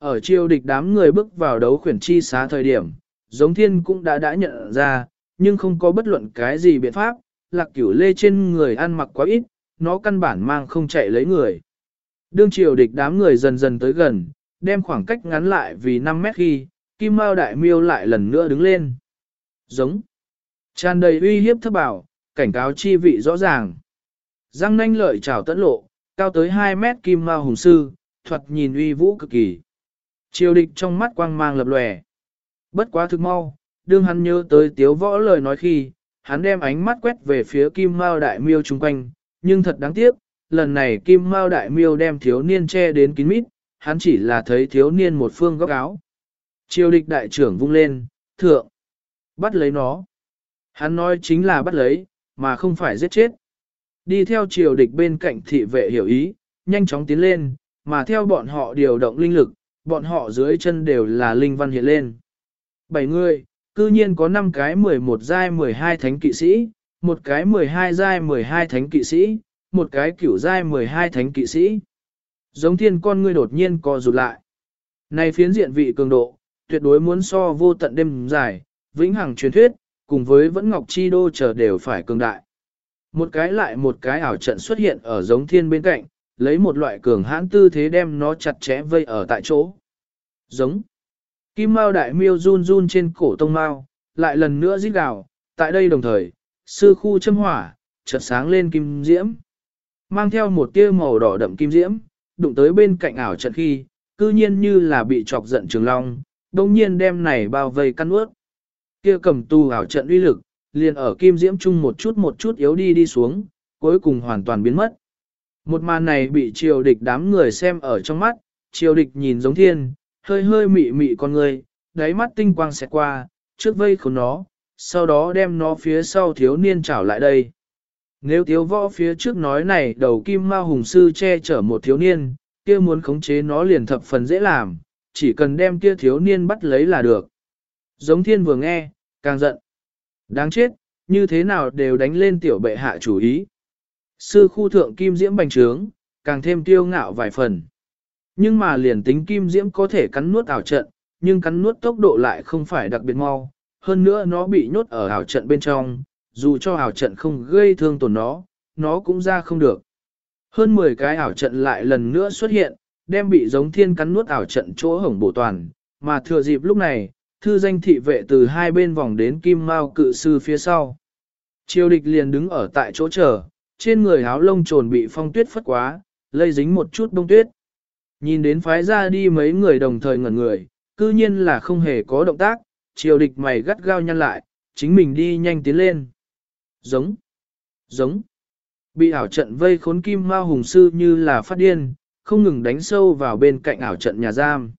Ở triều địch đám người bước vào đấu khuyển chi xá thời điểm, giống thiên cũng đã đã nhận ra, nhưng không có bất luận cái gì biện pháp, lạc cửu lê trên người ăn mặc quá ít, nó căn bản mang không chạy lấy người. Đương triều địch đám người dần dần tới gần, đem khoảng cách ngắn lại vì 5 mét khi, kim mao đại miêu lại lần nữa đứng lên. Giống. Tràn đầy uy hiếp thấp bảo, cảnh cáo chi vị rõ ràng. Răng nanh lợi trào tẫn lộ, cao tới 2 mét kim mao hùng sư, thuật nhìn uy vũ cực kỳ. Triều địch trong mắt quang mang lập lòe. Bất quá thực mau, đương hắn nhớ tới tiếu võ lời nói khi, hắn đem ánh mắt quét về phía kim mao đại miêu chung quanh, nhưng thật đáng tiếc, lần này kim mao đại miêu đem thiếu niên che đến kín mít, hắn chỉ là thấy thiếu niên một phương góc áo. Triều địch đại trưởng vung lên, thượng, bắt lấy nó. Hắn nói chính là bắt lấy, mà không phải giết chết. Đi theo triều địch bên cạnh thị vệ hiểu ý, nhanh chóng tiến lên, mà theo bọn họ điều động linh lực, bọn họ dưới chân đều là linh văn hiện lên. Bảy người, cư nhiên có 5 cái 11 giai 12 thánh kỵ sĩ, một cái 12 giai 12 thánh kỵ sĩ, một cái cửu giai 12 thánh kỵ sĩ. Giống thiên con ngươi đột nhiên co rụt lại. Này phiến diện vị cường độ, tuyệt đối muốn so vô tận đêm dài, vĩnh hằng truyền thuyết, cùng với vẫn ngọc chi đô chờ đều phải cường đại. Một cái lại một cái ảo trận xuất hiện ở giống thiên bên cạnh, lấy một loại cường hãn tư thế đem nó chặt chẽ vây ở tại chỗ. Giống. Kim Mao đại miêu run run trên cổ tông mao, lại lần nữa rít gào, tại đây đồng thời, sư khu châm hỏa, chợt sáng lên kim diễm. Mang theo một tia màu đỏ đậm kim diễm, đụng tới bên cạnh ảo trận khi, cư nhiên như là bị chọc giận trường long, đồng nhiên đem này bao vây căn ướt. Kia cầm tu ảo trận uy lực, liền ở kim diễm chung một chút một chút yếu đi đi xuống, cuối cùng hoàn toàn biến mất. Một màn này bị triều địch đám người xem ở trong mắt, triều địch nhìn giống thiên, hơi hơi mị mị con người, đáy mắt tinh quang xẹt qua, trước vây khốn nó, sau đó đem nó phía sau thiếu niên trảo lại đây. Nếu thiếu võ phía trước nói này đầu kim ma hùng sư che chở một thiếu niên, kia muốn khống chế nó liền thập phần dễ làm, chỉ cần đem kia thiếu niên bắt lấy là được. Giống thiên vừa nghe, càng giận. Đáng chết, như thế nào đều đánh lên tiểu bệ hạ chủ ý. Sư khu thượng kim diễm bành trướng, càng thêm tiêu ngạo vài phần. Nhưng mà liền tính kim diễm có thể cắn nuốt ảo trận, nhưng cắn nuốt tốc độ lại không phải đặc biệt mau. Hơn nữa nó bị nhốt ở ảo trận bên trong, dù cho ảo trận không gây thương tổn nó, nó cũng ra không được. Hơn 10 cái ảo trận lại lần nữa xuất hiện, đem bị giống thiên cắn nuốt ảo trận chỗ hổng bổ toàn, mà thừa dịp lúc này, thư danh thị vệ từ hai bên vòng đến kim mao cự sư phía sau. Triều địch liền đứng ở tại chỗ chờ, trên người áo lông trồn bị phong tuyết phất quá, lây dính một chút bông tuyết. Nhìn đến phái ra đi mấy người đồng thời ngẩn người, cư nhiên là không hề có động tác, triều địch mày gắt gao nhăn lại, chính mình đi nhanh tiến lên. Giống, giống, bị ảo trận vây khốn kim ma hùng sư như là phát điên, không ngừng đánh sâu vào bên cạnh ảo trận nhà giam.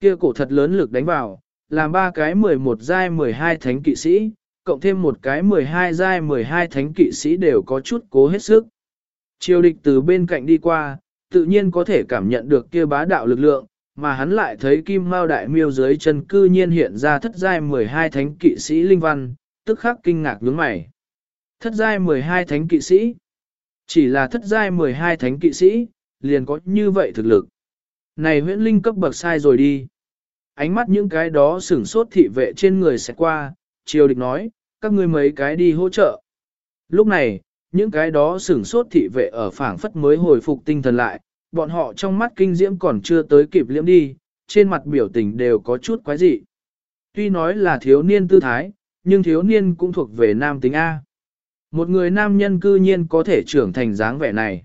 Kia cổ thật lớn lực đánh vào, làm ba cái 11 giai 12 thánh kỵ sĩ, cộng thêm một cái 12 giai 12 thánh kỵ sĩ đều có chút cố hết sức. Triều địch từ bên cạnh đi qua, tự nhiên có thể cảm nhận được kia bá đạo lực lượng, mà hắn lại thấy kim mao đại miêu dưới chân cư nhiên hiện ra thất giai 12 thánh kỵ sĩ linh văn, tức khắc kinh ngạc nhướng mày. Thất giai 12 thánh kỵ sĩ? Chỉ là thất giai 12 thánh kỵ sĩ, liền có như vậy thực lực. Này huyễn linh cấp bậc sai rồi đi. Ánh mắt những cái đó sửng sốt thị vệ trên người sẽ qua, triều địch nói, các ngươi mấy cái đi hỗ trợ. Lúc này, những cái đó sửng sốt thị vệ ở phảng phất mới hồi phục tinh thần lại, bọn họ trong mắt kinh diễm còn chưa tới kịp liễm đi, trên mặt biểu tình đều có chút quái dị. Tuy nói là thiếu niên tư thái, nhưng thiếu niên cũng thuộc về nam tính A. Một người nam nhân cư nhiên có thể trưởng thành dáng vẻ này.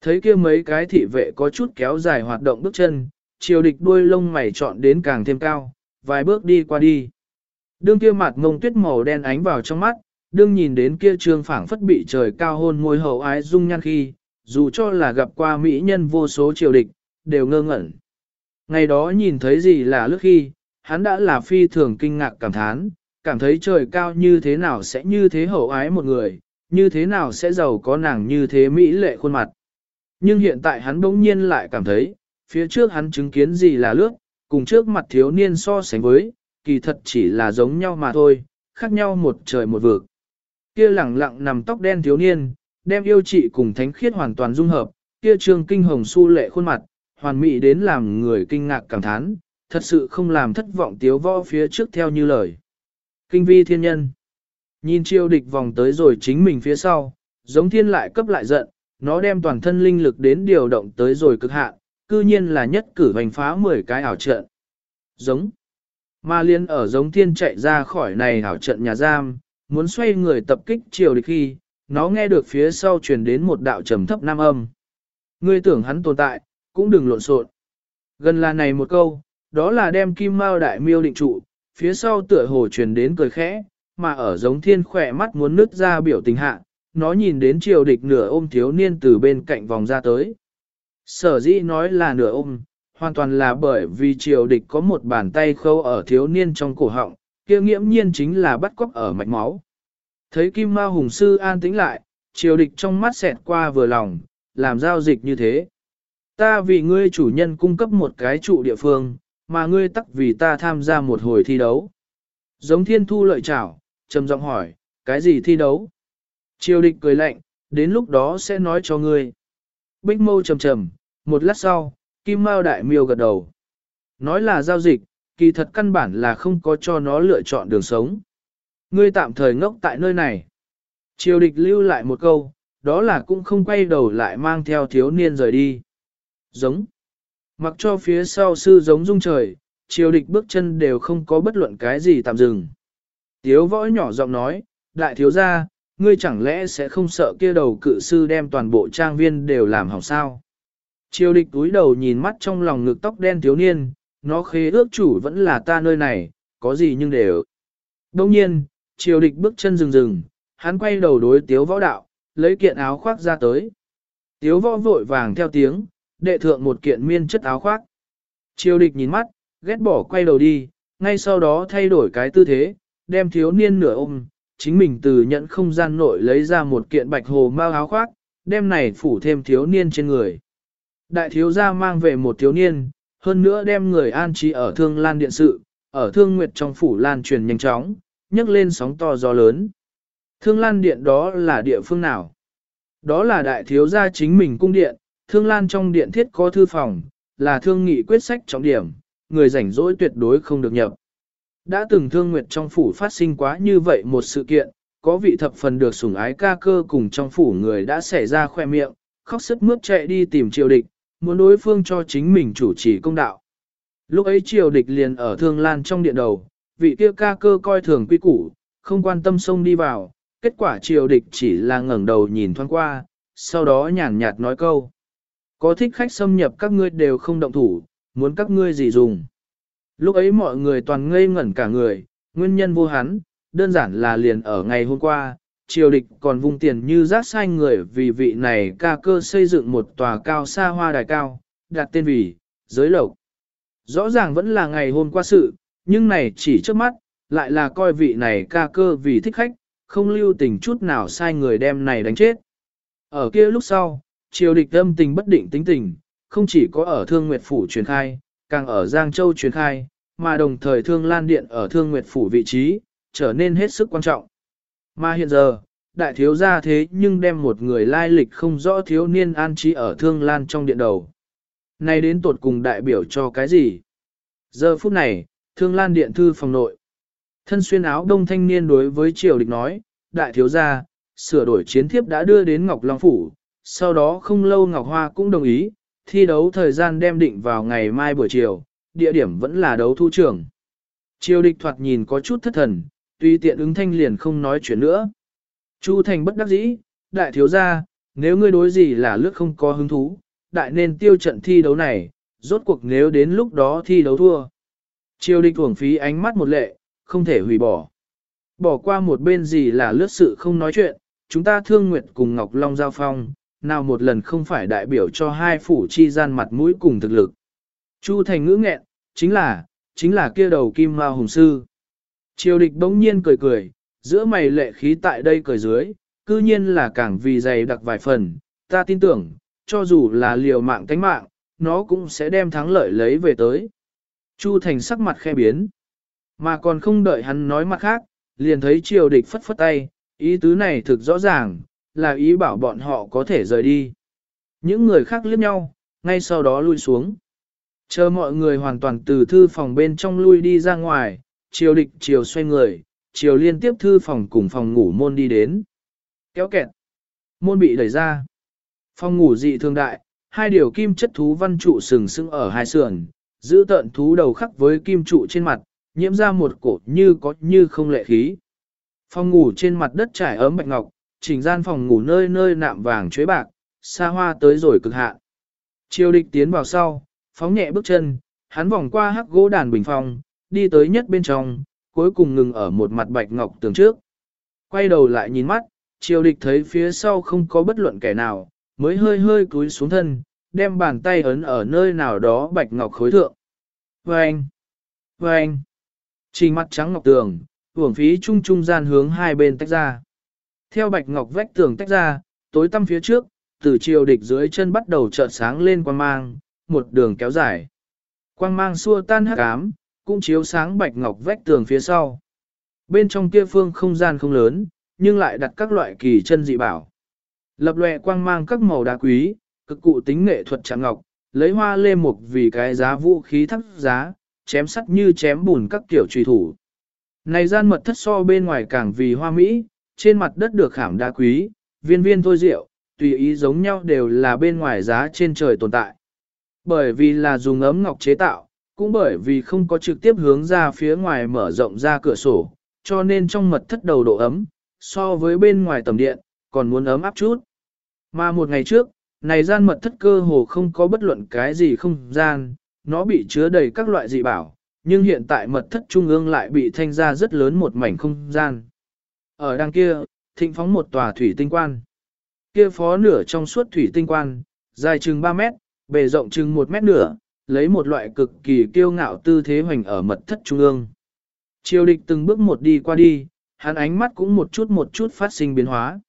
Thấy kia mấy cái thị vệ có chút kéo dài hoạt động bước chân, triều địch đuôi lông mày chọn đến càng thêm cao, vài bước đi qua đi. Đương kia mặt ngông tuyết màu đen ánh vào trong mắt, đương nhìn đến kia trương phảng phất bị trời cao hôn môi hậu ái dung nhan khi, dù cho là gặp qua mỹ nhân vô số triều địch, đều ngơ ngẩn. Ngày đó nhìn thấy gì là lúc khi, hắn đã là phi thường kinh ngạc cảm thán, cảm thấy trời cao như thế nào sẽ như thế hậu ái một người, như thế nào sẽ giàu có nàng như thế mỹ lệ khuôn mặt. Nhưng hiện tại hắn bỗng nhiên lại cảm thấy, phía trước hắn chứng kiến gì là lướt, cùng trước mặt thiếu niên so sánh với, kỳ thật chỉ là giống nhau mà thôi, khác nhau một trời một vực. Kia lẳng lặng nằm tóc đen thiếu niên, đem yêu trị cùng thánh khiết hoàn toàn dung hợp, kia trương kinh hồng su lệ khuôn mặt, hoàn mỹ đến làm người kinh ngạc cảm thán, thật sự không làm thất vọng tiếu võ phía trước theo như lời. Kinh vi thiên nhân. Nhìn chiêu địch vòng tới rồi chính mình phía sau, giống thiên lại cấp lại giận, nó đem toàn thân linh lực đến điều động tới rồi cực hạn, cư nhiên là nhất cử hành phá 10 cái ảo trận. Giống. Ma liên ở giống thiên chạy ra khỏi này hảo trận nhà giam, muốn xoay người tập kích chiều địch khi, nó nghe được phía sau truyền đến một đạo trầm thấp nam âm. Ngươi tưởng hắn tồn tại, cũng đừng lộn xộn. Gần là này một câu, đó là đem kim mao đại miêu định trụ, phía sau tựa hồ truyền đến cười khẽ, mà ở giống thiên khỏe mắt muốn nứt ra biểu tình hạ, nó nhìn đến triều địch nửa ôm thiếu niên từ bên cạnh vòng ra tới. Sở dĩ nói là nửa ôm, hoàn toàn là bởi vì triều địch có một bàn tay khâu ở thiếu niên trong cổ họng, kia nghiễm nhiên chính là bắt cóc ở mạch máu. Thấy Kim Ma Hùng Sư an tĩnh lại, triều địch trong mắt xẹt qua vừa lòng, làm giao dịch như thế. Ta vì ngươi chủ nhân cung cấp một cái trụ địa phương, mà ngươi tắc vì ta tham gia một hồi thi đấu. Giống thiên thu lợi trảo, trầm giọng hỏi, cái gì thi đấu? Triều địch cười lạnh, đến lúc đó sẽ nói cho ngươi. Bích mâu trầm trầm, một lát sau, Kim Mao Đại Miêu gật đầu. Nói là giao dịch, kỳ thật căn bản là không có cho nó lựa chọn đường sống. Ngươi tạm thời ngốc tại nơi này. Triều địch lưu lại một câu, đó là cũng không quay đầu lại mang theo thiếu niên rời đi. Giống. Mặc cho phía sau sư giống rung trời, triều địch bước chân đều không có bất luận cái gì tạm dừng. Tiếu võ nhỏ giọng nói, đại thiếu gia, ngươi chẳng lẽ sẽ không sợ kia đầu cự sư đem toàn bộ trang viên đều làm hỏng sao? Triều địch túi đầu nhìn mắt trong lòng ngực tóc đen thiếu niên, nó khế ước chủ vẫn là ta nơi này, có gì nhưng đều. Đông nhiên, triều địch bước chân rừng rừng, hắn quay đầu đối tiếu võ đạo, lấy kiện áo khoác ra tới. Tiếu võ vội vàng theo tiếng, đệ thượng một kiện miên chất áo khoác. Triều địch nhìn mắt, ghét bỏ quay đầu đi, ngay sau đó thay đổi cái tư thế, đem thiếu niên nửa ôm, chính mình từ nhận không gian nội lấy ra một kiện bạch hồ mau áo khoác, đem này phủ thêm thiếu niên trên người. Đại thiếu gia mang về một thiếu niên, hơn nữa đem người an trí ở thương lan điện sự, ở thương nguyệt trong phủ lan truyền nhanh chóng, nhấc lên sóng to gió lớn. Thương lan điện đó là địa phương nào? Đó là đại thiếu gia chính mình cung điện, thương lan trong điện thiết có thư phòng, là thương nghị quyết sách trọng điểm, người rảnh rỗi tuyệt đối không được nhập. Đã từng thương nguyệt trong phủ phát sinh quá như vậy một sự kiện, có vị thập phần được sủng ái ca cơ cùng trong phủ người đã xảy ra khoe miệng, khóc sức mướt chạy đi tìm triều địch, muốn đối phương cho chính mình chủ trì công đạo. Lúc ấy triều địch liền ở thương lan trong điện đầu, vị kia ca cơ coi thường quy củ, không quan tâm xông đi vào, kết quả triều địch chỉ là ngẩng đầu nhìn thoáng qua, sau đó nhàn nhạt nói câu. Có thích khách xâm nhập các ngươi đều không động thủ, muốn các ngươi gì dùng. Lúc ấy mọi người toàn ngây ngẩn cả người, nguyên nhân vô hắn, đơn giản là liền ở ngày hôm qua, triều địch còn vung tiền như rác sai người vì vị này ca cơ xây dựng một tòa cao xa hoa đài cao, đặt tên vì, giới lộc. Rõ ràng vẫn là ngày hôm qua sự, nhưng này chỉ trước mắt, lại là coi vị này ca cơ vì thích khách, không lưu tình chút nào sai người đem này đánh chết. Ở kia lúc sau, triều địch âm tình bất định tính tình, không chỉ có ở Thương Nguyệt Phủ truyền khai, càng ở Giang Châu truyền khai, mà đồng thời Thương Lan Điện ở Thương Nguyệt Phủ vị trí, trở nên hết sức quan trọng. Mà hiện giờ, đại thiếu gia thế nhưng đem một người lai lịch không rõ thiếu niên an trí ở Thương Lan trong điện đầu. Này đến tột cùng đại biểu cho cái gì? Giờ phút này, Thương Lan điện thư phòng nội. Thân xuyên áo đông thanh niên đối với triều địch nói, đại thiếu gia, sửa đổi chiến thiếp đã đưa đến Ngọc Long Phủ, sau đó không lâu Ngọc Hoa cũng đồng ý, thi đấu thời gian đem định vào ngày mai buổi chiều, địa điểm vẫn là đấu thu trưởng. Triều địch thoạt nhìn có chút thất thần, tuy tiện ứng thanh liền không nói chuyện nữa. Chu Thành bất đắc dĩ, đại thiếu gia, nếu ngươi đối gì là lướt không có hứng thú, đại nên tiêu trận thi đấu này, rốt cuộc nếu đến lúc đó thi đấu thua. Triều địch uổng phí ánh mắt một lệ, không thể hủy bỏ. Bỏ qua một bên gì là lướt sự không nói chuyện, chúng ta thương nguyệt cùng Ngọc Long giao phong, nào một lần không phải đại biểu cho hai phủ chi gian mặt mũi cùng thực lực. Chu Thành ngữ nghẹn, chính là, chính là kia đầu kim ma hùng sư. Triều địch bỗng nhiên cười cười, giữa mày lệ khí tại đây cười dưới, cư nhiên là càng vì dày đặc vài phần, ta tin tưởng, cho dù là liều mạng tánh mạng, nó cũng sẽ đem thắng lợi lấy về tới. Chu Thành sắc mặt khe biến, mà còn không đợi hắn nói mặt khác, liền thấy triều địch phất phất tay, ý tứ này thực rõ ràng, là ý bảo bọn họ có thể rời đi. Những người khác liếc nhau, ngay sau đó lui xuống. Chờ mọi người hoàn toàn từ thư phòng bên trong lui đi ra ngoài, chiều địch chiều xoay người, chiều liên tiếp thư phòng cùng phòng ngủ môn đi đến. Kéo kẹt. Môn bị đẩy ra. Phòng ngủ dị thương đại, hai điều kim chất thú văn trụ sừng sững ở hai sườn, giữ tận thú đầu khắc với kim trụ trên mặt, nhiễm ra một cổ như có như không lệ khí. Phòng ngủ trên mặt đất trải ấm bạch ngọc, chỉnh gian phòng ngủ nơi nơi nạm vàng chuế bạc, xa hoa tới rồi cực hạn. Triều địch tiến vào sau, phóng nhẹ bước chân, hắn vòng qua hắc gỗ đàn bình phòng đi tới nhất bên trong, cuối cùng ngừng ở một mặt bạch ngọc tường trước. Quay đầu lại nhìn mắt, triều địch thấy phía sau không có bất luận kẻ nào, mới hơi hơi cúi xuống thân, đem bàn tay ấn ở nơi nào đó bạch ngọc khối thượng. Vâng! Vâng! Trình mặt trắng ngọc tường, hưởng phí trung trung gian hướng hai bên tách ra. Theo bạch ngọc vách tường tách ra, tối tăm phía trước, từ triều địch dưới chân bắt đầu chợt sáng lên quang mang, một đường kéo dài. Quang mang xua tan hắc ám, cũng chiếu sáng bạch ngọc vách tường phía sau. Bên trong kia phương không gian không lớn, nhưng lại đặt các loại kỳ chân dị bảo. Lập lòe quang mang các màu đá quý, cực cụ tính nghệ thuật trạng ngọc, lấy hoa lê mục vì cái giá vũ khí thấp giá, chém sắt như chém bùn các kiểu truy thủ. Này gian mật thất so bên ngoài càng vì hoa mỹ, trên mặt đất được khảm đá quý, viên viên thôi rượu, tùy ý giống nhau đều là bên ngoài giá trên trời tồn tại. Bởi vì là dùng ấm ngọc chế tạo, cũng bởi vì không có trực tiếp hướng ra phía ngoài mở rộng ra cửa sổ, cho nên trong mật thất đầu độ ấm, so với bên ngoài tầm điện, còn muốn ấm áp chút. Mà một ngày trước, này gian mật thất cơ hồ không có bất luận cái gì không gian, nó bị chứa đầy các loại dị bảo, nhưng hiện tại mật thất trung ương lại bị thanh ra rất lớn một mảnh không gian. Ở đằng kia, thịnh phóng một tòa thủy tinh quan. Kia phó nửa trong suốt thủy tinh quan, dài chừng 3 mét, bề rộng chừng 1 mét nửa, lấy một loại cực kỳ kiêu ngạo tư thế hoành ở mật thất trung ương. Triều địch từng bước một đi qua đi, hắn ánh mắt cũng một chút một chút phát sinh biến hóa.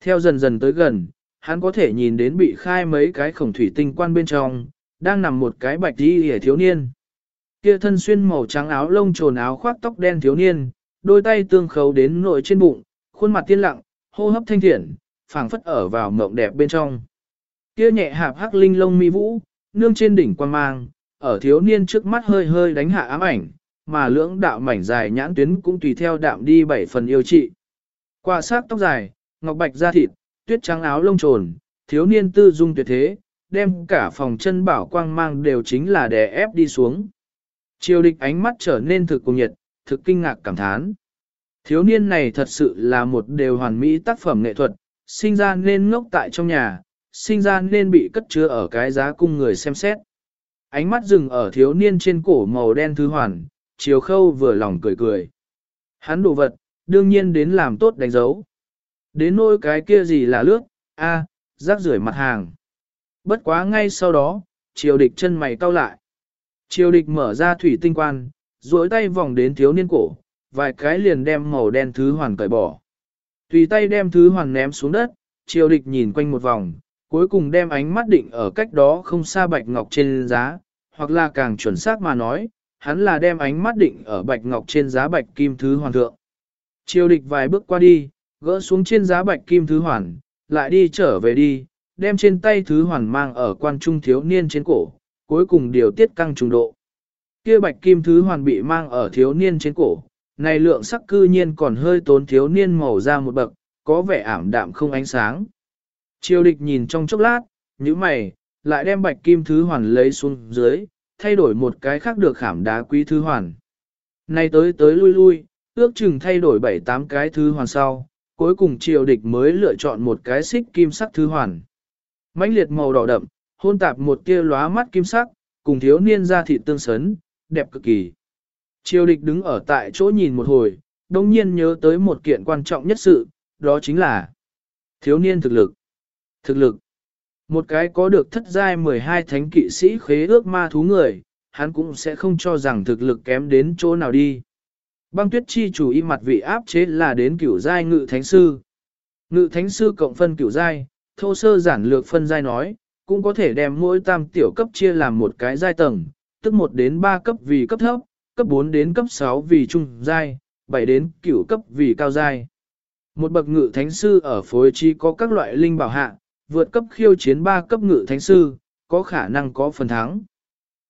Theo dần dần tới gần, hắn có thể nhìn đến bị khai mấy cái khổng thủy tinh quan bên trong, đang nằm một cái bạch đi hề thiếu niên. Kia thân xuyên màu trắng áo lông trồn áo khoác tóc đen thiếu niên, đôi tay tương khấu đến nội trên bụng, khuôn mặt tiên lặng, hô hấp thanh thiện, phảng phất ở vào mộng đẹp bên trong. Kia nhẹ hạp hắc linh lông mi vũ, nương trên đỉnh quan mang, ở thiếu niên trước mắt hơi hơi đánh hạ ám ảnh, mà lưỡng đạo mảnh dài nhãn tuyến cũng tùy theo đạm đi bảy phần yêu trị. Qua sát tóc dài, ngọc bạch da thịt, tuyết trắng áo lông trồn, thiếu niên tư dung tuyệt thế, đem cả phòng chân bảo quang mang đều chính là đè ép đi xuống. Triều địch ánh mắt trở nên thực cùng nhiệt, thực kinh ngạc cảm thán. Thiếu niên này thật sự là một đều hoàn mỹ tác phẩm nghệ thuật, sinh ra nên ngốc tại trong nhà, sinh ra nên bị cất chứa ở cái giá cung người xem xét. Ánh mắt dừng ở thiếu niên trên cổ màu đen thứ hoàn, chiều khâu vừa lòng cười cười. Hắn đồ vật, đương nhiên đến làm tốt đánh dấu. Đến nôi cái kia gì là lướt, a, rác rưởi mặt hàng. Bất quá ngay sau đó, triều địch chân mày cau lại. Triều địch mở ra thủy tinh quan, duỗi tay vòng đến thiếu niên cổ, vài cái liền đem màu đen thứ hoàn cởi bỏ. Tùy tay đem thứ hoàn ném xuống đất, triều địch nhìn quanh một vòng, cuối cùng đem ánh mắt định ở cách đó không xa bạch ngọc trên giá, hoặc là càng chuẩn xác mà nói, hắn là đem ánh mắt định ở bạch ngọc trên giá bạch kim thứ hoàn thượng. Triều địch vài bước qua đi, gỡ xuống trên giá bạch kim thứ hoàn, lại đi trở về đi, đem trên tay thứ hoàn mang ở quan trung thiếu niên trên cổ, cuối cùng điều tiết căng trùng độ. Kia bạch kim thứ hoàn bị mang ở thiếu niên trên cổ, này lượng sắc cư nhiên còn hơi tốn thiếu niên màu ra một bậc, có vẻ ảm đạm không ánh sáng. Triều địch nhìn trong chốc lát, như mày, lại đem bạch kim thứ hoàn lấy xuống dưới, thay đổi một cái khác được khảm đá quý thứ hoàn. Nay tới tới lui lui, ước chừng thay đổi 7-8 cái thứ hoàn sau, cuối cùng triều địch mới lựa chọn một cái xích kim sắc thứ hoàn. mãnh liệt màu đỏ đậm, hôn tạp một tia lóa mắt kim sắc, cùng thiếu niên ra thịt tương sấn, đẹp cực kỳ. Triều địch đứng ở tại chỗ nhìn một hồi, đồng nhiên nhớ tới một kiện quan trọng nhất sự, đó chính là thiếu niên thực lực. Thực lực. Một cái có được thất giai 12 thánh kỵ sĩ khế ước ma thú người, hắn cũng sẽ không cho rằng thực lực kém đến chỗ nào đi. Băng tuyết chi chủ y mặt vị áp chế là đến cửu giai ngự thánh sư. Ngự thánh sư cộng phân cửu giai, thô sơ giản lược phân giai nói, cũng có thể đem mỗi tam tiểu cấp chia làm một cái giai tầng, tức 1 đến 3 cấp vì cấp thấp, cấp 4 đến cấp 6 vì trung giai, 7 đến cửu cấp vì cao giai. Một bậc ngự thánh sư ở phối chi có các loại linh bảo hạ, vượt cấp khiêu chiến 3 cấp ngự thánh sư, có khả năng có phần thắng.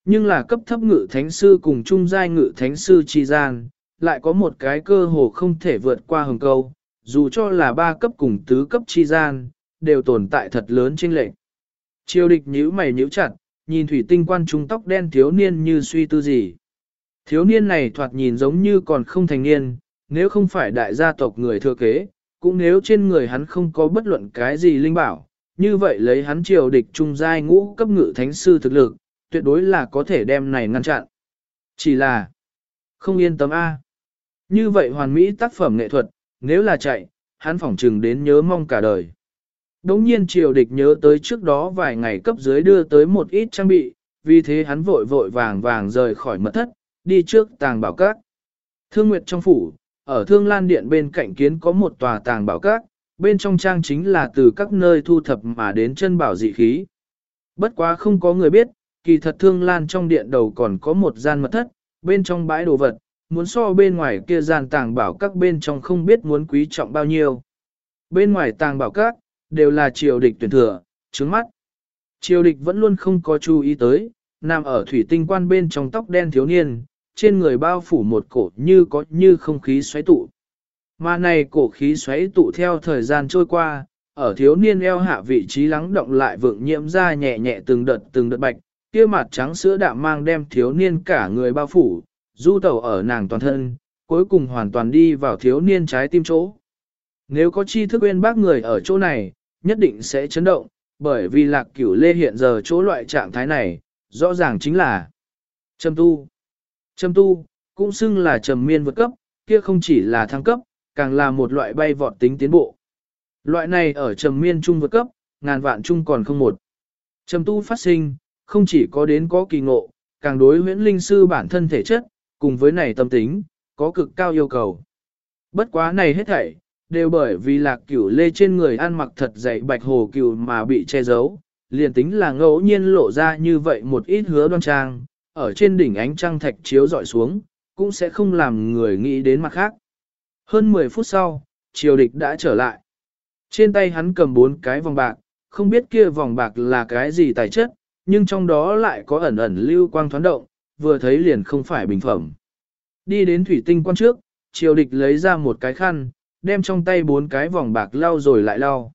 Nhưng là cấp thấp ngự thánh sư cùng trung giai ngự thánh sư chi gian, lại có một cái cơ hồ không thể vượt qua hừng câu, dù cho là ba cấp cùng tứ cấp chi gian, đều tồn tại thật lớn trên lệnh. Triều địch nhíu mày nhíu chặt, nhìn thủy tinh quan trung tóc đen thiếu niên như suy tư gì. Thiếu niên này thoạt nhìn giống như còn không thành niên, nếu không phải đại gia tộc người thừa kế, cũng nếu trên người hắn không có bất luận cái gì linh bảo, như vậy lấy hắn triều địch trung giai ngũ cấp ngự thánh sư thực lực, tuyệt đối là có thể đem này ngăn chặn. Chỉ là không yên tâm A. Như vậy hoàn mỹ tác phẩm nghệ thuật, nếu là chạy, hắn phỏng trừng đến nhớ mong cả đời. Đống nhiên triều địch nhớ tới trước đó vài ngày cấp dưới đưa tới một ít trang bị, vì thế hắn vội vội vàng vàng rời khỏi mật thất, đi trước tàng bảo các. Thương Nguyệt trong phủ, ở Thương Lan Điện bên cạnh kiến có một tòa tàng bảo các, bên trong trang chính là từ các nơi thu thập mà đến chân bảo dị khí. Bất quá không có người biết, kỳ thật Thương Lan trong điện đầu còn có một gian mật thất, bên trong bãi đồ vật, muốn so bên ngoài kia gian tàng bảo các bên trong không biết muốn quý trọng bao nhiêu. Bên ngoài tàng bảo các, đều là triều địch tuyển thừa, trứng mắt. Triều địch vẫn luôn không có chú ý tới, nằm ở thủy tinh quan bên trong tóc đen thiếu niên, trên người bao phủ một cổ như có như không khí xoáy tụ. Mà này cổ khí xoáy tụ theo thời gian trôi qua, ở thiếu niên eo hạ vị trí lắng động lại vượng nhiễm ra nhẹ nhẹ từng đợt từng đợt bạch, kia mặt trắng sữa đạm mang đem thiếu niên cả người bao phủ, du tẩu ở nàng toàn thân, cuối cùng hoàn toàn đi vào thiếu niên trái tim chỗ. Nếu có chi thức uyên bác người ở chỗ này, nhất định sẽ chấn động, bởi vì lạc cửu lê hiện giờ chỗ loại trạng thái này, rõ ràng chính là châm tu. Châm tu, cũng xưng là trầm miên vượt cấp, kia không chỉ là thăng cấp, càng là một loại bay vọt tính tiến bộ. Loại này ở trầm miên trung vượt cấp, ngàn vạn trung còn không một. Trầm tu phát sinh, không chỉ có đến có kỳ ngộ, càng đối huyễn linh sư bản thân thể chất, cùng với này tâm tính, có cực cao yêu cầu. Bất quá này hết thảy, đều bởi vì lạc cửu lê trên người ăn mặc thật dày bạch hồ cửu mà bị che giấu, liền tính là ngẫu nhiên lộ ra như vậy một ít hứa đoan trang, ở trên đỉnh ánh trăng thạch chiếu dọi xuống, cũng sẽ không làm người nghĩ đến mặt khác. Hơn 10 phút sau, triều địch đã trở lại. Trên tay hắn cầm bốn cái vòng bạc, không biết kia vòng bạc là cái gì tài chất, nhưng trong đó lại có ẩn ẩn lưu quang thoáng động, vừa thấy liền không phải bình phẩm. Đi đến thủy tinh quan trước, triều địch lấy ra một cái khăn, đem trong tay bốn cái vòng bạc lau rồi lại lau.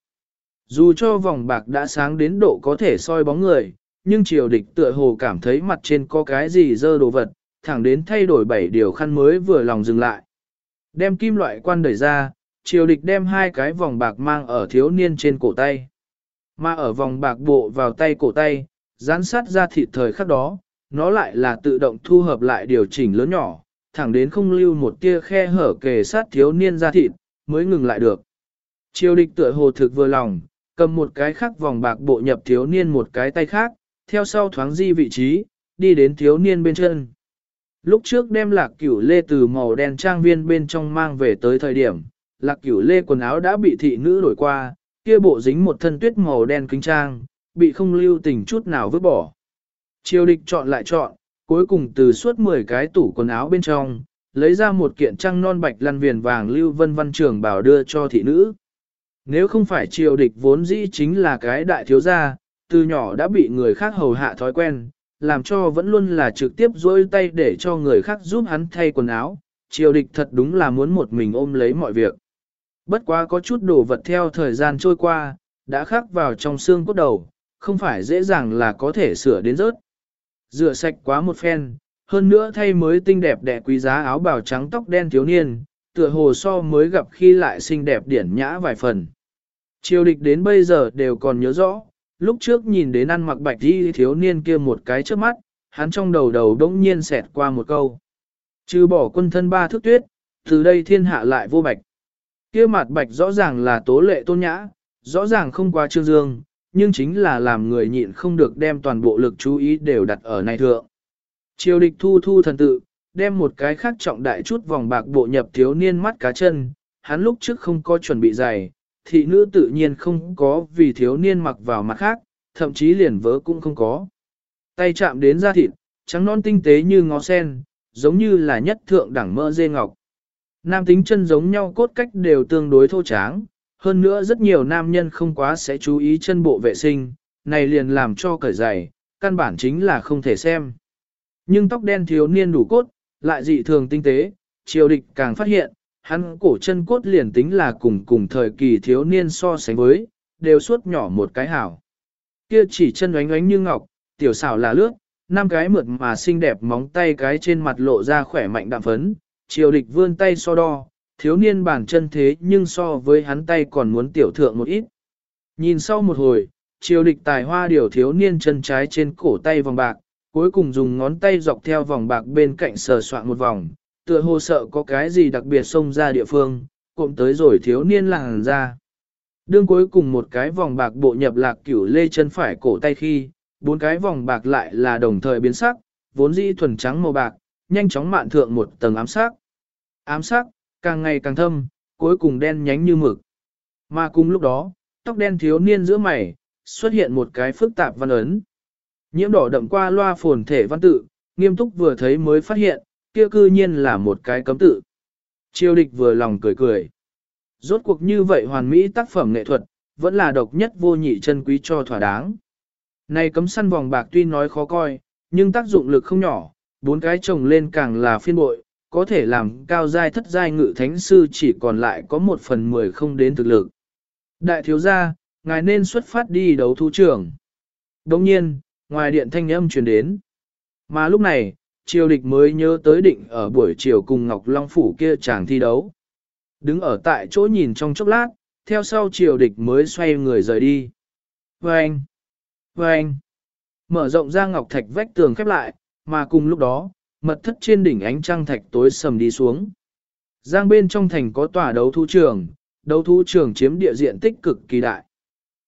Dù cho vòng bạc đã sáng đến độ có thể soi bóng người, nhưng triều địch tựa hồ cảm thấy mặt trên có cái gì dơ đồ vật, thẳng đến thay đổi bảy điều khăn mới vừa lòng dừng lại. Đem kim loại quan đẩy ra, triều địch đem hai cái vòng bạc mang ở thiếu niên trên cổ tay. Mà ở vòng bạc bộ vào tay cổ tay, dán sát ra thịt thời khắc đó, nó lại là tự động thu hợp lại điều chỉnh lớn nhỏ, thẳng đến không lưu một tia khe hở kề sát thiếu niên ra thịt, mới ngừng lại được. Triều địch tựa hồ thực vừa lòng, cầm một cái khác vòng bạc bộ nhập thiếu niên một cái tay khác, theo sau thoáng di vị trí, đi đến thiếu niên bên chân. Lúc trước đem lạc cửu lê từ màu đen trang viên bên trong mang về tới thời điểm, lạc cửu lê quần áo đã bị thị nữ đổi qua, kia bộ dính một thân tuyết màu đen kính trang, bị không lưu tình chút nào vứt bỏ. Triều địch chọn lại chọn, cuối cùng từ suốt 10 cái tủ quần áo bên trong, lấy ra một kiện trăng non bạch lăn viền vàng lưu vân văn trường bảo đưa cho thị nữ. Nếu không phải triều địch vốn dĩ chính là cái đại thiếu gia, từ nhỏ đã bị người khác hầu hạ thói quen, làm cho vẫn luôn là trực tiếp dối tay để cho người khác giúp hắn thay quần áo, triều địch thật đúng là muốn một mình ôm lấy mọi việc. Bất quá có chút đồ vật theo thời gian trôi qua, đã khắc vào trong xương cốt đầu, không phải dễ dàng là có thể sửa đến rớt. Rửa sạch quá một phen, hơn nữa thay mới tinh đẹp đẽ quý giá áo bào trắng tóc đen thiếu niên, tựa hồ so mới gặp khi lại xinh đẹp điển nhã vài phần. Triều địch đến bây giờ đều còn nhớ rõ, lúc trước nhìn đến ăn mặc bạch đi thiếu niên kia một cái trước mắt, hắn trong đầu đầu đống nhiên xẹt qua một câu. Trừ bỏ quân thân ba thước tuyết, từ đây thiên hạ lại vô bạch. Kia mặt bạch rõ ràng là tố lệ tôn nhã, rõ ràng không qua trương dương, nhưng chính là làm người nhịn không được đem toàn bộ lực chú ý đều đặt ở này thượng. Triều địch thu thu thần tự, đem một cái khác trọng đại chút vòng bạc bộ nhập thiếu niên mắt cá chân, hắn lúc trước không có chuẩn bị giày, thị nữ tự nhiên không có vì thiếu niên mặc vào mặt khác, thậm chí liền vớ cũng không có. Tay chạm đến da thịt, trắng non tinh tế như ngó sen, giống như là nhất thượng đẳng mỡ dê ngọc. Nam tính chân giống nhau cốt cách đều tương đối thô tráng, hơn nữa rất nhiều nam nhân không quá sẽ chú ý chân bộ vệ sinh, này liền làm cho cởi giày, căn bản chính là không thể xem. Nhưng tóc đen thiếu niên đủ cốt, lại dị thường tinh tế, triều địch càng phát hiện, hắn cổ chân cốt liền tính là cùng cùng thời kỳ thiếu niên so sánh với, đều suốt nhỏ một cái hảo. Kia chỉ chân oánh oánh như ngọc, tiểu xảo là lướt, năm cái mượt mà xinh đẹp móng tay cái trên mặt lộ ra khỏe mạnh đạm phấn, triều địch vươn tay so đo, thiếu niên bản chân thế nhưng so với hắn tay còn muốn tiểu thượng một ít. Nhìn sau một hồi, triều địch tài hoa điều thiếu niên chân trái trên cổ tay vòng bạc, cuối cùng dùng ngón tay dọc theo vòng bạc bên cạnh sờ soạn một vòng, tựa hồ sợ có cái gì đặc biệt xông ra địa phương, cộng tới rồi thiếu niên làng ra. Đương cuối cùng một cái vòng bạc bộ nhập lạc cửu lê chân phải cổ tay khi, bốn cái vòng bạc lại là đồng thời biến sắc, vốn dĩ thuần trắng màu bạc, nhanh chóng mạn thượng một tầng ám sắc. Ám sắc, càng ngày càng thâm, cuối cùng đen nhánh như mực. Mà cùng lúc đó, tóc đen thiếu niên giữa mày, xuất hiện một cái phức tạp văn ấn. Nhiễm đỏ đậm qua loa phồn thể văn tự, nghiêm túc vừa thấy mới phát hiện, kia cư nhiên là một cái cấm tự. Triều địch vừa lòng cười cười. Rốt cuộc như vậy hoàn mỹ tác phẩm nghệ thuật, vẫn là độc nhất vô nhị chân quý cho thỏa đáng. Này cấm săn vòng bạc tuy nói khó coi, nhưng tác dụng lực không nhỏ, bốn cái chồng lên càng là phiên bội, có thể làm cao giai thất giai ngự thánh sư chỉ còn lại có một phần mười không đến thực lực. Đại thiếu gia, ngài nên xuất phát đi đấu thu trưởng. Đồng nhiên, ngoài điện thanh âm truyền đến. Mà lúc này, triều địch mới nhớ tới định ở buổi chiều cùng Ngọc Long Phủ kia chàng thi đấu. Đứng ở tại chỗ nhìn trong chốc lát, theo sau triều địch mới xoay người rời đi. Vâng! Vâng! Mở rộng ra ngọc thạch vách tường khép lại, mà cùng lúc đó, mật thất trên đỉnh ánh trăng thạch tối sầm đi xuống. Giang bên trong thành có tòa đấu thú trường, đấu thú trường chiếm địa diện tích cực kỳ đại.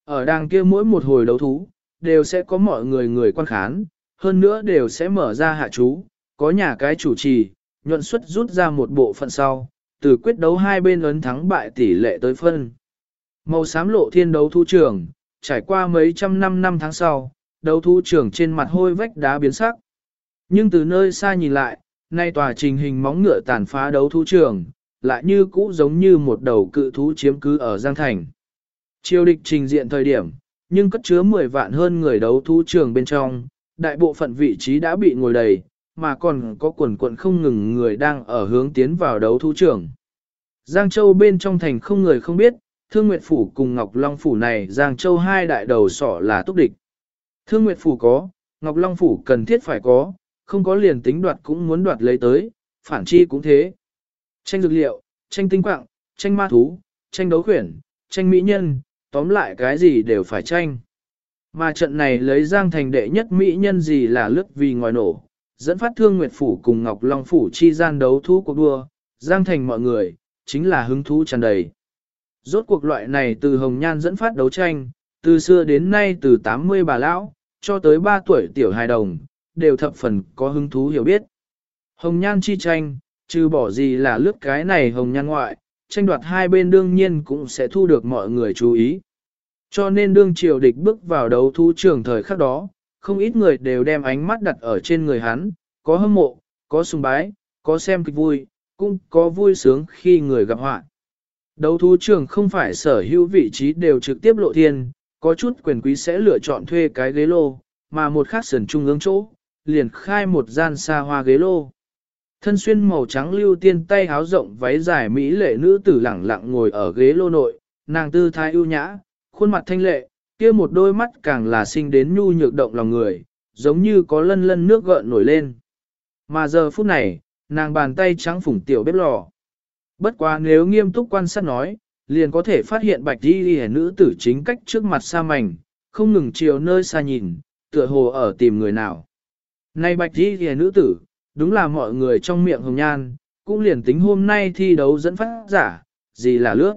Ở đàng kia mỗi một hồi đấu thú, đều sẽ có mọi người người quan khán, hơn nữa đều sẽ mở ra hạ chú, có nhà cái chủ trì, nhuận suất rút ra một bộ phận sau, từ quyết đấu hai bên ấn thắng bại tỷ lệ tới phân. Màu xám lộ thiên đấu thu trường, trải qua mấy trăm năm năm tháng sau, đấu thu trường trên mặt hôi vách đá biến sắc. Nhưng từ nơi xa nhìn lại, nay tòa trình hình móng ngựa tàn phá đấu thu trường, lại như cũ giống như một đầu cự thú chiếm cứ ở Giang Thành. Triều địch trình diện thời điểm, nhưng cất chứa 10 vạn hơn người đấu thu trường bên trong, đại bộ phận vị trí đã bị ngồi đầy, mà còn có quần quận không ngừng người đang ở hướng tiến vào đấu thú trưởng Giang Châu bên trong thành không người không biết, Thương Nguyệt Phủ cùng Ngọc Long Phủ này Giang Châu hai đại đầu sỏ là túc địch. Thương Nguyệt Phủ có, Ngọc Long Phủ cần thiết phải có, không có liền tính đoạt cũng muốn đoạt lấy tới, phản chi cũng thế. Tranh dược liệu, tranh tinh quạng, tranh ma thú, tranh đấu khuyển, tranh mỹ nhân, tóm lại cái gì đều phải tranh. Mà trận này lấy Giang thành đệ nhất mỹ nhân gì là lướt vì ngoài nổ, dẫn phát thương Nguyệt Phủ cùng Ngọc Long Phủ chi gian đấu thú cuộc đua, Giang thành mọi người, chính là hứng thú tràn đầy. Rốt cuộc loại này từ Hồng Nhan dẫn phát đấu tranh, từ xưa đến nay từ 80 bà lão, cho tới 3 tuổi tiểu hài đồng, đều thập phần có hứng thú hiểu biết. Hồng Nhan chi tranh, trừ bỏ gì là lướt cái này Hồng Nhan ngoại, tranh đoạt hai bên đương nhiên cũng sẽ thu được mọi người chú ý. Cho nên đương triều địch bước vào đấu thú trường thời khắc đó, không ít người đều đem ánh mắt đặt ở trên người hắn, có hâm mộ, có sùng bái, có xem kịch vui, cũng có vui sướng khi người gặp họa. Đấu thú trường không phải sở hữu vị trí đều trực tiếp lộ thiên, có chút quyền quý sẽ lựa chọn thuê cái ghế lô, mà một khác sườn trung ương chỗ, liền khai một gian xa hoa ghế lô. Thân xuyên màu trắng lưu tiên tay háo rộng váy dài mỹ lệ nữ tử lẳng lặng ngồi ở ghế lô nội, nàng tư thái ưu nhã, khuôn mặt thanh lệ, kia một đôi mắt càng là sinh đến nhu nhược động lòng người, giống như có lân lân nước gợn nổi lên. Mà giờ phút này, nàng bàn tay trắng phủng tiểu bếp lò. Bất quá nếu nghiêm túc quan sát nói, liền có thể phát hiện bạch đi đi nữ tử chính cách trước mặt xa mảnh, không ngừng chiều nơi xa nhìn, tựa hồ ở tìm người nào. Này bạch đi đi nữ tử, đúng là mọi người trong miệng hồng nhan, cũng liền tính hôm nay thi đấu dẫn phát giả, gì là lướt.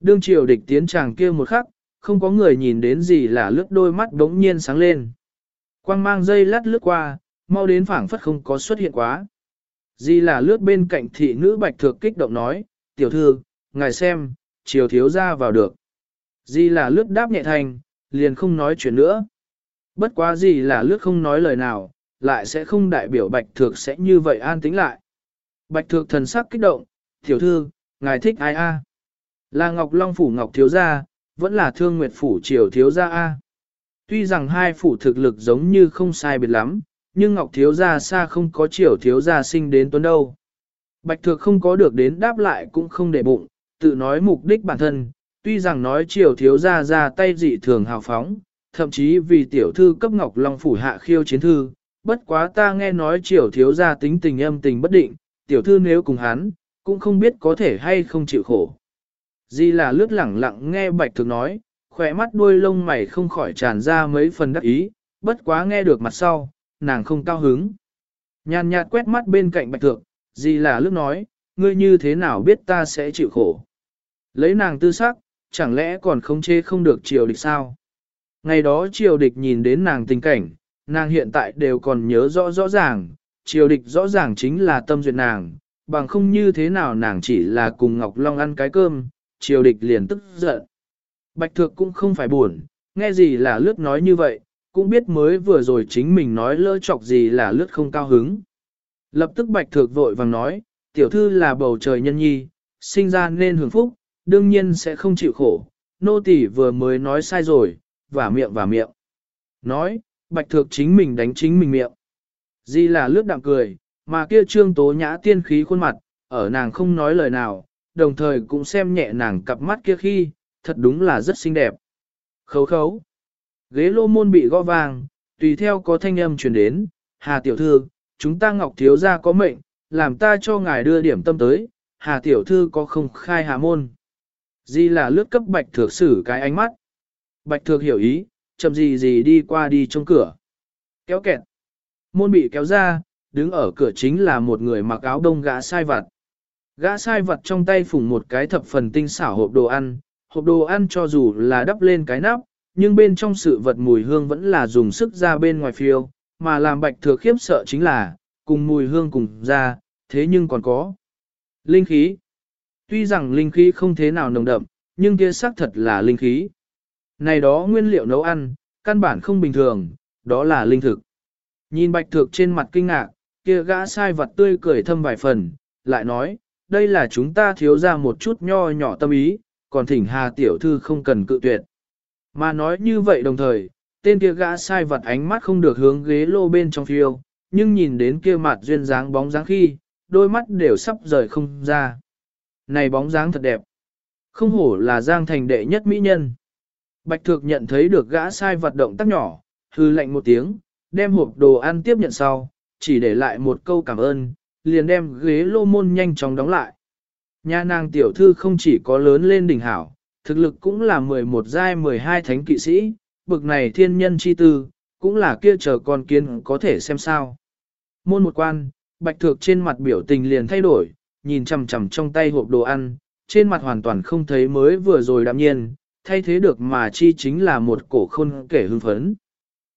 Đương triều địch tiến chàng kia một khắc, không có người nhìn đến gì là lướt đôi mắt đống nhiên sáng lên. Quang mang dây lát lướt qua, mau đến phảng phất không có xuất hiện quá. Di là lướt bên cạnh thị nữ bạch thược kích động nói, tiểu thư, ngài xem, triều thiếu ra vào được. Di là lướt đáp nhẹ thành, liền không nói chuyện nữa. Bất quá gì là lướt không nói lời nào, lại sẽ không đại biểu bạch thược sẽ như vậy an tính lại. Bạch thược thần sắc kích động, tiểu thư, ngài thích ai a? Là Ngọc Long Phủ Ngọc Thiếu Gia, vẫn là Thương Nguyệt Phủ Triều Thiếu Gia a? Tuy rằng hai phủ thực lực giống như không sai biệt lắm, nhưng Ngọc Thiếu Gia xa không có triều Thiếu Gia sinh đến tuấn đâu. Bạch Thược không có được đến đáp lại cũng không để bụng, tự nói mục đích bản thân, tuy rằng nói triều Thiếu Gia ra tay dị thường hào phóng, thậm chí vì tiểu thư cấp Ngọc Long phủ hạ khiêu chiến thư, bất quá ta nghe nói triều Thiếu Gia tính tình âm tình bất định, tiểu thư nếu cùng hắn, cũng không biết có thể hay không chịu khổ. Di là lướt lẳng lặng nghe Bạch thực nói, khỏe mắt đuôi lông mày không khỏi tràn ra mấy phần đắc ý, bất quá nghe được mặt sau, nàng không cao hứng. Nhàn nhạt quét mắt bên cạnh bạch thượng, gì là lúc nói, ngươi như thế nào biết ta sẽ chịu khổ. Lấy nàng tư sắc, chẳng lẽ còn không chê không được triều địch sao? Ngày đó triều địch nhìn đến nàng tình cảnh, nàng hiện tại đều còn nhớ rõ rõ ràng, triều địch rõ ràng chính là tâm duyệt nàng, bằng không như thế nào nàng chỉ là cùng Ngọc Long ăn cái cơm, triều địch liền tức giận. Bạch Thược cũng không phải buồn, nghe gì là lướt nói như vậy, cũng biết mới vừa rồi chính mình nói lỡ chọc gì là lướt không cao hứng. Lập tức Bạch Thược vội vàng nói, tiểu thư là bầu trời nhân nhi, sinh ra nên hưởng phúc, đương nhiên sẽ không chịu khổ. Nô tỳ vừa mới nói sai rồi, và miệng và miệng. Nói, Bạch Thược chính mình đánh chính mình miệng. Di là lướt đạm cười, mà kia trương tố nhã tiên khí khuôn mặt, ở nàng không nói lời nào, đồng thời cũng xem nhẹ nàng cặp mắt kia khi, thật đúng là rất xinh đẹp. Khấu khấu. Ghế lô môn bị gõ vàng, tùy theo có thanh âm truyền đến, Hà tiểu thư, chúng ta ngọc thiếu ra có mệnh, làm ta cho ngài đưa điểm tâm tới, Hà tiểu thư có không khai hà môn. Di là lướt cấp bạch thược xử cái ánh mắt. Bạch thược hiểu ý, chậm gì gì đi qua đi trong cửa. Kéo kẹt. Môn bị kéo ra, đứng ở cửa chính là một người mặc áo đông gã sai vặt. Gã sai vật trong tay phủng một cái thập phần tinh xảo hộp đồ ăn, hộp đồ ăn cho dù là đắp lên cái nắp, nhưng bên trong sự vật mùi hương vẫn là dùng sức ra bên ngoài phiêu, mà làm bạch thừa khiếp sợ chính là, cùng mùi hương cùng ra, thế nhưng còn có. Linh khí. Tuy rằng linh khí không thế nào nồng đậm, nhưng kia xác thật là linh khí. Này đó nguyên liệu nấu ăn, căn bản không bình thường, đó là linh thực. Nhìn bạch thược trên mặt kinh ngạc, kia gã sai vật tươi cười thâm vài phần, lại nói, đây là chúng ta thiếu ra một chút nho nhỏ tâm ý, còn thỉnh hà tiểu thư không cần cự tuyệt. Mà nói như vậy đồng thời, tên kia gã sai vật ánh mắt không được hướng ghế lô bên trong phiêu, nhưng nhìn đến kia mặt duyên dáng bóng dáng khi, đôi mắt đều sắp rời không ra. Này bóng dáng thật đẹp. Không hổ là giang thành đệ nhất mỹ nhân. Bạch Thược nhận thấy được gã sai vật động tác nhỏ, hư lạnh một tiếng, đem hộp đồ ăn tiếp nhận sau, chỉ để lại một câu cảm ơn, liền đem ghế lô môn nhanh chóng đóng lại. Nhà nàng tiểu thư không chỉ có lớn lên đỉnh hảo, thực lực cũng là 11 giai 12 thánh kỵ sĩ, bực này thiên nhân chi tư, cũng là kia chờ con kiến có thể xem sao. Môn một quan, bạch thược trên mặt biểu tình liền thay đổi, nhìn chằm chằm trong tay hộp đồ ăn, trên mặt hoàn toàn không thấy mới vừa rồi đạm nhiên, thay thế được mà chi chính là một cổ khôn kể hưng phấn.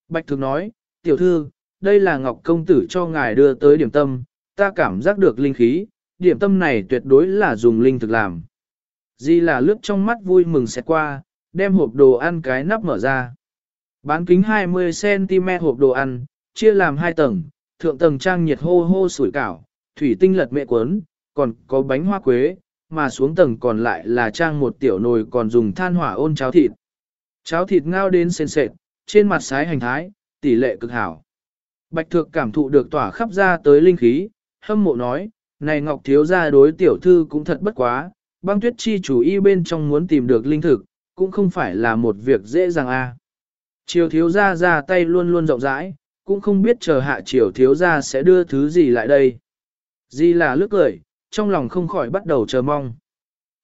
Bạch thược nói, tiểu thư, đây là ngọc công tử cho ngài đưa tới điểm tâm, ta cảm giác được linh khí, điểm tâm này tuyệt đối là dùng linh thực làm. Di là lướt trong mắt vui mừng sẽ qua, đem hộp đồ ăn cái nắp mở ra. Bán kính 20cm hộp đồ ăn, chia làm hai tầng, thượng tầng trang nhiệt hô hô sủi cảo, thủy tinh lật mẹ cuốn, còn có bánh hoa quế, mà xuống tầng còn lại là trang một tiểu nồi còn dùng than hỏa ôn cháo thịt. Cháo thịt ngao đến sền sệt, trên mặt sái hành thái, tỷ lệ cực hảo. Bạch thược cảm thụ được tỏa khắp ra tới linh khí, hâm mộ nói, này Ngọc Thiếu gia đối tiểu thư cũng thật bất quá, băng tuyết chi chủ y bên trong muốn tìm được linh thực, cũng không phải là một việc dễ dàng a. À. Triều thiếu gia ra tay luôn luôn rộng rãi, cũng không biết chờ hạ triều thiếu gia sẽ đưa thứ gì lại đây. Di là lướt cười, trong lòng không khỏi bắt đầu chờ mong.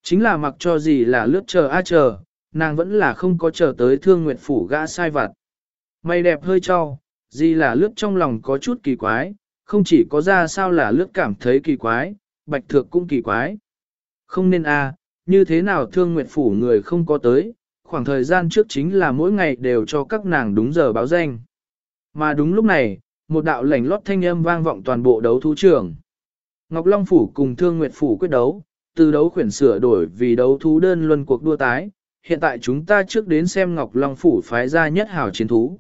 Chính là mặc cho gì là lướt chờ a chờ, nàng vẫn là không có chờ tới thương nguyệt phủ gã sai vặt. Mày đẹp hơi cho, gì là lướt trong lòng có chút kỳ quái, không chỉ có ra sao là lướt cảm thấy kỳ quái, bạch thược cũng kỳ quái. Không nên a, à, như thế nào thương nguyện phủ người không có tới, khoảng thời gian trước chính là mỗi ngày đều cho các nàng đúng giờ báo danh. Mà đúng lúc này, một đạo lảnh lót thanh âm vang vọng toàn bộ đấu thú trường. Ngọc Long Phủ cùng Thương Nguyệt Phủ quyết đấu, từ đấu khuyển sửa đổi vì đấu thú đơn luân cuộc đua tái, hiện tại chúng ta trước đến xem Ngọc Long Phủ phái ra nhất hảo chiến thú.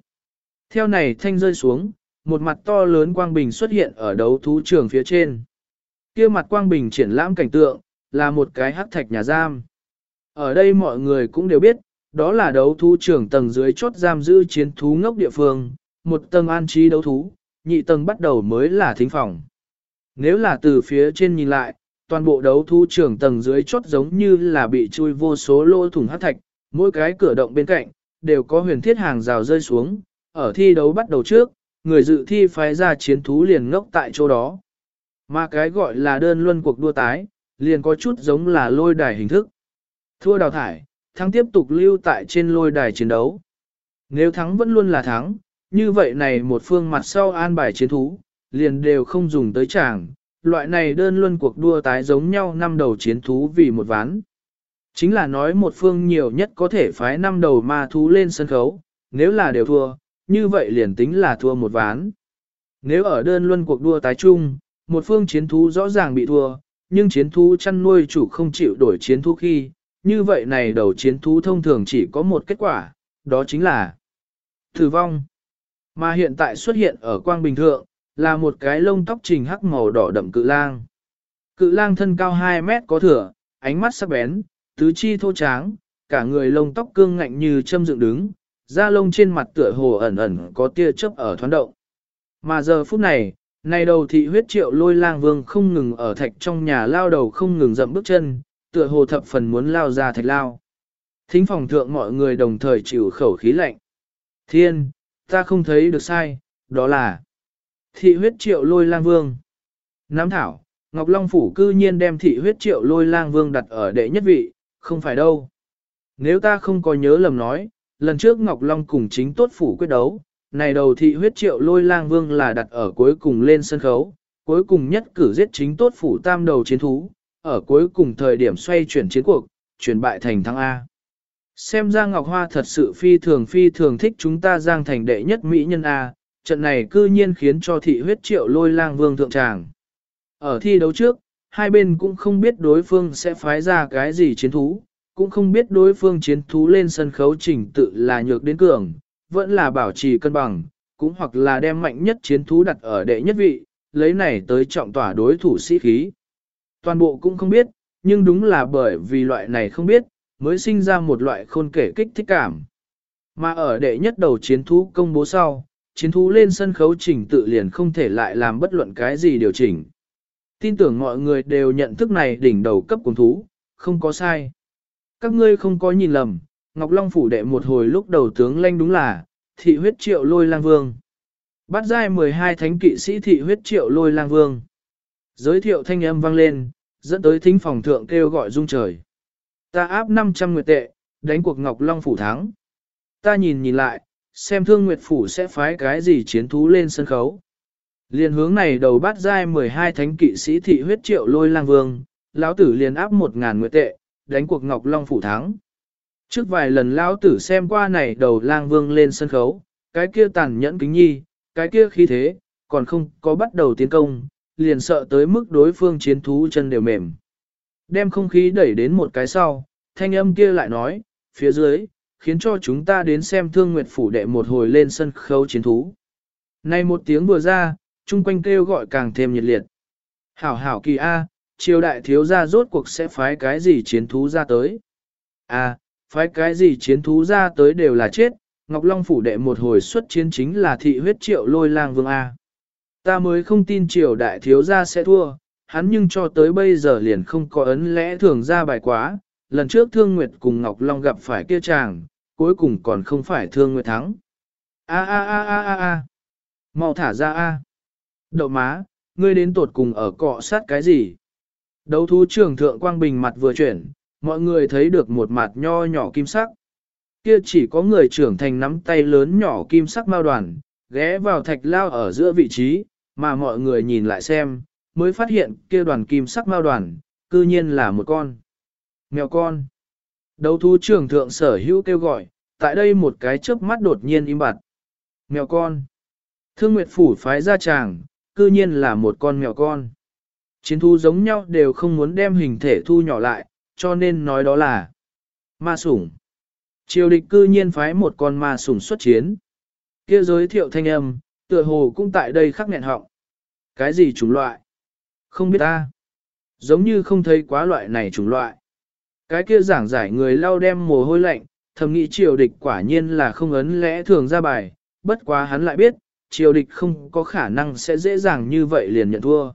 Theo này thanh rơi xuống, một mặt to lớn quang bình xuất hiện ở đấu thú trường phía trên. kia mặt quang bình triển lãm cảnh tượng, là một cái hắc thạch nhà giam. Ở đây mọi người cũng đều biết, đó là đấu thú trưởng tầng dưới chốt giam giữ chiến thú ngốc địa phương, một tầng an trí đấu thú, nhị tầng bắt đầu mới là thính phòng. Nếu là từ phía trên nhìn lại, toàn bộ đấu thú trưởng tầng dưới chốt giống như là bị chui vô số lỗ thủng hắc thạch, mỗi cái cửa động bên cạnh, đều có huyền thiết hàng rào rơi xuống, ở thi đấu bắt đầu trước, người dự thi phái ra chiến thú liền ngốc tại chỗ đó. Mà cái gọi là đơn luân cuộc đua tái, liền có chút giống là lôi đài hình thức. Thua đào thải, thắng tiếp tục lưu tại trên lôi đài chiến đấu. Nếu thắng vẫn luôn là thắng, như vậy này một phương mặt sau an bài chiến thú, liền đều không dùng tới chàng. Loại này đơn luân cuộc đua tái giống nhau năm đầu chiến thú vì một ván. Chính là nói một phương nhiều nhất có thể phái năm đầu ma thú lên sân khấu, nếu là đều thua, như vậy liền tính là thua một ván. Nếu ở đơn luân cuộc đua tái chung, một phương chiến thú rõ ràng bị thua, nhưng chiến thú chăn nuôi chủ không chịu đổi chiến thú khi, như vậy này đầu chiến thú thông thường chỉ có một kết quả, đó chính là tử vong. Mà hiện tại xuất hiện ở quang bình thượng, là một cái lông tóc trình hắc màu đỏ đậm cự lang. Cự lang thân cao 2 mét có thửa, ánh mắt sắc bén, tứ chi thô tráng, cả người lông tóc cương ngạnh như châm dựng đứng, da lông trên mặt tựa hồ ẩn ẩn có tia chớp ở thoáng động. Mà giờ phút này, này đầu thị huyết triệu lôi lang vương không ngừng ở thạch trong nhà lao đầu không ngừng dậm bước chân, tựa hồ thập phần muốn lao ra thạch lao. Thính phòng thượng mọi người đồng thời chịu khẩu khí lạnh. Thiên, ta không thấy được sai, đó là thị huyết triệu lôi lang vương. nám thảo, Ngọc Long Phủ cư nhiên đem thị huyết triệu lôi lang vương đặt ở đệ nhất vị, không phải đâu. Nếu ta không có nhớ lầm nói, lần trước Ngọc Long cùng chính tốt phủ quyết đấu, này đầu thị huyết triệu lôi lang vương là đặt ở cuối cùng lên sân khấu, cuối cùng nhất cử giết chính tốt phủ tam đầu chiến thú, ở cuối cùng thời điểm xoay chuyển chiến cuộc, chuyển bại thành thắng A. Xem ra Ngọc Hoa thật sự phi thường phi thường thích chúng ta giang thành đệ nhất mỹ nhân A, trận này cư nhiên khiến cho thị huyết triệu lôi lang vương thượng tràng. Ở thi đấu trước, hai bên cũng không biết đối phương sẽ phái ra cái gì chiến thú, cũng không biết đối phương chiến thú lên sân khấu trình tự là nhược đến cường, vẫn là bảo trì cân bằng, cũng hoặc là đem mạnh nhất chiến thú đặt ở đệ nhất vị, lấy này tới trọng tỏa đối thủ sĩ khí. Toàn bộ cũng không biết, nhưng đúng là bởi vì loại này không biết, mới sinh ra một loại khôn kể kích thích cảm. Mà ở đệ nhất đầu chiến thú công bố sau, chiến thú lên sân khấu trình tự liền không thể lại làm bất luận cái gì điều chỉnh. Tin tưởng mọi người đều nhận thức này đỉnh đầu cấp cùng thú, không có sai. Các ngươi không có nhìn lầm, Ngọc Long phủ đệ một hồi lúc đầu tướng lanh đúng là, thị huyết triệu lôi lang vương. Bắt giai 12 thánh kỵ sĩ thị huyết triệu lôi lang vương. Giới thiệu thanh âm vang lên, dẫn tới thính phòng thượng kêu gọi rung trời. Ta áp 500 nguyệt tệ, đánh cuộc Ngọc Long phủ thắng. Ta nhìn nhìn lại, xem thương nguyệt phủ sẽ phái cái gì chiến thú lên sân khấu. Liên hướng này đầu bắt giai 12 thánh kỵ sĩ thị huyết triệu lôi lang vương, lão tử liền áp 1.000 nguyệt tệ, đánh cuộc Ngọc Long phủ thắng. Trước vài lần lão tử xem qua này đầu lang vương lên sân khấu, cái kia tàn nhẫn kính nhi, cái kia khí thế, còn không có bắt đầu tiến công, liền sợ tới mức đối phương chiến thú chân đều mềm. Đem không khí đẩy đến một cái sau, thanh âm kia lại nói, phía dưới, khiến cho chúng ta đến xem thương nguyệt phủ đệ một hồi lên sân khấu chiến thú. Này một tiếng vừa ra, chung quanh kêu gọi càng thêm nhiệt liệt. Hảo hảo kỳ A, triều đại thiếu gia rốt cuộc sẽ phái cái gì chiến thú ra tới. À, phái cái gì chiến thú ra tới đều là chết, Ngọc Long phủ đệ một hồi xuất chiến chính là thị huyết triệu lôi lang vương A. Ta mới không tin triều đại thiếu gia sẽ thua, hắn nhưng cho tới bây giờ liền không có ấn lẽ thường ra bài quá, lần trước Thương Nguyệt cùng Ngọc Long gặp phải kia chàng, cuối cùng còn không phải Thương Nguyệt thắng. A a a a a a, mau thả ra a. Đậu má, ngươi đến tột cùng ở cọ sát cái gì? Đấu thú trưởng thượng quang bình mặt vừa chuyển, mọi người thấy được một mặt nho nhỏ kim sắc. Kia chỉ có người trưởng thành nắm tay lớn nhỏ kim sắc mao đoàn, ghé vào thạch lao ở giữa vị trí, mà mọi người nhìn lại xem, mới phát hiện kia đoàn kim sắc mao đoàn, cư nhiên là một con. Mèo con. Đấu thú trưởng thượng sở hữu kêu gọi, tại đây một cái chớp mắt đột nhiên im bặt. Mèo con. Thương Nguyệt Phủ phái ra chàng, cư nhiên là một con mèo con. Chiến thu giống nhau đều không muốn đem hình thể thu nhỏ lại, cho nên nói đó là ma sủng. Triều địch cư nhiên phái một con ma sủng xuất chiến. Kia giới thiệu thanh âm, tựa hồ cũng tại đây khắc nghẹn họng. Cái gì chủng loại? Không biết ta. Giống như không thấy quá loại này chủng loại. Cái kia giảng giải người lau đem mồ hôi lạnh, thầm nghĩ triều địch quả nhiên là không ấn lẽ thường ra bài, bất quá hắn lại biết, triều địch không có khả năng sẽ dễ dàng như vậy liền nhận thua.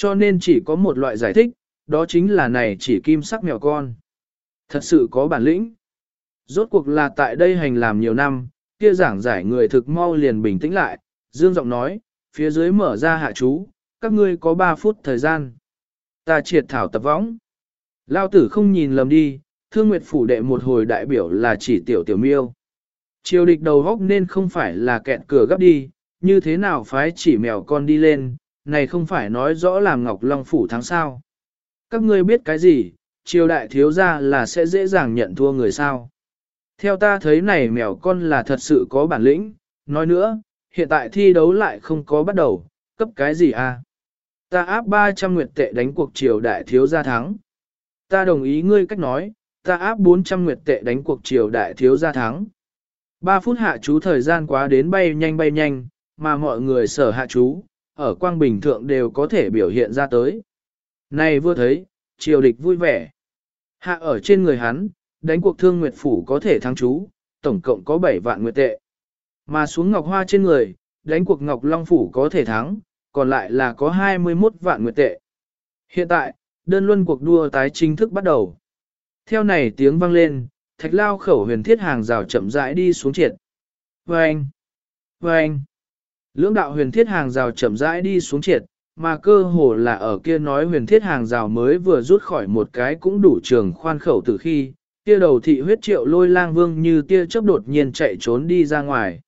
Cho nên chỉ có một loại giải thích, đó chính là này chỉ kim sắc mèo con. Thật sự có bản lĩnh. Rốt cuộc là tại đây hành làm nhiều năm, kia giảng giải người thực mau liền bình tĩnh lại, dương giọng nói, phía dưới mở ra hạ chú, các ngươi có 3 phút thời gian. Ta triệt thảo tập võng. Lao tử không nhìn lầm đi, thương nguyệt phủ đệ một hồi đại biểu là chỉ tiểu tiểu miêu. Triều địch đầu góc nên không phải là kẹn cửa gấp đi, như thế nào phái chỉ mèo con đi lên, này không phải nói rõ làm Ngọc Long phủ thắng sao. Các ngươi biết cái gì, triều đại thiếu ra là sẽ dễ dàng nhận thua người sao. Theo ta thấy này mèo con là thật sự có bản lĩnh, nói nữa, hiện tại thi đấu lại không có bắt đầu, cấp cái gì à? Ta áp 300 nguyệt tệ đánh cuộc triều đại thiếu gia thắng. Ta đồng ý ngươi cách nói, ta áp 400 nguyệt tệ đánh cuộc triều đại thiếu gia thắng. 3 phút hạ chú thời gian quá đến bay nhanh bay nhanh, mà mọi người sở hạ chú, ở quang bình thượng đều có thể biểu hiện ra tới. Này vừa thấy, triều địch vui vẻ. Hạ ở trên người hắn, đánh cuộc thương nguyệt phủ có thể thắng chú, tổng cộng có 7 vạn nguyệt tệ. Mà xuống ngọc hoa trên người, đánh cuộc ngọc long phủ có thể thắng, còn lại là có 21 vạn nguyệt tệ. Hiện tại, đơn luân cuộc đua tái chính thức bắt đầu. Theo này tiếng vang lên, thạch lao khẩu huyền thiết hàng rào chậm rãi đi xuống triệt. Vâng! Vâng! Lưỡng đạo huyền thiết hàng rào chậm rãi đi xuống triệt, mà cơ hồ là ở kia nói huyền thiết hàng rào mới vừa rút khỏi một cái cũng đủ trường khoan khẩu từ khi, kia đầu thị huyết triệu lôi lang vương như tia chớp đột nhiên chạy trốn đi ra ngoài.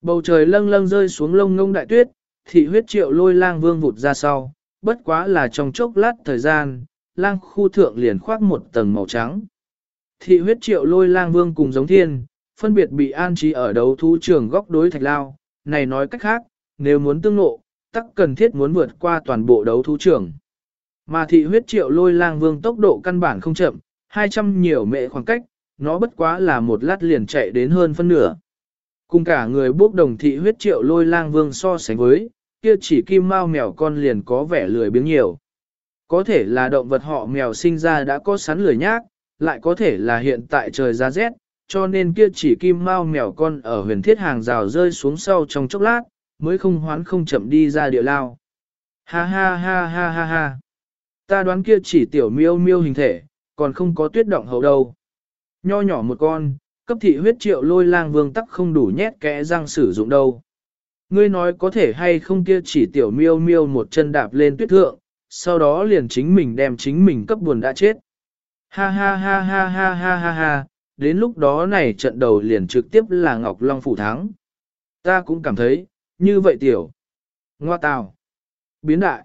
Bầu trời lâng lâng rơi xuống lông ngông đại tuyết, thị huyết triệu lôi lang vương vụt ra sau, bất quá là trong chốc lát thời gian, lang khu thượng liền khoác một tầng màu trắng. Thị huyết triệu lôi lang vương cùng giống thiên, phân biệt bị an trí ở đấu thú trường góc đối thạch lao, này nói cách khác, nếu muốn tương ngộ, tắc cần thiết muốn vượt qua toàn bộ đấu thú trưởng. Mà thị huyết triệu lôi lang vương tốc độ căn bản không chậm, 200 nhiều mệ khoảng cách, nó bất quá là một lát liền chạy đến hơn phân nửa. Cùng cả người bốc đồng thị huyết triệu lôi lang vương so sánh với, kia chỉ kim mao mèo con liền có vẻ lười biếng nhiều. Có thể là động vật họ mèo sinh ra đã có sắn lười nhác, lại có thể là hiện tại trời giá rét, cho nên kia chỉ kim mao mèo con ở huyền thiết hàng rào rơi xuống sâu trong chốc lát, mới không hoán không chậm đi ra địa lao. Ha ha ha ha ha ha. Ta đoán kia chỉ tiểu miêu miêu hình thể, còn không có tuyết động hậu đâu. Nho nhỏ một con, cấp thị huyết triệu lôi lang vương tắc không đủ nhét kẽ răng sử dụng đâu. Ngươi nói có thể hay không kia chỉ tiểu miêu miêu một chân đạp lên tuyết thượng, sau đó liền chính mình đem chính mình cấp buồn đã chết. Ha ha ha ha ha ha ha ha, đến lúc đó này trận đầu liền trực tiếp là Ngọc Long phủ thắng. Ta cũng cảm thấy, như vậy tiểu. Ngoa tào. Biến đại.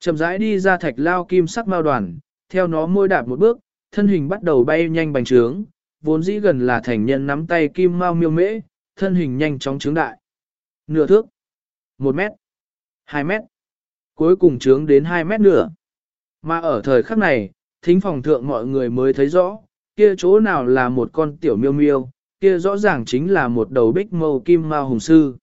Chậm rãi đi ra thạch lao kim sắc mao đoàn, theo nó môi đạp một bước, thân hình bắt đầu bay nhanh bành trướng, vốn dĩ gần là thành nhân nắm tay kim mao miêu mễ, thân hình nhanh chóng trướng đại. Nửa thước, một mét, hai mét, cuối cùng trướng đến hai mét nửa. Mà ở thời khắc này, thính phòng thượng mọi người mới thấy rõ, kia chỗ nào là một con tiểu miêu miêu, kia rõ ràng chính là một đầu bích mâu kim ma hùng sư.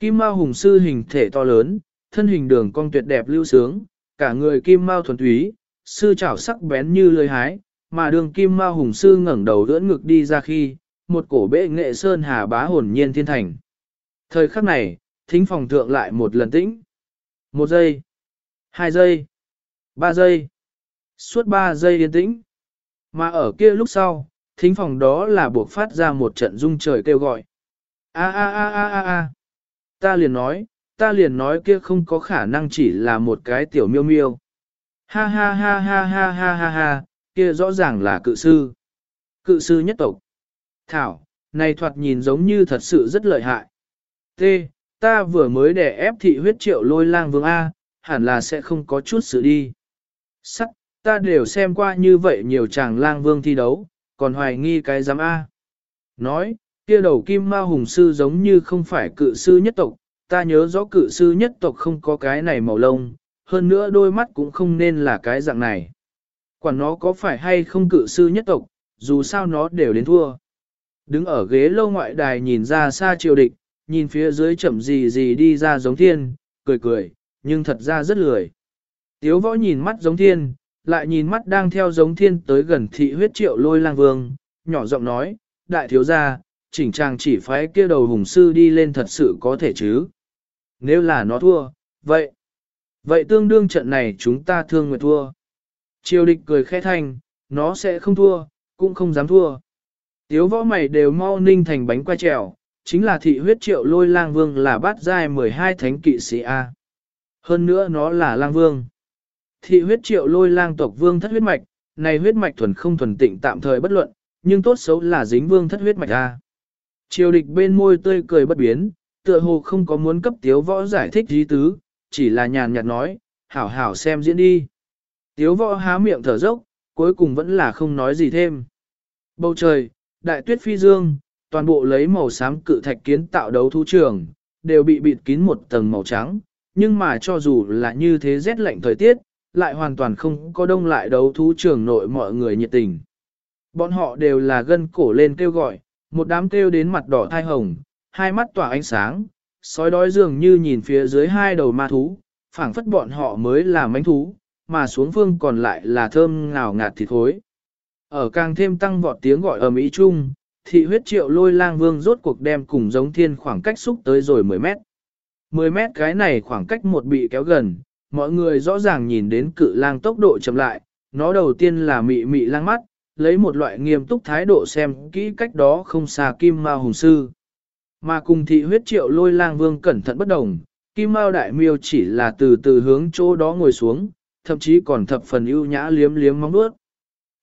Kim ma hùng sư hình thể to lớn, thân hình đường cong tuyệt đẹp lưu sướng, cả người kim mao thuần túy, sư chảo sắc bén như lưỡi hái, mà đường kim ma hùng sư ngẩng đầu ưỡn ngực đi ra khi, một cổ bệ nghệ sơn hà bá hồn nhiên thiên thành. Thời khắc này, thính phòng thượng lại một lần tĩnh. Một giây, hai giây, ba giây, suốt ba giây yên tĩnh. Mà ở kia lúc sau, thính phòng đó là buộc phát ra một trận rung trời kêu gọi. A a a a a a. Ta liền nói, ta liền nói kia không có khả năng chỉ là một cái tiểu miêu miêu. Ha ha ha ha ha ha ha ha, kia rõ ràng là cự sư. Cự sư nhất tộc. Thảo, này thoạt nhìn giống như thật sự rất lợi hại. T, ta vừa mới đè ép thị huyết triệu lôi lang vương A, hẳn là sẽ không có chút sự đi. Sắc, ta đều xem qua như vậy nhiều chàng lang vương thi đấu, còn hoài nghi cái giám A. Nói, kia đầu kim ma hùng sư giống như không phải cự sư nhất tộc, ta nhớ rõ cự sư nhất tộc không có cái này màu lông, hơn nữa đôi mắt cũng không nên là cái dạng này. Quản nó có phải hay không cự sư nhất tộc, dù sao nó đều đến thua. Đứng ở ghế lâu ngoại đài nhìn ra xa triều địch, nhìn phía dưới chậm gì gì đi ra giống thiên, cười cười, nhưng thật ra rất lười. Tiếu võ nhìn mắt giống thiên, lại nhìn mắt đang theo giống thiên tới gần thị huyết triệu lôi lang vương, nhỏ giọng nói, đại thiếu gia, chỉnh trang chỉ phái kia đầu hùng sư đi lên thật sự có thể chứ. Nếu là nó thua, vậy, vậy tương đương trận này chúng ta thương nguyệt thua. Triều địch cười khẽ thanh, nó sẽ không thua, cũng không dám thua. Tiếu võ mày đều mau ninh thành bánh quay trèo, chính là thị huyết triệu lôi lang vương là bát giai 12 thánh kỵ sĩ A. Hơn nữa nó là lang vương. Thị huyết triệu lôi lang tộc vương thất huyết mạch, này huyết mạch thuần không thuần tịnh tạm thời bất luận, nhưng tốt xấu là dính vương thất huyết mạch A. Triều địch bên môi tươi cười bất biến, tựa hồ không có muốn cấp tiếu võ giải thích gì tứ, chỉ là nhàn nhạt nói, hảo hảo xem diễn đi. Tiếu võ há miệng thở dốc, cuối cùng vẫn là không nói gì thêm. Bầu trời, đại tuyết phi dương, toàn bộ lấy màu xám cự thạch kiến tạo đấu thú trường, đều bị bịt kín một tầng màu trắng, nhưng mà cho dù là như thế rét lạnh thời tiết, lại hoàn toàn không có đông lại đấu thú trường nội mọi người nhiệt tình. Bọn họ đều là gân cổ lên kêu gọi, một đám kêu đến mặt đỏ thai hồng, hai mắt tỏa ánh sáng, sói đói dường như nhìn phía dưới hai đầu ma thú, phảng phất bọn họ mới là mánh thú, mà xuống phương còn lại là thơm ngào ngạt thịt thối. Ở càng thêm tăng vọt tiếng gọi ở Mỹ Trung, thị huyết triệu lôi lang vương rốt cuộc đem cùng giống thiên khoảng cách xúc tới rồi 10 mét. 10 mét cái này khoảng cách một bị kéo gần, mọi người rõ ràng nhìn đến cự lang tốc độ chậm lại, nó đầu tiên là mị mị lang mắt, lấy một loại nghiêm túc thái độ xem kỹ cách đó không xa kim ma hùng sư. Mà cùng thị huyết triệu lôi lang vương cẩn thận bất đồng, kim mao đại miêu chỉ là từ từ hướng chỗ đó ngồi xuống, thậm chí còn thập phần ưu nhã liếm liếm móng nuốt.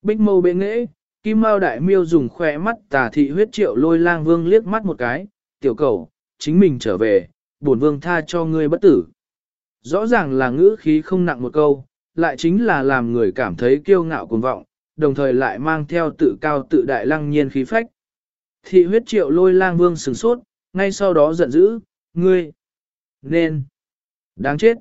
Bích mâu bệ nghễ, kim mao đại miêu dùng khỏe mắt tà thị huyết triệu lôi lang vương liếc mắt một cái, tiểu cầu, chính mình trở về, bổn vương tha cho ngươi bất tử. Rõ ràng là ngữ khí không nặng một câu, lại chính là làm người cảm thấy kiêu ngạo cuồng vọng, đồng thời lại mang theo tự cao tự đại lăng nhiên khí phách. Thị huyết triệu lôi lang vương sừng sốt, ngay sau đó giận dữ, ngươi, nên, đáng chết.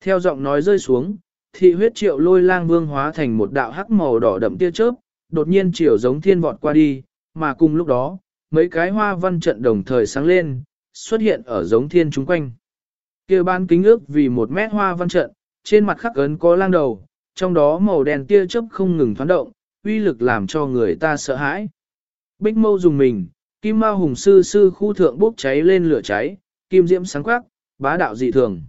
Theo giọng nói rơi xuống, thị huyết triệu lôi lang vương hóa thành một đạo hắc màu đỏ đậm tia chớp, đột nhiên chiều giống thiên vọt qua đi, mà cùng lúc đó, mấy cái hoa văn trận đồng thời sáng lên, xuất hiện ở giống thiên chúng quanh kia ban kính ước vì một mét hoa văn trận, trên mặt khắc ấn có lang đầu, trong đó màu đen tia chớp không ngừng thoáng động, uy lực làm cho người ta sợ hãi. Bích mâu dùng mình, kim ma hùng sư sư khu thượng bốc cháy lên lửa cháy, kim diễm sáng quắc, bá đạo dị thường.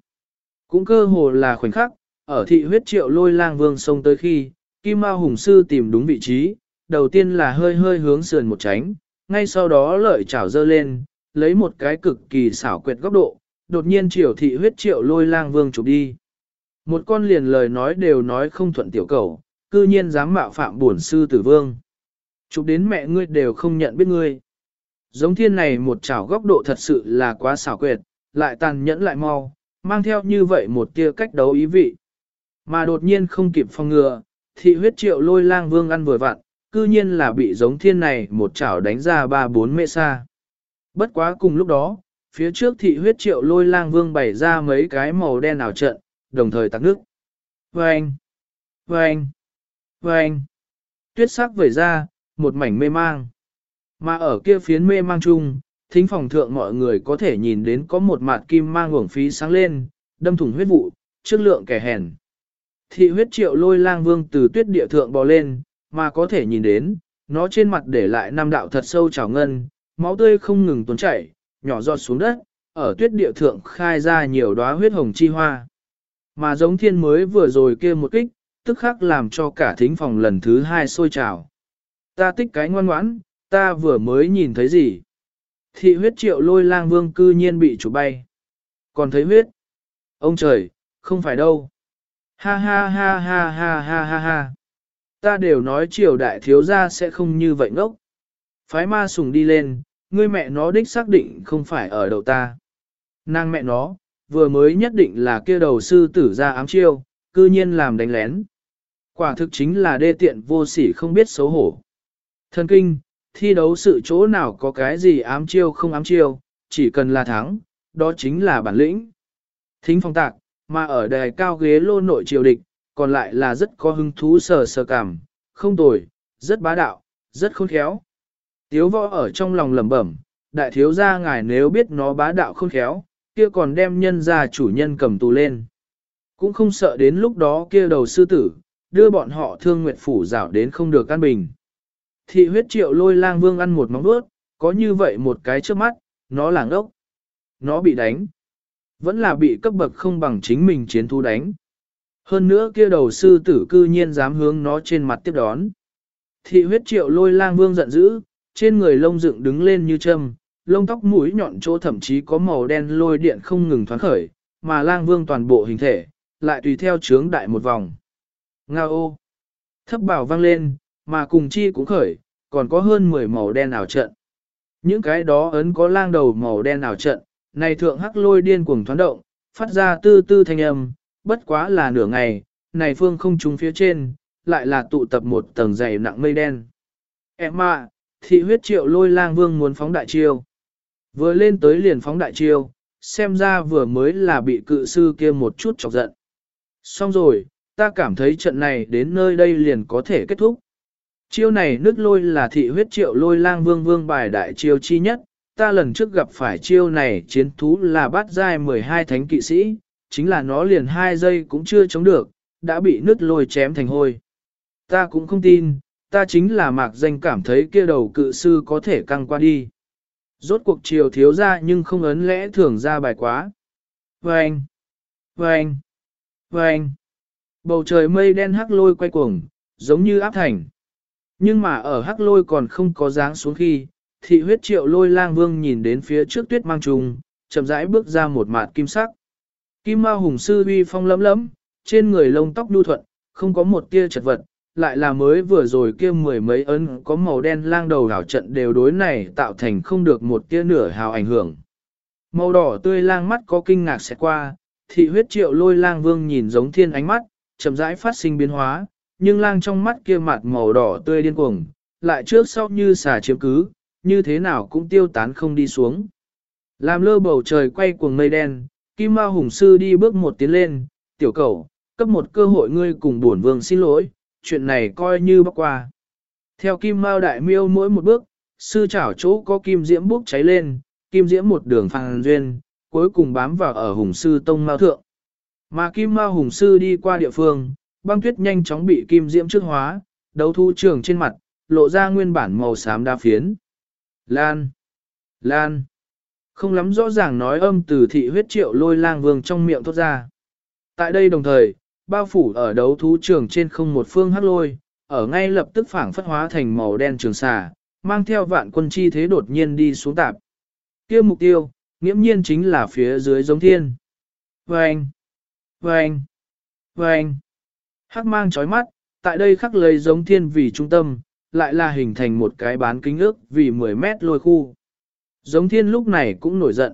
Cũng cơ hồ là khoảnh khắc, ở thị huyết triệu lôi lang vương sông tới khi, kim ma hùng sư tìm đúng vị trí, đầu tiên là hơi hơi hướng sườn một tránh, ngay sau đó lợi chảo dơ lên, lấy một cái cực kỳ xảo quyệt góc độ, đột nhiên triều thị huyết triệu lôi lang vương chụp đi. Một con liền lời nói đều nói không thuận tiểu cầu, cư nhiên dám mạo phạm bổn sư tử vương. Chụp đến mẹ ngươi đều không nhận biết ngươi. Giống thiên này một chảo góc độ thật sự là quá xảo quyệt, lại tàn nhẫn lại mau, mang theo như vậy một tia cách đấu ý vị. Mà đột nhiên không kịp phòng ngừa, thị huyết triệu lôi lang vương ăn vừa vặn, cư nhiên là bị giống thiên này một chảo đánh ra ba bốn mệ xa. Bất quá cùng lúc đó, phía trước thị huyết triệu lôi lang vương bày ra mấy cái màu đen ảo trận, đồng thời tắc nước. Vâng! Vâng! Vâng! Tuyết sắc vẩy ra, một mảnh mê mang. Mà ở kia phiến mê mang chung, thính phòng thượng mọi người có thể nhìn đến có một mặt kim mang uổng phí sáng lên, đâm thủng huyết vụ, trước lượng kẻ hèn. Thị huyết triệu lôi lang vương từ tuyết địa thượng bò lên, mà có thể nhìn đến, nó trên mặt để lại năm đạo thật sâu trào ngân, máu tươi không ngừng tuôn chảy, nhỏ giọt xuống đất, ở tuyết địa thượng khai ra nhiều đóa huyết hồng chi hoa. Mà giống thiên mới vừa rồi kia một kích, tức khắc làm cho cả thính phòng lần thứ hai sôi trào. Ta tích cái ngoan ngoãn, ta vừa mới nhìn thấy gì? Thị huyết triệu lôi lang vương cư nhiên bị chủ bay. Còn thấy huyết? Ông trời, không phải đâu. Ha ha ha ha ha ha ha ha. Ta đều nói triều đại thiếu gia sẽ không như vậy ngốc. Phái ma sùng đi lên, ngươi mẹ nó đích xác định không phải ở đầu ta. Nàng mẹ nó, vừa mới nhất định là kia đầu sư tử ra ám chiêu, cư nhiên làm đánh lén. Quả thực chính là đê tiện vô sỉ không biết xấu hổ. Thần kinh, thi đấu sự chỗ nào có cái gì ám chiêu không ám chiêu, chỉ cần là thắng, đó chính là bản lĩnh. Thính phong tạc, mà ở đài cao ghế lô nội triều địch, còn lại là rất có hứng thú sờ sờ cảm, không tồi, rất bá đạo, rất khôn khéo. Tiếu võ ở trong lòng lẩm bẩm, đại thiếu gia ngài nếu biết nó bá đạo không khéo, kia còn đem nhân ra chủ nhân cầm tù lên. Cũng không sợ đến lúc đó kia đầu sư tử, đưa bọn họ thương nguyệt phủ rảo đến không được căn bình. Thị huyết triệu lôi lang vương ăn một móng bước, có như vậy một cái trước mắt, nó là ngốc. Nó bị đánh. Vẫn là bị cấp bậc không bằng chính mình chiến thú đánh. Hơn nữa kia đầu sư tử cư nhiên dám hướng nó trên mặt tiếp đón. Thị huyết triệu lôi lang vương giận dữ, trên người lông dựng đứng lên như châm, lông tóc mũi nhọn chỗ thậm chí có màu đen lôi điện không ngừng thoáng khởi, mà lang vương toàn bộ hình thể, lại tùy theo chướng đại một vòng. Nga ô! Thấp bảo vang lên, mà cùng chi cũng khởi, còn có hơn 10 màu đen ảo trận. Những cái đó ấn có lang đầu màu đen ảo trận, này thượng hắc lôi điên cuồng thoáng động, phát ra tư tư thanh âm, bất quá là nửa ngày, này phương không trúng phía trên, lại là tụ tập một tầng dày nặng mây đen. Em à, thị huyết triệu lôi lang vương muốn phóng đại chiêu. Vừa lên tới liền phóng đại chiêu, xem ra vừa mới là bị cự sư kia một chút chọc giận. Xong rồi, ta cảm thấy trận này đến nơi đây liền có thể kết thúc. Chiêu này nước lôi là thị huyết triệu lôi lang vương vương bài đại chiêu chi nhất, ta lần trước gặp phải chiêu này chiến thú là bát giai 12 thánh kỵ sĩ, chính là nó liền 2 giây cũng chưa chống được, đã bị nứt lôi chém thành hôi. Ta cũng không tin, ta chính là mạc danh cảm thấy kia đầu cự sư có thể căng qua đi. Rốt cuộc chiều thiếu ra nhưng không ấn lẽ thường ra bài quá. Vâng! Vâng! Vâng! Bầu trời mây đen hắc lôi quay cuồng, giống như áp thành. Nhưng mà ở hắc lôi còn không có dáng xuống khi, thị huyết triệu lôi lang vương nhìn đến phía trước tuyết mang trùng, chậm rãi bước ra một mạt kim sắc. Kim ma hùng sư uy phong lấm lấm, trên người lông tóc đu thuận, không có một tia chật vật, lại là mới vừa rồi kia mười mấy ấn có màu đen lang đầu đảo trận đều đối này tạo thành không được một tia nửa hào ảnh hưởng. Màu đỏ tươi lang mắt có kinh ngạc sẽ qua, thị huyết triệu lôi lang vương nhìn giống thiên ánh mắt, chậm rãi phát sinh biến hóa, nhưng lang trong mắt kia mặt màu đỏ tươi điên cuồng, lại trước sau như xà chiếm cứ, như thế nào cũng tiêu tán không đi xuống. Làm lơ bầu trời quay cuồng mây đen, Kim ma Hùng Sư đi bước một tiến lên, tiểu cầu, cấp một cơ hội ngươi cùng bổn vương xin lỗi, chuyện này coi như bắc qua. Theo Kim Mao Đại Miêu mỗi một bước, sư chảo chỗ có kim diễm bốc cháy lên, kim diễm một đường phàng duyên, cuối cùng bám vào ở Hùng Sư Tông Mao Thượng. Mà Kim Mao Hùng Sư đi qua địa phương, băng tuyết nhanh chóng bị kim diễm trước hóa, đấu thu trường trên mặt, lộ ra nguyên bản màu xám đa phiến. Lan! Lan! Không lắm rõ ràng nói âm từ thị huyết triệu lôi lang vương trong miệng thốt ra. Tại đây đồng thời, bao phủ ở đấu thú trường trên không một phương hắc lôi, ở ngay lập tức phảng phất hóa thành màu đen trường xà, mang theo vạn quân chi thế đột nhiên đi xuống tạp. kia mục tiêu, nghiễm nhiên chính là phía dưới giống thiên. Vâng! Vâng! Vâng! Hắc mang chói mắt, tại đây khắc lấy giống thiên vì trung tâm, lại là hình thành một cái bán kính ước vì 10 mét lôi khu. Giống thiên lúc này cũng nổi giận.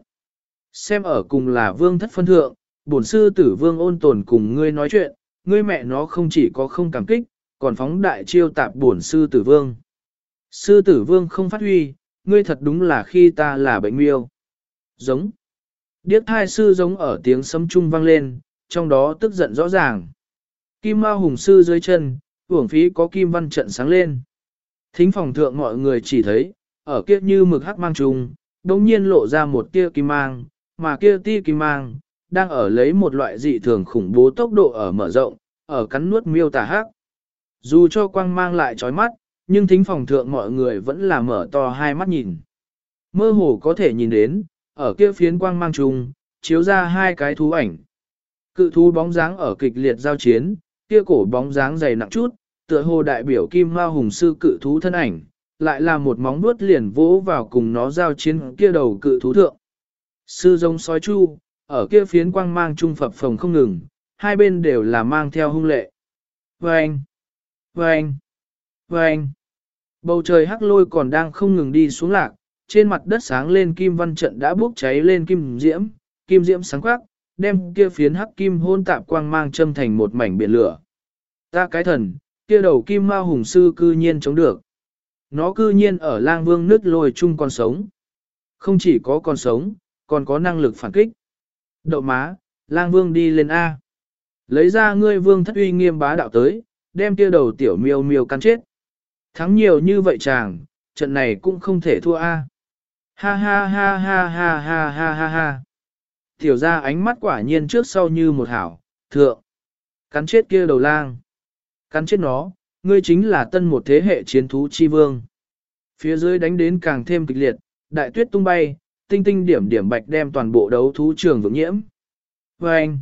Xem ở cùng là vương thất phân thượng, bổn sư tử vương ôn tồn cùng ngươi nói chuyện, ngươi mẹ nó không chỉ có không cảm kích, còn phóng đại chiêu tạp bổn sư tử vương. Sư tử vương không phát huy, ngươi thật đúng là khi ta là bệnh miêu. Giống. Điếc thai sư giống ở tiếng sấm trung vang lên, trong đó tức giận rõ ràng. Kim ma hùng sư dưới chân, uổng phí có kim văn trận sáng lên. Thính phòng thượng mọi người chỉ thấy, ở kia như mực hắc mang trùng, đồng nhiên lộ ra một tia kim mang, mà kia tia kim mang, đang ở lấy một loại dị thường khủng bố tốc độ ở mở rộng, ở cắn nuốt miêu tả hắc. Dù cho quang mang lại chói mắt, nhưng thính phòng thượng mọi người vẫn là mở to hai mắt nhìn. Mơ hồ có thể nhìn đến, ở kia phiến quang mang trùng, chiếu ra hai cái thú ảnh. Cự thú bóng dáng ở kịch liệt giao chiến, kia cổ bóng dáng dày nặng chút, tựa hồ đại biểu kim ma hùng sư cự thú thân ảnh, lại là một móng vuốt liền vỗ vào cùng nó giao chiến kia đầu cự thú thượng. Sư giống sói chu, ở kia phiến quang mang trung phập phồng không ngừng, hai bên đều là mang theo hung lệ. Vâng! Vâng! Vâng! Bầu trời hắc lôi còn đang không ngừng đi xuống lạc, trên mặt đất sáng lên kim văn trận đã bốc cháy lên kim diễm, kim diễm sáng quắc, đem kia phiến hắc kim hôn tạp quang mang châm thành một mảnh biển lửa. Ta cái thần, kia đầu kim ma hùng sư cư nhiên chống được. Nó cư nhiên ở lang vương nứt lôi chung còn sống. Không chỉ có còn sống, còn có năng lực phản kích. Đậu má, lang vương đi lên A. Lấy ra ngươi vương thất uy nghiêm bá đạo tới, đem kia đầu tiểu miêu miêu cắn chết. Thắng nhiều như vậy chàng, trận này cũng không thể thua A. Ha ha ha ha ha ha ha ha ha. Tiểu ra ánh mắt quả nhiên trước sau như một hảo, thượng. Cắn chết kia đầu lang. Cắn chết nó, ngươi chính là tân một thế hệ chiến thú chi vương. Phía dưới đánh đến càng thêm kịch liệt, đại tuyết tung bay, tinh tinh điểm điểm bạch đem toàn bộ đấu thú trường vững nhiễm. Và anh,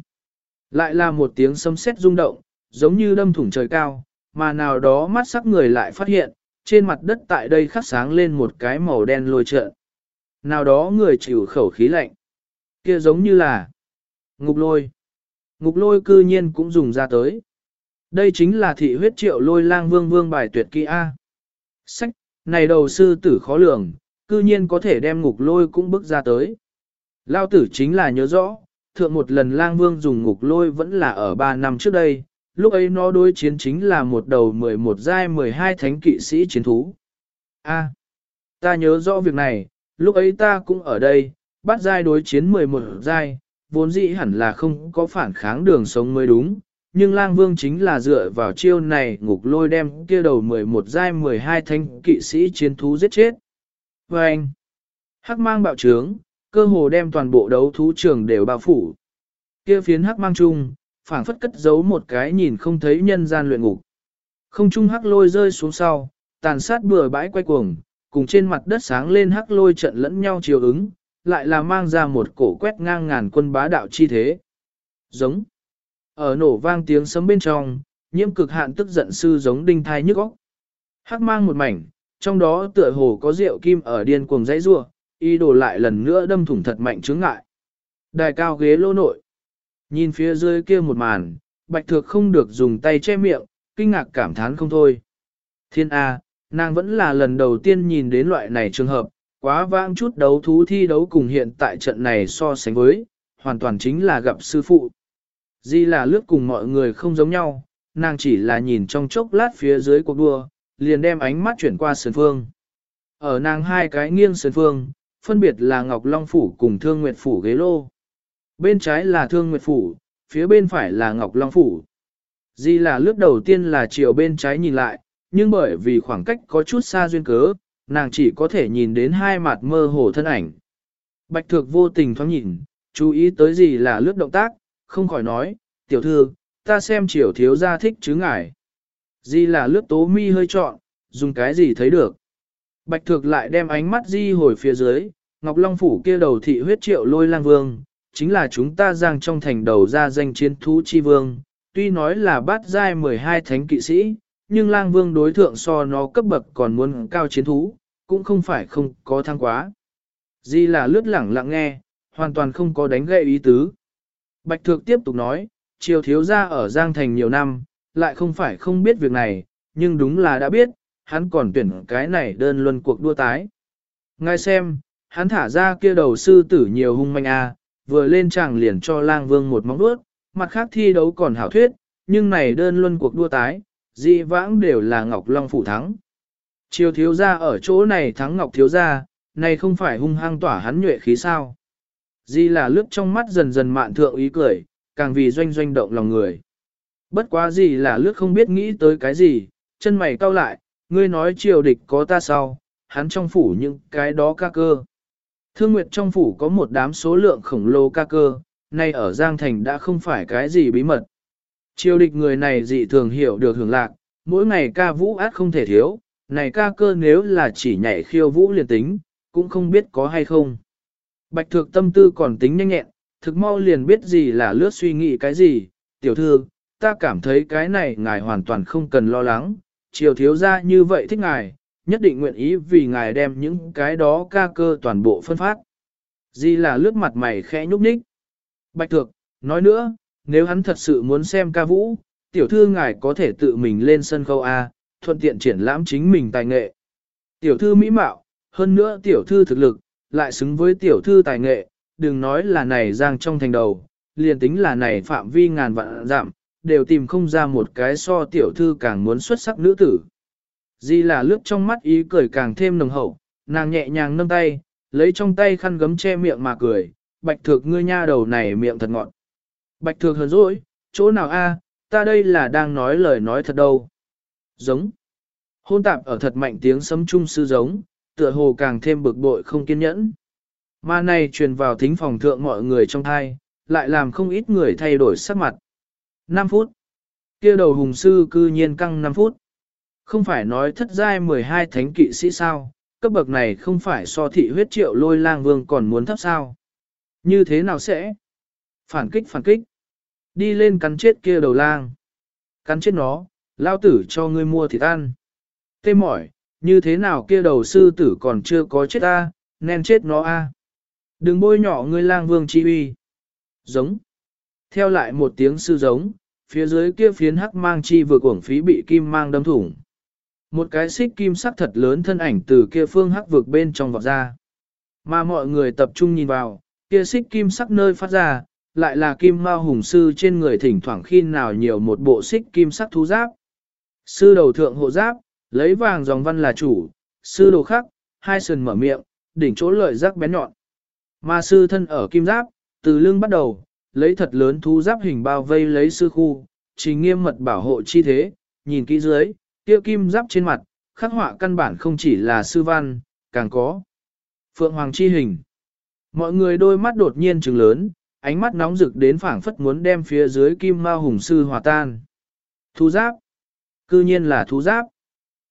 lại là một tiếng sấm sét rung động, giống như đâm thủng trời cao, mà nào đó mắt sắc người lại phát hiện, trên mặt đất tại đây khắc sáng lên một cái màu đen lôi trợn. Nào đó người chịu khẩu khí lạnh. kia giống như là ngục lôi. Ngục lôi cư nhiên cũng dùng ra tới. Đây chính là thị huyết triệu lôi lang vương vương bài tuyệt kỹ A. Sách, này đầu sư tử khó lường, cư nhiên có thể đem ngục lôi cũng bước ra tới. Lao tử chính là nhớ rõ, thượng một lần lang vương dùng ngục lôi vẫn là ở 3 năm trước đây, lúc ấy nó đối chiến chính là một đầu 11 giai 12 thánh kỵ sĩ chiến thú. A, ta nhớ rõ việc này, lúc ấy ta cũng ở đây, bắt giai đối chiến 11 giai, vốn dĩ hẳn là không có phản kháng đường sống mới đúng, nhưng lang vương chính là dựa vào chiêu này ngục lôi đem kia đầu 11 giai 12 thanh kỵ sĩ chiến thú giết chết. Và anh, hắc mang bạo trướng, cơ hồ đem toàn bộ đấu thú trường đều bao phủ. Kia phiến hắc mang chung, phảng phất cất giấu một cái nhìn không thấy nhân gian luyện ngục. Không trung hắc lôi rơi xuống sau, tàn sát bừa bãi quay cuồng, cùng trên mặt đất sáng lên hắc lôi trận lẫn nhau chiều ứng, lại là mang ra một cổ quét ngang ngàn quân bá đạo chi thế. Giống. Ở nổ vang tiếng sấm bên trong, nhiễm cực hạn tức giận sư giống đinh thai nhức óc. Hắc mang một mảnh, trong đó tựa hồ có rượu kim ở điên cuồng dãy rua, y đổ lại lần nữa đâm thủng thật mạnh chướng ngại. Đài cao ghế lô nội. Nhìn phía dưới kia một màn, bạch thược không được dùng tay che miệng, kinh ngạc cảm thán không thôi. Thiên A, nàng vẫn là lần đầu tiên nhìn đến loại này trường hợp, quá vãng chút đấu thú thi đấu cùng hiện tại trận này so sánh với, hoàn toàn chính là gặp sư phụ. Di là lướt cùng mọi người không giống nhau, nàng chỉ là nhìn trong chốc lát phía dưới cuộc đua, liền đem ánh mắt chuyển qua sườn phương. Ở nàng hai cái nghiêng sườn phương, phân biệt là Ngọc Long Phủ cùng Thương Nguyệt Phủ ghế lô. Bên trái là Thương Nguyệt Phủ, phía bên phải là Ngọc Long Phủ. Di là lướt đầu tiên là chiều bên trái nhìn lại, nhưng bởi vì khoảng cách có chút xa duyên cớ, nàng chỉ có thể nhìn đến hai mặt mơ hồ thân ảnh. Bạch Thược vô tình thoáng nhìn, chú ý tới gì là lướt động tác, không khỏi nói, tiểu thư, ta xem triều thiếu gia thích chứ ngài. Di là lướt tố mi hơi trọn, dùng cái gì thấy được. Bạch Thược lại đem ánh mắt di hồi phía dưới, Ngọc Long Phủ kia đầu thị huyết triệu lôi lang vương, chính là chúng ta giang trong thành đầu ra danh chiến thú chi vương, tuy nói là bát giai 12 thánh kỵ sĩ, nhưng lang vương đối thượng so nó cấp bậc còn muốn cao chiến thú, cũng không phải không có thăng quá. Di là lướt lẳng lặng nghe, hoàn toàn không có đánh gậy ý tứ. Bạch Thược tiếp tục nói, triều thiếu gia ở Giang Thành nhiều năm, lại không phải không biết việc này, nhưng đúng là đã biết, hắn còn tuyển cái này đơn luân cuộc đua tái. Ngay xem, hắn thả ra kia đầu sư tử nhiều hung manh a, à, vừa lên chàng liền cho lang vương một móng đuốt, mặt khác thi đấu còn hảo thuyết, nhưng này đơn luân cuộc đua tái, dị vãng đều là Ngọc Long phủ thắng. Triều thiếu gia ở chỗ này thắng Ngọc thiếu gia, này không phải hung hăng tỏa hắn nhuệ khí sao. Di là lướt trong mắt dần dần mạn thượng ý cười, càng vì doanh doanh động lòng người. Bất quá gì là lướt không biết nghĩ tới cái gì, chân mày cau lại, ngươi nói triều địch có ta sau, hắn trong phủ những cái đó ca cơ. Thương Nguyệt trong phủ có một đám số lượng khổng lồ ca cơ, nay ở Giang Thành đã không phải cái gì bí mật. Triều địch người này dị thường hiểu được hưởng lạc, mỗi ngày ca vũ át không thể thiếu, này ca cơ nếu là chỉ nhảy khiêu vũ liền tính, cũng không biết có hay không. Bạch thược tâm tư còn tính nhanh nhẹn, thực mau liền biết gì là lướt suy nghĩ cái gì, tiểu thư, ta cảm thấy cái này ngài hoàn toàn không cần lo lắng, triều thiếu ra như vậy thích ngài, nhất định nguyện ý vì ngài đem những cái đó ca cơ toàn bộ phân phát. Di là lướt mặt mày khẽ nhúc nhích. Bạch thược, nói nữa, nếu hắn thật sự muốn xem ca vũ, tiểu thư ngài có thể tự mình lên sân khấu A, thuận tiện triển lãm chính mình tài nghệ. Tiểu thư mỹ mạo, hơn nữa tiểu thư thực lực, lại xứng với tiểu thư tài nghệ, đừng nói là này giang trong thành đầu, liền tính là này phạm vi ngàn vạn giảm, đều tìm không ra một cái so tiểu thư càng muốn xuất sắc nữ tử. Di là lướt trong mắt ý cười càng thêm nồng hậu, nàng nhẹ nhàng nâng tay, lấy trong tay khăn gấm che miệng mà cười, bạch thược ngươi nha đầu này miệng thật ngọt. Bạch thược hờn dỗi, chỗ nào a? ta đây là đang nói lời nói thật đâu. Giống. Hôn tạp ở thật mạnh tiếng sấm trung sư giống, tựa hồ càng thêm bực bội không kiên nhẫn. Mà này truyền vào thính phòng thượng mọi người trong thai, lại làm không ít người thay đổi sắc mặt. 5 phút. kia đầu hùng sư cư nhiên căng 5 phút. Không phải nói thất giai 12 thánh kỵ sĩ sao, cấp bậc này không phải so thị huyết triệu lôi lang vương còn muốn thấp sao. Như thế nào sẽ? Phản kích phản kích. Đi lên cắn chết kia đầu lang. Cắn chết nó, lao tử cho ngươi mua thịt ăn. Tê mỏi, như thế nào kia đầu sư tử còn chưa có chết ta, nên chết nó a. Đừng bôi nhỏ ngươi lang vương chi uy. Giống. Theo lại một tiếng sư giống, phía dưới kia phiến hắc mang chi vừa cuồng phí bị kim mang đâm thủng. Một cái xích kim sắc thật lớn thân ảnh từ kia phương hắc vực bên trong vọt ra. Mà mọi người tập trung nhìn vào, kia xích kim sắc nơi phát ra, lại là kim mao hùng sư trên người thỉnh thoảng khi nào nhiều một bộ xích kim sắc thú giáp. Sư đầu thượng hộ giáp, lấy vàng dòng văn là chủ, sư đồ khắc, hai sườn mở miệng, đỉnh chỗ lợi giác bén nhọn. Mà sư thân ở kim giáp, từ lưng bắt đầu, lấy thật lớn thú giáp hình bao vây lấy sư khu, chỉ nghiêm mật bảo hộ chi thế, nhìn kỹ dưới, kia kim giáp trên mặt, khắc họa căn bản không chỉ là sư văn, càng có phượng hoàng chi hình. Mọi người đôi mắt đột nhiên trừng lớn, ánh mắt nóng rực đến phảng phất muốn đem phía dưới kim ma hùng sư hòa tan. Thú giáp. Cư nhiên là thú giáp.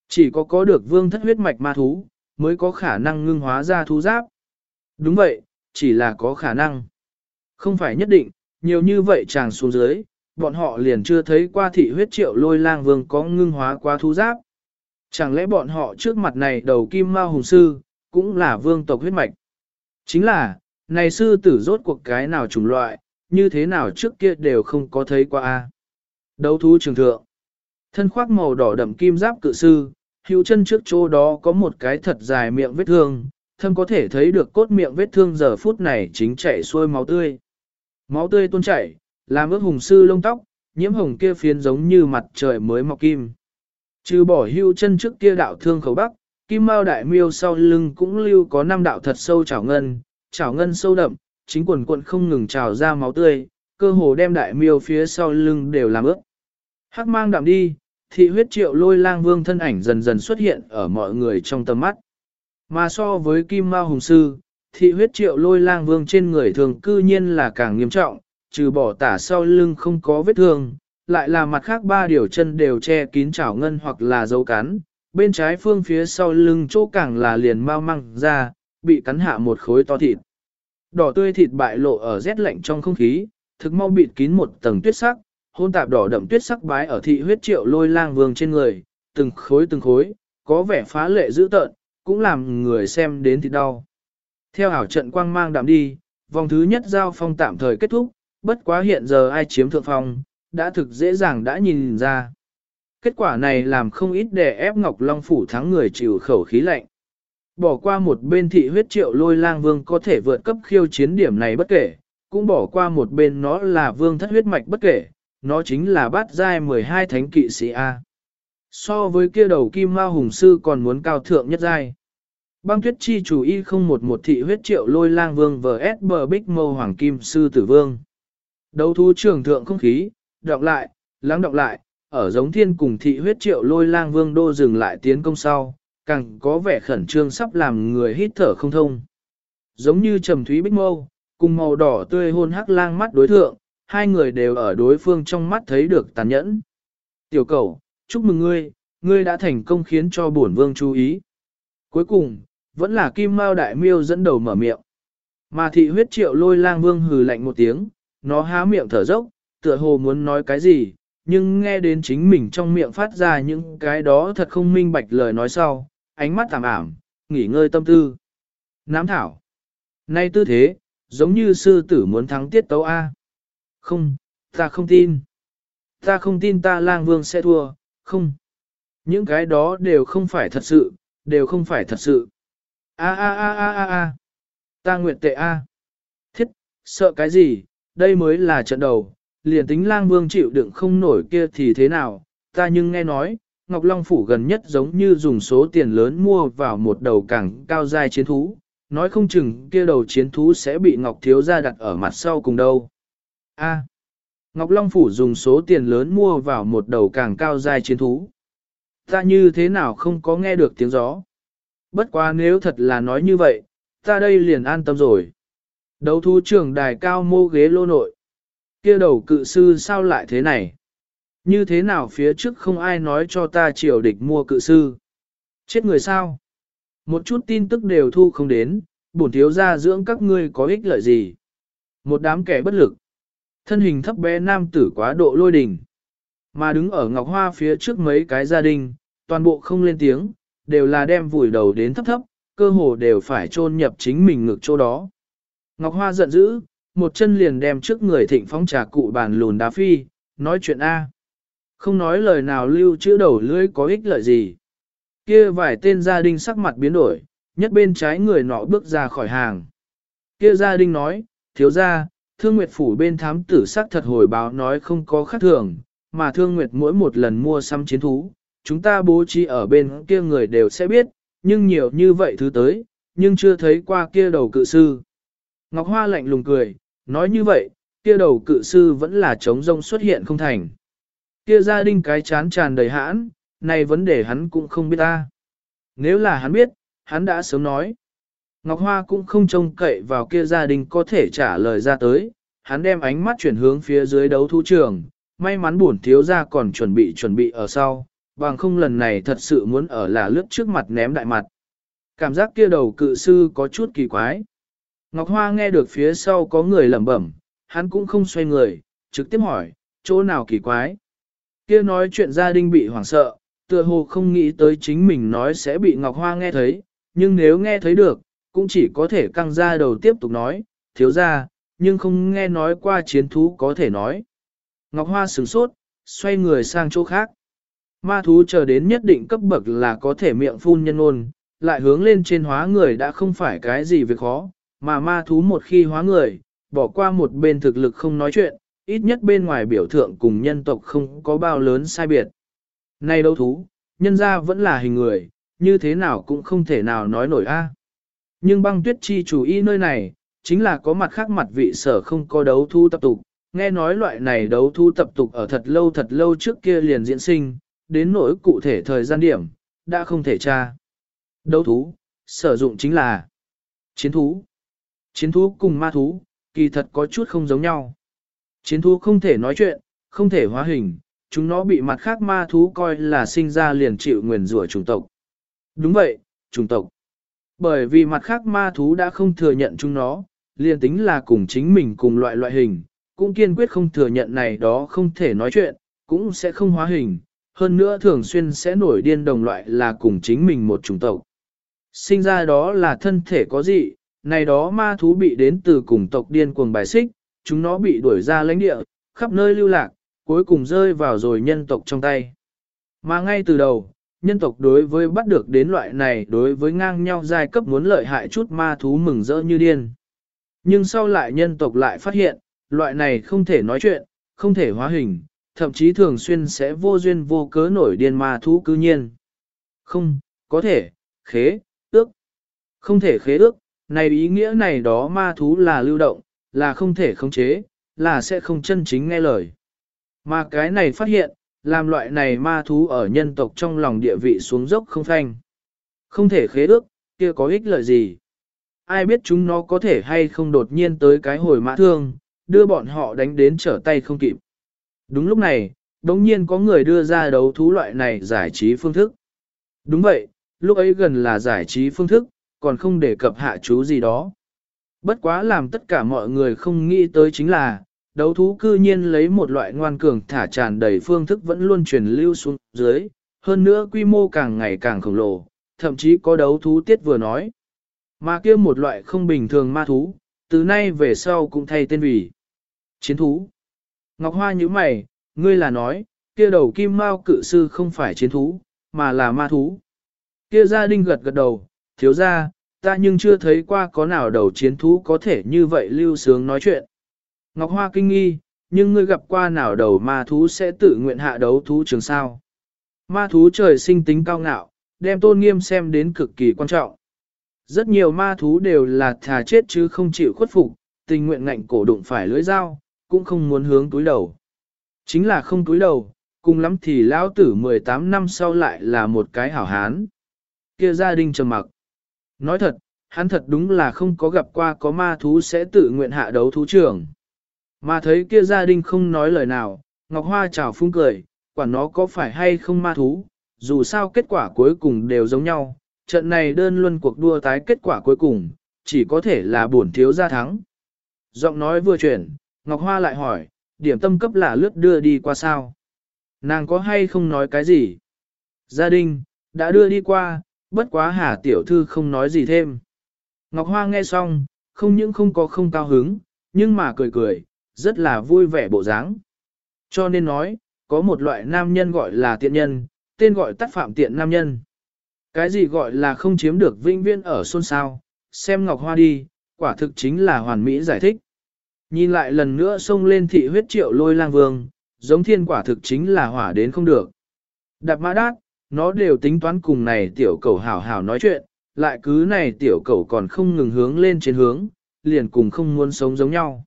Chỉ có có được vương thất huyết mạch ma thú, mới có khả năng ngưng hóa ra thú giáp. Đúng vậy, chỉ là có khả năng. Không phải nhất định, nhiều như vậy chàng xuống dưới, bọn họ liền chưa thấy qua thị huyết triệu lôi lang vương có ngưng hóa qua thú giáp. Chẳng lẽ bọn họ trước mặt này đầu kim ma hùng sư, cũng là vương tộc huyết mạch. Chính là, này sư tử rốt cuộc cái nào chủng loại, như thế nào trước kia đều không có thấy qua a. Đấu thú trường thượng. Thân khoác màu đỏ đậm kim giáp cự sư, hữu chân trước chỗ đó có một cái thật dài miệng vết thương, thâm có thể thấy được cốt miệng vết thương giờ phút này chính chảy xuôi máu tươi. Máu tươi tuôn chảy, làm ước hùng sư lông tóc, nhiễm hồng kia phiến giống như mặt trời mới mọc kim. Trừ bỏ hưu chân trước kia đạo thương khẩu bắc, kim mao đại miêu sau lưng cũng lưu có năm đạo thật sâu chảo ngân, chảo ngân sâu đậm, chính quần quận không ngừng trào ra máu tươi, cơ hồ đem đại miêu phía sau lưng đều làm ướt. Hắc mang đạm đi, thị huyết triệu lôi lang vương thân ảnh dần dần xuất hiện ở mọi người trong tầm mắt. Mà so với kim mao hùng sư, thị huyết triệu lôi lang vương trên người thường cư nhiên là càng nghiêm trọng, trừ bỏ tả sau lưng không có vết thương, lại là mặt khác ba điều chân đều che kín chảo ngân hoặc là dấu cắn, bên trái phương phía sau lưng chỗ càng là liền mau măng ra, bị cắn hạ một khối to thịt. Đỏ tươi thịt bại lộ ở rét lạnh trong không khí, thực mau bịt kín một tầng tuyết sắc, hôn tạp đỏ đậm tuyết sắc bái ở thị huyết triệu lôi lang vương trên người, từng khối từng khối, có vẻ phá lệ dữ tợn, cũng làm người xem đến thịt đau. Theo ảo trận quang mang đạm đi, vòng thứ nhất giao phong tạm thời kết thúc, bất quá hiện giờ ai chiếm thượng phong, đã thực dễ dàng đã nhìn ra. Kết quả này làm không ít để ép Ngọc Long Phủ thắng người chịu khẩu khí lạnh. Bỏ qua một bên thị huyết triệu lôi lang vương có thể vượt cấp khiêu chiến điểm này bất kể, cũng bỏ qua một bên nó là vương thất huyết mạch bất kể, nó chính là bát giai 12 thánh kỵ sĩ A. So với kia đầu kim ma hùng sư còn muốn cao thượng nhất giai. Băng tuyết chi chủ y không một một thị huyết triệu lôi lang vương vs bờ bích mâu hoàng kim sư tử vương. Đấu thú trường thượng không khí, đọc lại, lắng đọc lại, ở giống thiên cùng thị huyết triệu lôi lang vương đô dừng lại tiến công sau, càng có vẻ khẩn trương sắp làm người hít thở không thông. Giống như trầm thúy bích mâu, cùng màu đỏ tươi hôn hắc lang mắt đối thượng, hai người đều ở đối phương trong mắt thấy được tàn nhẫn. Tiểu cầu, chúc mừng ngươi, ngươi đã thành công khiến cho bổn vương chú ý. Cuối cùng, vẫn là kim mao đại miêu dẫn đầu mở miệng. Mà thị huyết triệu lôi lang vương hừ lạnh một tiếng, nó há miệng thở dốc, tựa hồ muốn nói cái gì, nhưng nghe đến chính mình trong miệng phát ra những cái đó thật không minh bạch lời nói sau, ánh mắt tạm ảm, nghỉ ngơi tâm tư. Nám thảo. Nay tư thế, giống như sư tử muốn thắng tiết tấu A. Không, ta không tin. Ta không tin ta lang vương sẽ thua, không. Những cái đó đều không phải thật sự, đều không phải thật sự. A a a a a a. Ta nguyện tệ A. Thiết, sợ cái gì, đây mới là trận đầu, liền tính lang vương chịu đựng không nổi kia thì thế nào, ta nhưng nghe nói, Ngọc Long Phủ gần nhất giống như dùng số tiền lớn mua vào một đầu cảng cao dài chiến thú, nói không chừng kia đầu chiến thú sẽ bị Ngọc Thiếu gia đặt ở mặt sau cùng đâu. A. Ngọc Long Phủ dùng số tiền lớn mua vào một đầu càng cao dài chiến thú. Ta như thế nào không có nghe được tiếng gió. Bất quá nếu thật là nói như vậy, ta đây liền an tâm rồi. Đấu thú trưởng đài cao mô ghế lô nội. kia đầu cự sư sao lại thế này? Như thế nào phía trước không ai nói cho ta triều địch mua cự sư? Chết người sao? Một chút tin tức đều thu không đến, bổn thiếu gia dưỡng các ngươi có ích lợi gì? Một đám kẻ bất lực. Thân hình thấp bé nam tử quá độ lôi đình. Mà đứng ở ngọc hoa phía trước mấy cái gia đình, toàn bộ không lên tiếng, đều là đem vùi đầu đến thấp thấp, cơ hồ đều phải chôn nhập chính mình ngực chỗ đó. Ngọc Hoa giận dữ, một chân liền đem trước người thịnh phóng trà cụ bàn lùn đá phi, nói chuyện A. Không nói lời nào lưu chữ đầu lưỡi có ích lợi gì. Kia vài tên gia đình sắc mặt biến đổi, nhất bên trái người nọ bước ra khỏi hàng. Kia gia đình nói, thiếu gia, thương nguyệt phủ bên thám tử sắc thật hồi báo nói không có khác thường, mà thương nguyệt mỗi một lần mua xăm chiến thú, chúng ta bố trí ở bên kia người đều sẽ biết, nhưng nhiều như vậy thứ tới, nhưng chưa thấy qua kia đầu cự sư. Ngọc Hoa lạnh lùng cười, nói như vậy, kia đầu cự sư vẫn là trống rông xuất hiện không thành. Kia gia đình cái chán tràn đầy hãn, này vấn đề hắn cũng không biết ta. Nếu là hắn biết, hắn đã sớm nói. Ngọc Hoa cũng không trông cậy vào kia gia đình có thể trả lời ra tới, hắn đem ánh mắt chuyển hướng phía dưới đấu thu trường, may mắn buồn thiếu gia còn chuẩn bị chuẩn bị ở sau, bằng không lần này thật sự muốn ở là lướt trước mặt ném đại mặt. Cảm giác kia đầu cự sư có chút kỳ quái. Ngọc Hoa nghe được phía sau có người lẩm bẩm, hắn cũng không xoay người, trực tiếp hỏi, chỗ nào kỳ quái. Kia nói chuyện gia đình bị hoảng sợ, tựa hồ không nghĩ tới chính mình nói sẽ bị Ngọc Hoa nghe thấy, nhưng nếu nghe thấy được, cũng chỉ có thể căng ra đầu tiếp tục nói, thiếu ra, nhưng không nghe nói qua chiến thú có thể nói. Ngọc Hoa sửng sốt, xoay người sang chỗ khác. Ma thú chờ đến nhất định cấp bậc là có thể miệng phun nhân ôn, lại hướng lên trên hóa người đã không phải cái gì việc khó, mà ma thú một khi hóa người, bỏ qua một bên thực lực không nói chuyện, ít nhất bên ngoài biểu thượng cùng nhân tộc không có bao lớn sai biệt. Này đấu thú, nhân ra vẫn là hình người, như thế nào cũng không thể nào nói nổi a. Nhưng băng tuyết chi chủ y nơi này, chính là có mặt khác mặt vị sở không có đấu thu tập tục, nghe nói loại này đấu thu tập tục ở thật lâu thật lâu trước kia liền diễn sinh, đến nỗi cụ thể thời gian điểm, đã không thể tra. Đấu thú, sử dụng chính là chiến thú. Chiến thú cùng ma thú, kỳ thật có chút không giống nhau. Chiến thú không thể nói chuyện, không thể hóa hình, chúng nó bị mặt khác ma thú coi là sinh ra liền chịu nguyền rủa chủng tộc. Đúng vậy, chủng tộc. Bởi vì mặt khác ma thú đã không thừa nhận chúng nó, liền tính là cùng chính mình cùng loại loại hình, cũng kiên quyết không thừa nhận này đó không thể nói chuyện, cũng sẽ không hóa hình, hơn nữa thường xuyên sẽ nổi điên đồng loại là cùng chính mình một chủng tộc. Sinh ra đó là thân thể có gì, này đó ma thú bị đến từ cùng tộc điên cuồng bài xích, chúng nó bị đuổi ra lãnh địa, khắp nơi lưu lạc, cuối cùng rơi vào rồi nhân tộc trong tay. Mà ngay từ đầu, nhân tộc đối với bắt được đến loại này đối với ngang nhau giai cấp muốn lợi hại chút ma thú mừng rỡ như điên. Nhưng sau lại nhân tộc lại phát hiện, loại này không thể nói chuyện, không thể hóa hình, thậm chí thường xuyên sẽ vô duyên vô cớ nổi điên ma thú cư nhiên. Không, có thể, khế, ước. Không thể khế ước, này ý nghĩa này đó ma thú là lưu động, là không thể khống chế, là sẽ không chân chính nghe lời. Mà cái này phát hiện, làm loại này ma thú ở nhân tộc trong lòng địa vị xuống dốc không phanh. Không thể khế ước, kia có ích lợi gì. Ai biết chúng nó có thể hay không đột nhiên tới cái hồi mã thương, đưa bọn họ đánh đến trở tay không kịp. Đúng lúc này, đống nhiên có người đưa ra đấu thú loại này giải trí phương thức. Đúng vậy, lúc ấy gần là giải trí phương thức, còn không đề cập hạ chú gì đó. Bất quá làm tất cả mọi người không nghĩ tới chính là, đấu thú cư nhiên lấy một loại ngoan cường thả tràn đầy phương thức vẫn luôn truyền lưu xuống dưới, hơn nữa quy mô càng ngày càng khổng lồ, thậm chí có đấu thú tiết vừa nói. Mà kia một loại không bình thường ma thú, từ nay về sau cũng thay tên vì chiến thú. Ngọc Hoa như mày, ngươi là nói, kia đầu kim mao cự sư không phải chiến thú, mà là ma thú. Kia gia đình gật gật đầu, thiếu ra, ta nhưng chưa thấy qua có nào đầu chiến thú có thể như vậy lưu sướng nói chuyện. Ngọc Hoa kinh nghi, nhưng ngươi gặp qua nào đầu ma thú sẽ tự nguyện hạ đấu thú trường sao. Ma thú trời sinh tính cao ngạo, đem tôn nghiêm xem đến cực kỳ quan trọng. Rất nhiều ma thú đều là thà chết chứ không chịu khuất phục, tình nguyện ngạnh cổ đụng phải lưỡi dao, cũng không muốn hướng túi đầu. Chính là không túi đầu, cùng lắm thì lão tử 18 năm sau lại là một cái hảo hán. Kia gia đình trầm mặc. Nói thật, hắn thật đúng là không có gặp qua có ma thú sẽ tự nguyện hạ đấu thú trưởng. Mà thấy kia gia đình không nói lời nào, Ngọc Hoa chào phung cười, quả nó có phải hay không ma thú, dù sao kết quả cuối cùng đều giống nhau, trận này đơn luân cuộc đua tái kết quả cuối cùng, chỉ có thể là bổn thiếu gia thắng. Giọng nói vừa chuyển, Ngọc Hoa lại hỏi, điểm tâm cấp là lướt đưa đi qua sao? Nàng có hay không nói cái gì? Gia đình, đã đưa đi qua, bất quá hà tiểu thư không nói gì thêm. Ngọc Hoa nghe xong, không những không có không cao hứng, nhưng mà cười cười, rất là vui vẻ bộ dáng. Cho nên nói, có một loại nam nhân gọi là tiện nhân, tên gọi tắt phạm tiện nam nhân. Cái gì gọi là không chiếm được vinh viên ở xôn xao, xem Ngọc Hoa đi, quả thực chính là hoàn mỹ giải thích. Nhìn lại lần nữa xông lên thị huyết triệu lôi lang vương, giống thiên quả thực chính là hỏa đến không được. Đạp mã đát, nó đều tính toán cùng này tiểu cầu hảo hảo nói chuyện, lại cứ này tiểu cầu còn không ngừng hướng lên trên hướng, liền cùng không muốn sống giống nhau.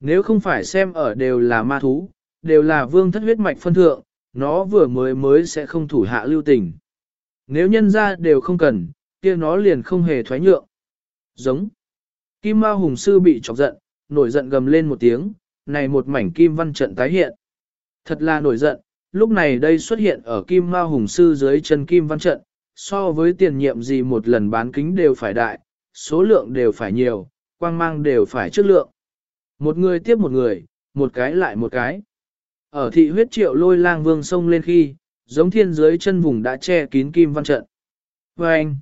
Nếu không phải xem ở đều là ma thú, đều là vương thất huyết mạch phân thượng, nó vừa mới mới sẽ không thủ hạ lưu tình. Nếu nhân ra đều không cần, kia nó liền không hề thoái nhượng. Giống. Kim Ma Hùng Sư bị chọc giận, nổi giận gầm lên một tiếng, này một mảnh kim văn trận tái hiện. Thật là nổi giận, lúc này đây xuất hiện ở Kim Ma Hùng Sư dưới chân kim văn trận, so với tiền nhiệm gì một lần bán kính đều phải đại, số lượng đều phải nhiều, quang mang đều phải chất lượng. Một người tiếp một người, một cái lại một cái. Ở thị huyết triệu lôi lang vương sông lên khi, giống thiên dưới chân vùng đã che kín kim văn trận. Và anh,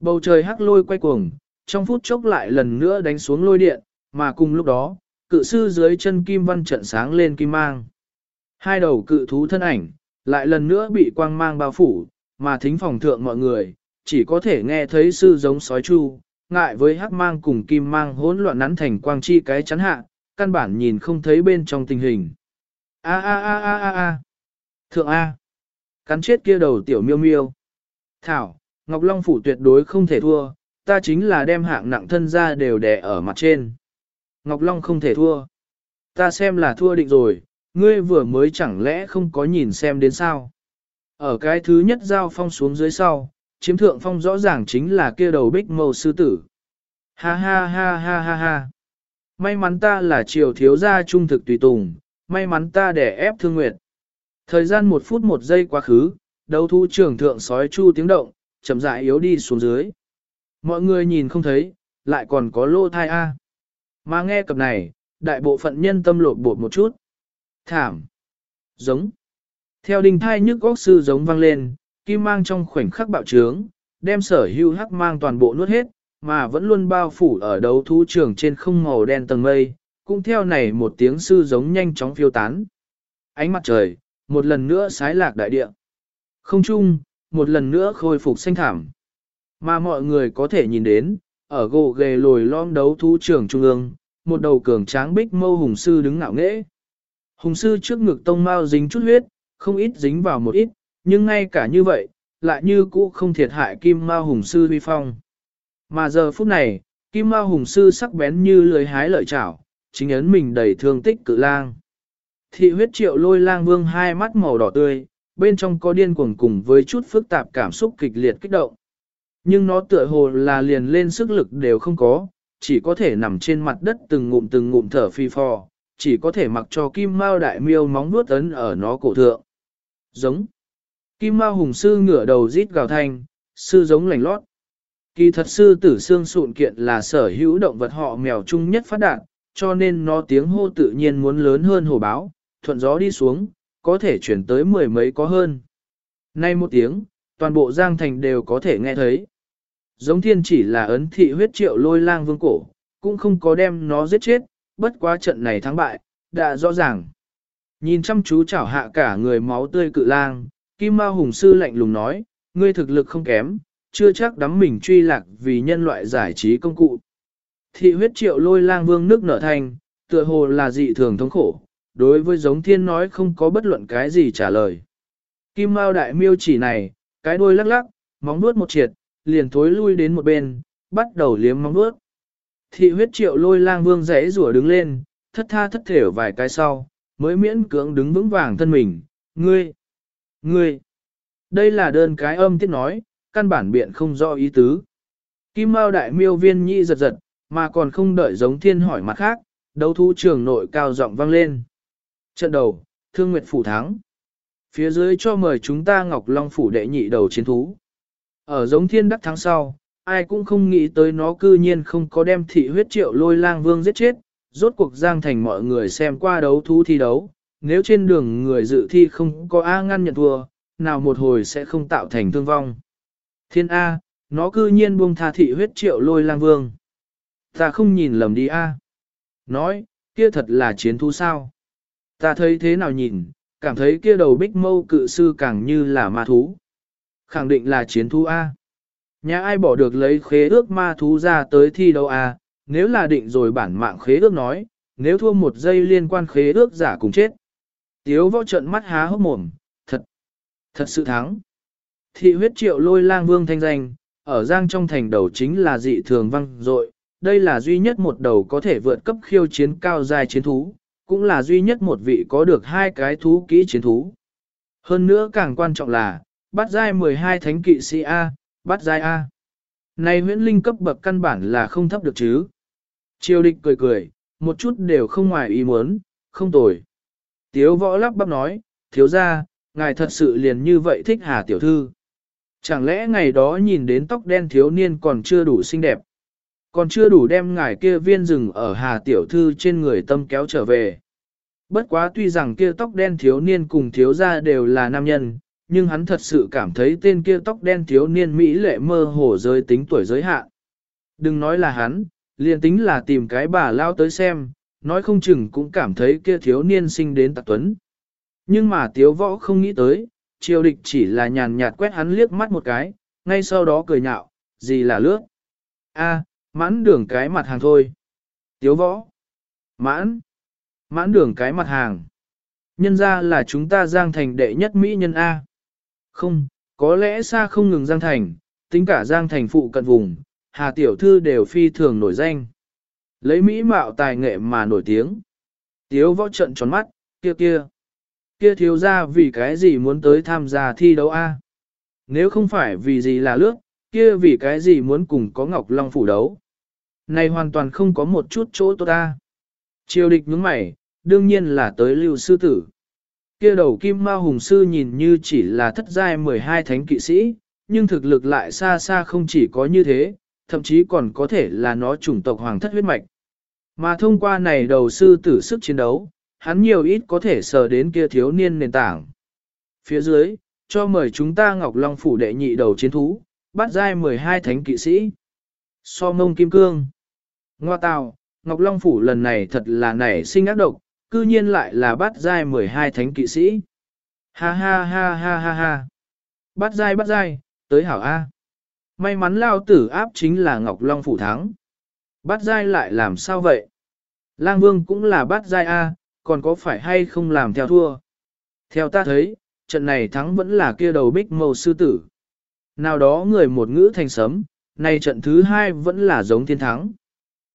bầu trời hắc lôi quay cuồng, trong phút chốc lại lần nữa đánh xuống lôi điện, mà cùng lúc đó, cự sư dưới chân kim văn trận sáng lên kim mang. Hai đầu cự thú thân ảnh, lại lần nữa bị quang mang bao phủ, mà thính phòng thượng mọi người, chỉ có thể nghe thấy sư giống sói chu, ngại với hắc mang cùng kim mang hỗn loạn nắn thành quang chi cái chắn hạ, căn bản nhìn không thấy bên trong tình hình. A a a a a a. Thượng A. Cắn chết kia đầu tiểu miêu miêu. Thảo, Ngọc Long Phủ tuyệt đối không thể thua, ta chính là đem hạng nặng thân ra đều đè ở mặt trên. Ngọc Long không thể thua. Ta xem là thua định rồi, ngươi vừa mới chẳng lẽ không có nhìn xem đến sao. Ở cái thứ nhất giao phong xuống dưới sau, chiếm thượng phong rõ ràng chính là kia đầu bích màu sư tử. Ha ha ha ha ha ha. May mắn ta là triều thiếu gia trung thực tùy tùng, may mắn ta để ép thương nguyệt. Thời gian một phút một giây quá khứ, đấu thu trưởng thượng sói chu tiếng động, chậm rãi yếu đi xuống dưới. Mọi người nhìn không thấy, lại còn có lô thai A. Mà nghe cập này, đại bộ phận nhân tâm lột bột một chút. Thảm. Giống. Theo đình thai nhức góc sư giống vang lên, kim mang trong khoảnh khắc bạo trướng, đem sở hưu hắc mang toàn bộ nuốt hết, mà vẫn luôn bao phủ ở đấu thú trường trên không màu đen tầng mây, cũng theo này một tiếng sư giống nhanh chóng phiêu tán. Ánh mặt trời, một lần nữa sái lạc đại địa. Không chung, một lần nữa khôi phục xanh thảm. Mà mọi người có thể nhìn đến, ở gỗ ghề lồi lõm đấu thú trưởng trung ương, một đầu cường tráng bích mâu hùng sư đứng ngạo nghễ. Hùng sư trước ngực tông mao dính chút huyết, không ít dính vào một ít, nhưng ngay cả như vậy, lại như cũ không thiệt hại kim mao hùng sư huy phong. Mà giờ phút này, kim mao hùng sư sắc bén như lưới hái lợi chảo, chính ấn mình đầy thương tích cự lang. Thị huyết triệu lôi lang vương hai mắt màu đỏ tươi, bên trong có điên cuồng cùng với chút phức tạp cảm xúc kịch liệt kích động. Nhưng nó tựa hồ là liền lên sức lực đều không có, chỉ có thể nằm trên mặt đất từng ngụm từng ngụm thở phi phò, chỉ có thể mặc cho kim mao đại miêu móng vuốt ấn ở nó cổ thượng. Giống. Kim mao hùng sư ngửa đầu rít gào thanh, sư giống lành lót. Kỳ thật sư tử xương sụn kiện là sở hữu động vật họ mèo chung nhất phát đạt, cho nên nó tiếng hô tự nhiên muốn lớn hơn hổ báo, thuận gió đi xuống, có thể chuyển tới mười mấy có hơn. Nay một tiếng, toàn bộ Giang Thành đều có thể nghe thấy. Giống thiên chỉ là ấn thị huyết triệu lôi lang vương cổ, cũng không có đem nó giết chết, bất quá trận này thắng bại, đã rõ ràng. Nhìn chăm chú chảo hạ cả người máu tươi cự lang, Kim Mao Hùng Sư lạnh lùng nói, ngươi thực lực không kém, chưa chắc đắm mình truy lạc vì nhân loại giải trí công cụ. Thị huyết triệu lôi lang vương nước nở thành, tựa hồ là dị thường thống khổ, đối với giống thiên nói không có bất luận cái gì trả lời. Kim Mao đại miêu chỉ này, cái đuôi lắc lắc, móng nuốt một triệt, liền thối lui đến một bên, bắt đầu liếm móng nuốt. Thị huyết triệu lôi lang vương rẽ rủa đứng lên, thất tha thất thểu vài cái sau, mới miễn cưỡng đứng vững vàng thân mình, ngươi, ngươi. Đây là đơn cái âm tiết nói, căn bản biện không rõ ý tứ. Kim Mao đại miêu viên nhị giật giật, mà còn không đợi giống thiên hỏi mặt khác, đấu thu trường nội cao giọng vang lên. Trận đầu, Thương Nguyệt phủ thắng. Phía dưới cho mời chúng ta Ngọc Long phủ đệ nhị đầu chiến thú. Ở giống thiên đắc tháng sau, ai cũng không nghĩ tới nó cư nhiên không có đem thị huyết triệu lôi lang vương giết chết, rốt cuộc giang thành mọi người xem qua đấu thú thi đấu, nếu trên đường người dự thi không có A ngăn nhận thua, nào một hồi sẽ không tạo thành thương vong. Thiên A, nó cư nhiên buông tha thị huyết triệu lôi lang vương. Ta không nhìn lầm đi A. Nói, kia thật là chiến thú sao. Ta thấy thế nào nhìn, cảm thấy kia đầu bích mâu cự sư càng như là ma thú. Khẳng định là chiến thú A. Nhà ai bỏ được lấy khế ước ma thú ra tới thi đấu A, nếu là định rồi bản mạng khế ước nói, nếu thua một giây liên quan khế ước giả cùng chết. Tiếu võ trận mắt há hốc mồm, thật, thật sự thắng. Thị huyết triệu lôi lang vương thanh danh, ở giang trong thành đầu chính là dị thường văng dội đây là duy nhất một đầu có thể vượt cấp khiêu chiến cao dài chiến thú, cũng là duy nhất một vị có được hai cái thú kỹ chiến thú. Hơn nữa càng quan trọng là, bắt giai 12 thánh kỵ sĩ A, bắt giai A. Này huyễn linh cấp bậc căn bản là không thấp được chứ. Triều địch cười cười, một chút đều không ngoài ý muốn, không tồi. Tiếu võ lắp bắp nói, thiếu ra, ngài thật sự liền như vậy thích hà tiểu thư. Chẳng lẽ ngày đó nhìn đến tóc đen thiếu niên còn chưa đủ xinh đẹp, còn chưa đủ đem ngài kia viên rừng ở hà tiểu thư trên người tâm kéo trở về. Bất quá tuy rằng kia tóc đen thiếu niên cùng thiếu gia đều là nam nhân, nhưng hắn thật sự cảm thấy tên kia tóc đen thiếu niên Mỹ lệ mơ hồ giới tính tuổi giới hạn. Đừng nói là hắn, liền tính là tìm cái bà lao tới xem, nói không chừng cũng cảm thấy kia thiếu niên sinh đến tạc tuấn. Nhưng mà tiếu võ không nghĩ tới, triều địch chỉ là nhàn nhạt quét hắn liếc mắt một cái, ngay sau đó cười nhạo, gì là lướt. a mãn đường cái mặt hàng thôi. Tiếu võ. Mãn. Mãn đường cái mặt hàng. Nhân ra là chúng ta giang thành đệ nhất Mỹ nhân A. Không, có lẽ xa không ngừng giang thành, tính cả giang thành phụ cận vùng, hà tiểu thư đều phi thường nổi danh. Lấy Mỹ mạo tài nghệ mà nổi tiếng. Tiếu võ trận tròn mắt, kia kia. Kia thiếu ra vì cái gì muốn tới tham gia thi đấu A. Nếu không phải vì gì là lước, kia vì cái gì muốn cùng có Ngọc Long phủ đấu. Này hoàn toàn không có một chút chỗ tốt ta. Triều địch nhướng mày, đương nhiên là tới lưu sư tử. Kia đầu kim ma hùng sư nhìn như chỉ là thất giai 12 thánh kỵ sĩ, nhưng thực lực lại xa xa không chỉ có như thế, thậm chí còn có thể là nó chủng tộc hoàng thất huyết mạch. Mà thông qua này đầu sư tử sức chiến đấu, hắn nhiều ít có thể sờ đến kia thiếu niên nền tảng. Phía dưới, cho mời chúng ta Ngọc Long phủ đệ nhị đầu chiến thú, bắt giai 12 thánh kỵ sĩ. So mông kim cương. Ngoa tào, Ngọc Long Phủ lần này thật là nảy sinh ác độc, cư nhiên lại là bắt giai 12 thánh kỵ sĩ. Ha ha ha ha ha ha. Bắt giai bắt giai, tới hảo A. May mắn lao tử áp chính là Ngọc Long Phủ thắng. Bắt giai lại làm sao vậy? Lang Vương cũng là bắt giai A, còn có phải hay không làm theo thua? Theo ta thấy, trận này thắng vẫn là kia đầu bích màu sư tử. Nào đó người một ngữ thành sấm, này trận thứ hai vẫn là giống thiên thắng.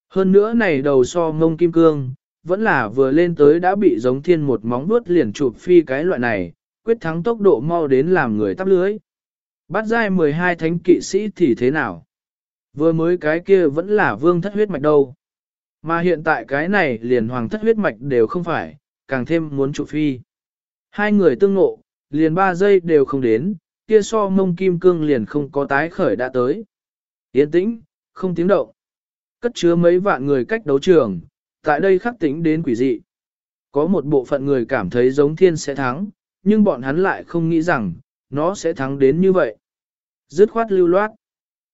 Hơn nữa này đầu so ngông kim cương, vẫn là vừa lên tới đã bị giống thiên một móng vuốt liền chụp phi cái loại này, quyết thắng tốc độ mau đến làm người tắp lưới. Bắt giai 12 thánh kỵ sĩ thì thế nào? Vừa mới cái kia vẫn là vương thất huyết mạch đâu. Mà hiện tại cái này liền hoàng thất huyết mạch đều không phải, càng thêm muốn trụ phi. Hai người tương ngộ, liền ba giây đều không đến, kia so mông kim cương liền không có tái khởi đã tới. Yên tĩnh, không tiếng động. Cất chứa mấy vạn người cách đấu trường, tại đây khắc tính đến quỷ dị. Có một bộ phận người cảm thấy giống thiên sẽ thắng, nhưng bọn hắn lại không nghĩ rằng, nó sẽ thắng đến như vậy. Dứt khoát lưu loát.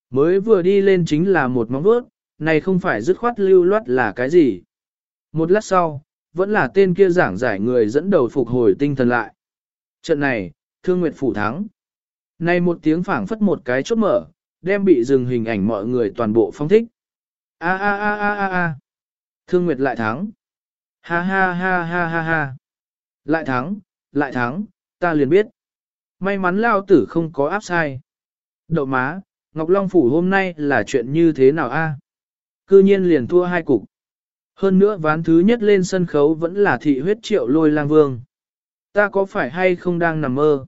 Mới vừa đi lên chính là một móng vuốt, này không phải dứt khoát lưu loát là cái gì. Một lát sau, vẫn là tên kia giảng giải người dẫn đầu phục hồi tinh thần lại. Trận này, Thương Nguyệt Phủ thắng. Này một tiếng phảng phất một cái chốt mở, đem bị dừng hình ảnh mọi người toàn bộ phong thích. A a a a a a. Thương Nguyệt lại thắng. Ha ha ha ha ha ha. Lại thắng, lại thắng, ta liền biết. May mắn lao tử không có áp sai. Đậu má, Ngọc Long Phủ hôm nay là chuyện như thế nào a? Cư nhiên liền thua hai cục. Hơn nữa ván thứ nhất lên sân khấu vẫn là thị huyết triệu lôi lang vương. Ta có phải hay không đang nằm mơ?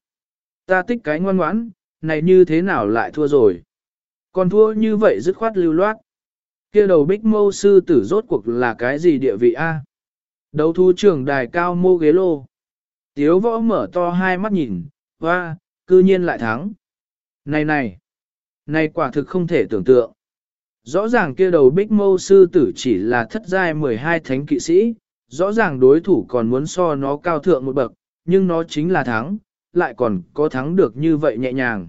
Ta tích cái ngoan ngoãn, này như thế nào lại thua rồi? Còn thua như vậy dứt khoát lưu loát kia đầu bích mâu sư tử rốt cuộc là cái gì địa vị a? Đấu thu trưởng đài cao mô ghế lô. Tiếu võ mở to hai mắt nhìn, hoa, cư nhiên lại thắng. Này này, này quả thực không thể tưởng tượng. Rõ ràng kia đầu bích mâu sư tử chỉ là thất giai 12 thánh kỵ sĩ, rõ ràng đối thủ còn muốn so nó cao thượng một bậc, nhưng nó chính là thắng, lại còn có thắng được như vậy nhẹ nhàng.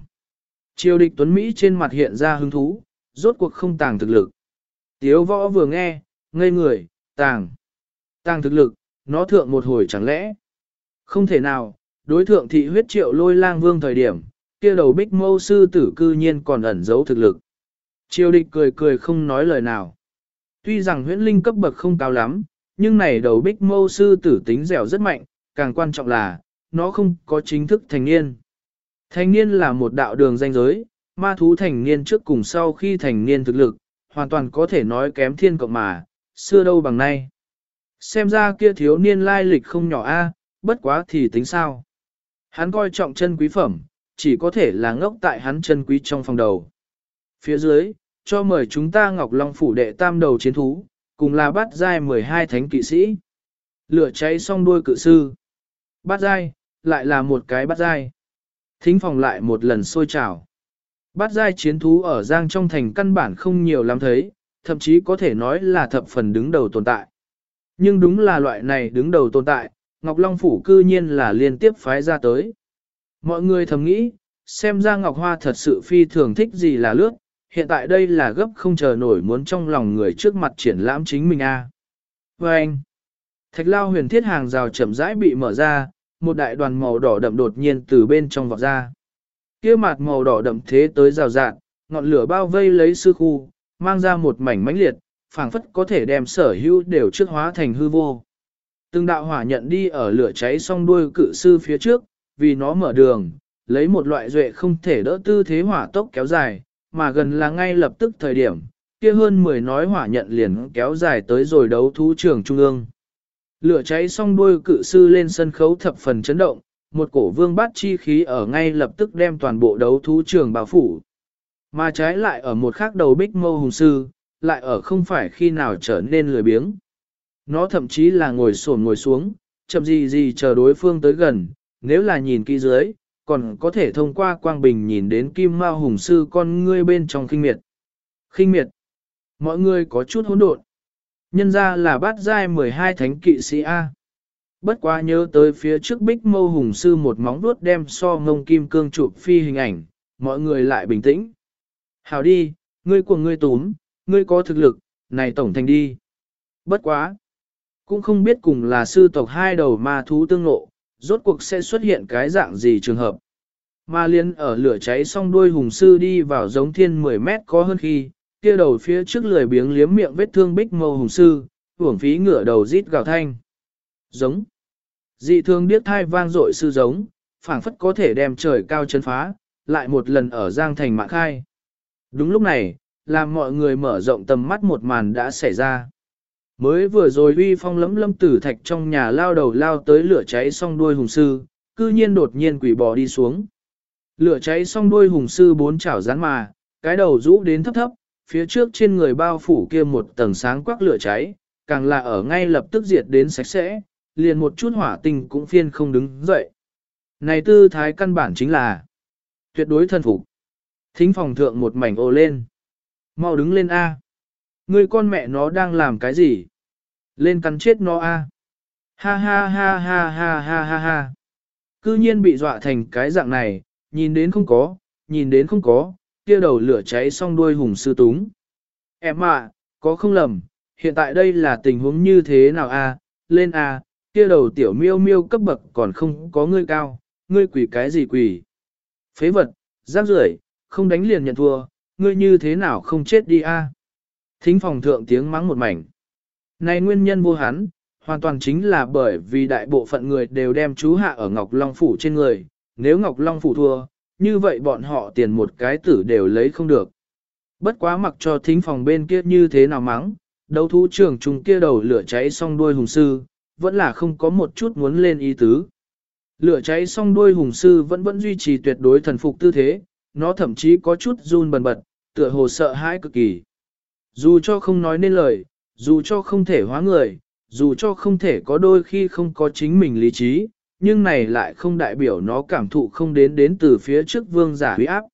Triều địch Tuấn Mỹ trên mặt hiện ra hứng thú, rốt cuộc không tàng thực lực. Tiếu võ vừa nghe, ngây người, tàng. Tàng thực lực, nó thượng một hồi chẳng lẽ. Không thể nào, đối thượng thị huyết triệu lôi lang vương thời điểm, kia đầu bích mâu sư tử cư nhiên còn ẩn giấu thực lực. Triều địch cười cười không nói lời nào. Tuy rằng huyễn linh cấp bậc không cao lắm, nhưng này đầu bích mâu sư tử tính dẻo rất mạnh, càng quan trọng là, nó không có chính thức thành niên. Thành niên là một đạo đường danh giới, ma thú thành niên trước cùng sau khi thành niên thực lực, hoàn toàn có thể nói kém thiên cộng mà, xưa đâu bằng nay. Xem ra kia thiếu niên lai lịch không nhỏ a, bất quá thì tính sao. Hắn coi trọng chân quý phẩm, chỉ có thể là ngốc tại hắn chân quý trong phòng đầu. Phía dưới, cho mời chúng ta Ngọc Long phủ đệ tam đầu chiến thú, cùng là bát giai 12 thánh kỵ sĩ. Lửa cháy xong đuôi cự sư. Bát giai, lại là một cái bát giai. Thính phòng lại một lần sôi trào. Bát giai chiến thú ở Giang trong thành căn bản không nhiều lắm thấy, thậm chí có thể nói là thập phần đứng đầu tồn tại. Nhưng đúng là loại này đứng đầu tồn tại, Ngọc Long Phủ cư nhiên là liên tiếp phái ra tới. Mọi người thầm nghĩ, xem ra Ngọc Hoa thật sự phi thường thích gì là lướt, hiện tại đây là gấp không chờ nổi muốn trong lòng người trước mặt triển lãm chính mình a. À. Và anh, thạch lao huyền thiết hàng rào chậm rãi bị mở ra, một đại đoàn màu đỏ đậm đột nhiên từ bên trong vọt ra kia mặt màu đỏ đậm thế tới rào rạt, ngọn lửa bao vây lấy sư khu, mang ra một mảnh mãnh liệt, phảng phất có thể đem sở hữu đều trước hóa thành hư vô. Từng đạo hỏa nhận đi ở lửa cháy song đuôi cự sư phía trước, vì nó mở đường, lấy một loại duệ không thể đỡ tư thế hỏa tốc kéo dài, mà gần là ngay lập tức thời điểm, kia hơn 10 nói hỏa nhận liền kéo dài tới rồi đấu thú trường trung ương. Lửa cháy song đuôi cự sư lên sân khấu thập phần chấn động, một cổ vương bát chi khí ở ngay lập tức đem toàn bộ đấu thú trường bao phủ. Mà trái lại ở một khác đầu bích mâu hùng sư, lại ở không phải khi nào trở nên lười biếng. Nó thậm chí là ngồi sồn ngồi xuống, chậm gì gì chờ đối phương tới gần, nếu là nhìn kỹ dưới, còn có thể thông qua quang bình nhìn đến kim mao hùng sư con ngươi bên trong khinh miệt. Khinh miệt. Mọi người có chút hỗn độn. Nhân ra là bát giai 12 thánh kỵ sĩ A. Bất quá nhớ tới phía trước bích mâu hùng sư một móng vuốt đem so ngông kim cương chụp phi hình ảnh, mọi người lại bình tĩnh. Hào đi, ngươi của ngươi túm, ngươi có thực lực, này tổng thành đi. Bất quá. Cũng không biết cùng là sư tộc hai đầu ma thú tương ngộ, rốt cuộc sẽ xuất hiện cái dạng gì trường hợp. Ma liên ở lửa cháy xong đuôi hùng sư đi vào giống thiên 10 mét có hơn khi, kia đầu phía trước lười biếng liếm miệng vết thương bích mâu hùng sư, hưởng phí ngửa đầu rít gào thanh. Giống. Dị thương điếc thai vang dội sư giống, phảng phất có thể đem trời cao chân phá, lại một lần ở Giang Thành mạng khai. Đúng lúc này, làm mọi người mở rộng tầm mắt một màn đã xảy ra. Mới vừa rồi uy phong lấm lâm tử thạch trong nhà lao đầu lao tới lửa cháy xong đuôi hùng sư, cư nhiên đột nhiên quỷ bò đi xuống. Lửa cháy xong đuôi hùng sư bốn chảo rán mà, cái đầu rũ đến thấp thấp, phía trước trên người bao phủ kia một tầng sáng quắc lửa cháy, càng là ở ngay lập tức diệt đến sạch sẽ, liền một chút hỏa tinh cũng phiên không đứng dậy. Này tư thái căn bản chính là tuyệt đối thân phục. Thính phòng thượng một mảnh ô lên. Mau đứng lên A. Người con mẹ nó đang làm cái gì? Lên cắn chết nó A. Ha ha ha ha ha ha ha ha. Cư nhiên bị dọa thành cái dạng này, nhìn đến không có, nhìn đến không có, kia đầu lửa cháy xong đuôi hùng sư túng. Em ạ, có không lầm, hiện tại đây là tình huống như thế nào a? lên a, kia đầu tiểu miêu miêu cấp bậc còn không có ngươi cao, ngươi quỷ cái gì quỷ. Phế vật, rác rưởi, không đánh liền nhận thua, ngươi như thế nào không chết đi a? Thính phòng thượng tiếng mắng một mảnh. Này nguyên nhân vô hắn, hoàn toàn chính là bởi vì đại bộ phận người đều đem chú hạ ở Ngọc Long Phủ trên người, nếu Ngọc Long Phủ thua, như vậy bọn họ tiền một cái tử đều lấy không được. Bất quá mặc cho thính phòng bên kia như thế nào mắng, đấu thú trưởng trùng kia đầu lửa cháy xong đuôi hùng sư, vẫn là không có một chút muốn lên ý tứ. Lửa cháy xong đuôi hùng sư vẫn vẫn duy trì tuyệt đối thần phục tư thế, nó thậm chí có chút run bần bật, tựa hồ sợ hãi cực kỳ. Dù cho không nói nên lời, dù cho không thể hóa người, dù cho không thể có đôi khi không có chính mình lý trí, nhưng này lại không đại biểu nó cảm thụ không đến đến từ phía trước vương giả huy áp.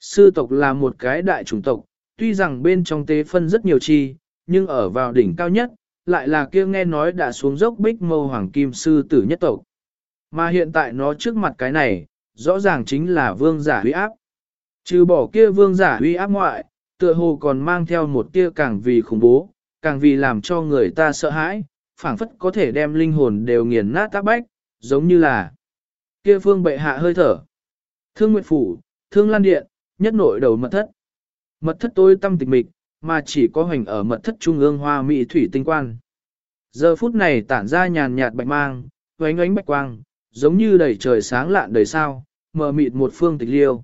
Sư tộc là một cái đại chủng tộc, tuy rằng bên trong tế phân rất nhiều chi, nhưng ở vào đỉnh cao nhất, lại là kia nghe nói đã xuống dốc bích mâu hoàng kim sư tử nhất tộc. Mà hiện tại nó trước mặt cái này, rõ ràng chính là vương giả huy áp. Trừ bỏ kia vương giả huy áp ngoại, tựa hồ còn mang theo một tia càng vì khủng bố, càng vì làm cho người ta sợ hãi, phảng phất có thể đem linh hồn đều nghiền nát tác bách, giống như là kia phương bệ hạ hơi thở. Thương Nguyệt Phủ, Thương Lan Điện, nhất nội đầu mật thất. Mật thất tôi tâm tịch mịch, mà chỉ có hoành ở mật thất trung ương hoa mỹ thủy tinh quan. Giờ phút này tản ra nhàn nhạt bạch mang, oánh ánh bạch quang, giống như đầy trời sáng lạn đầy sao, mờ mịt một phương tịch liêu.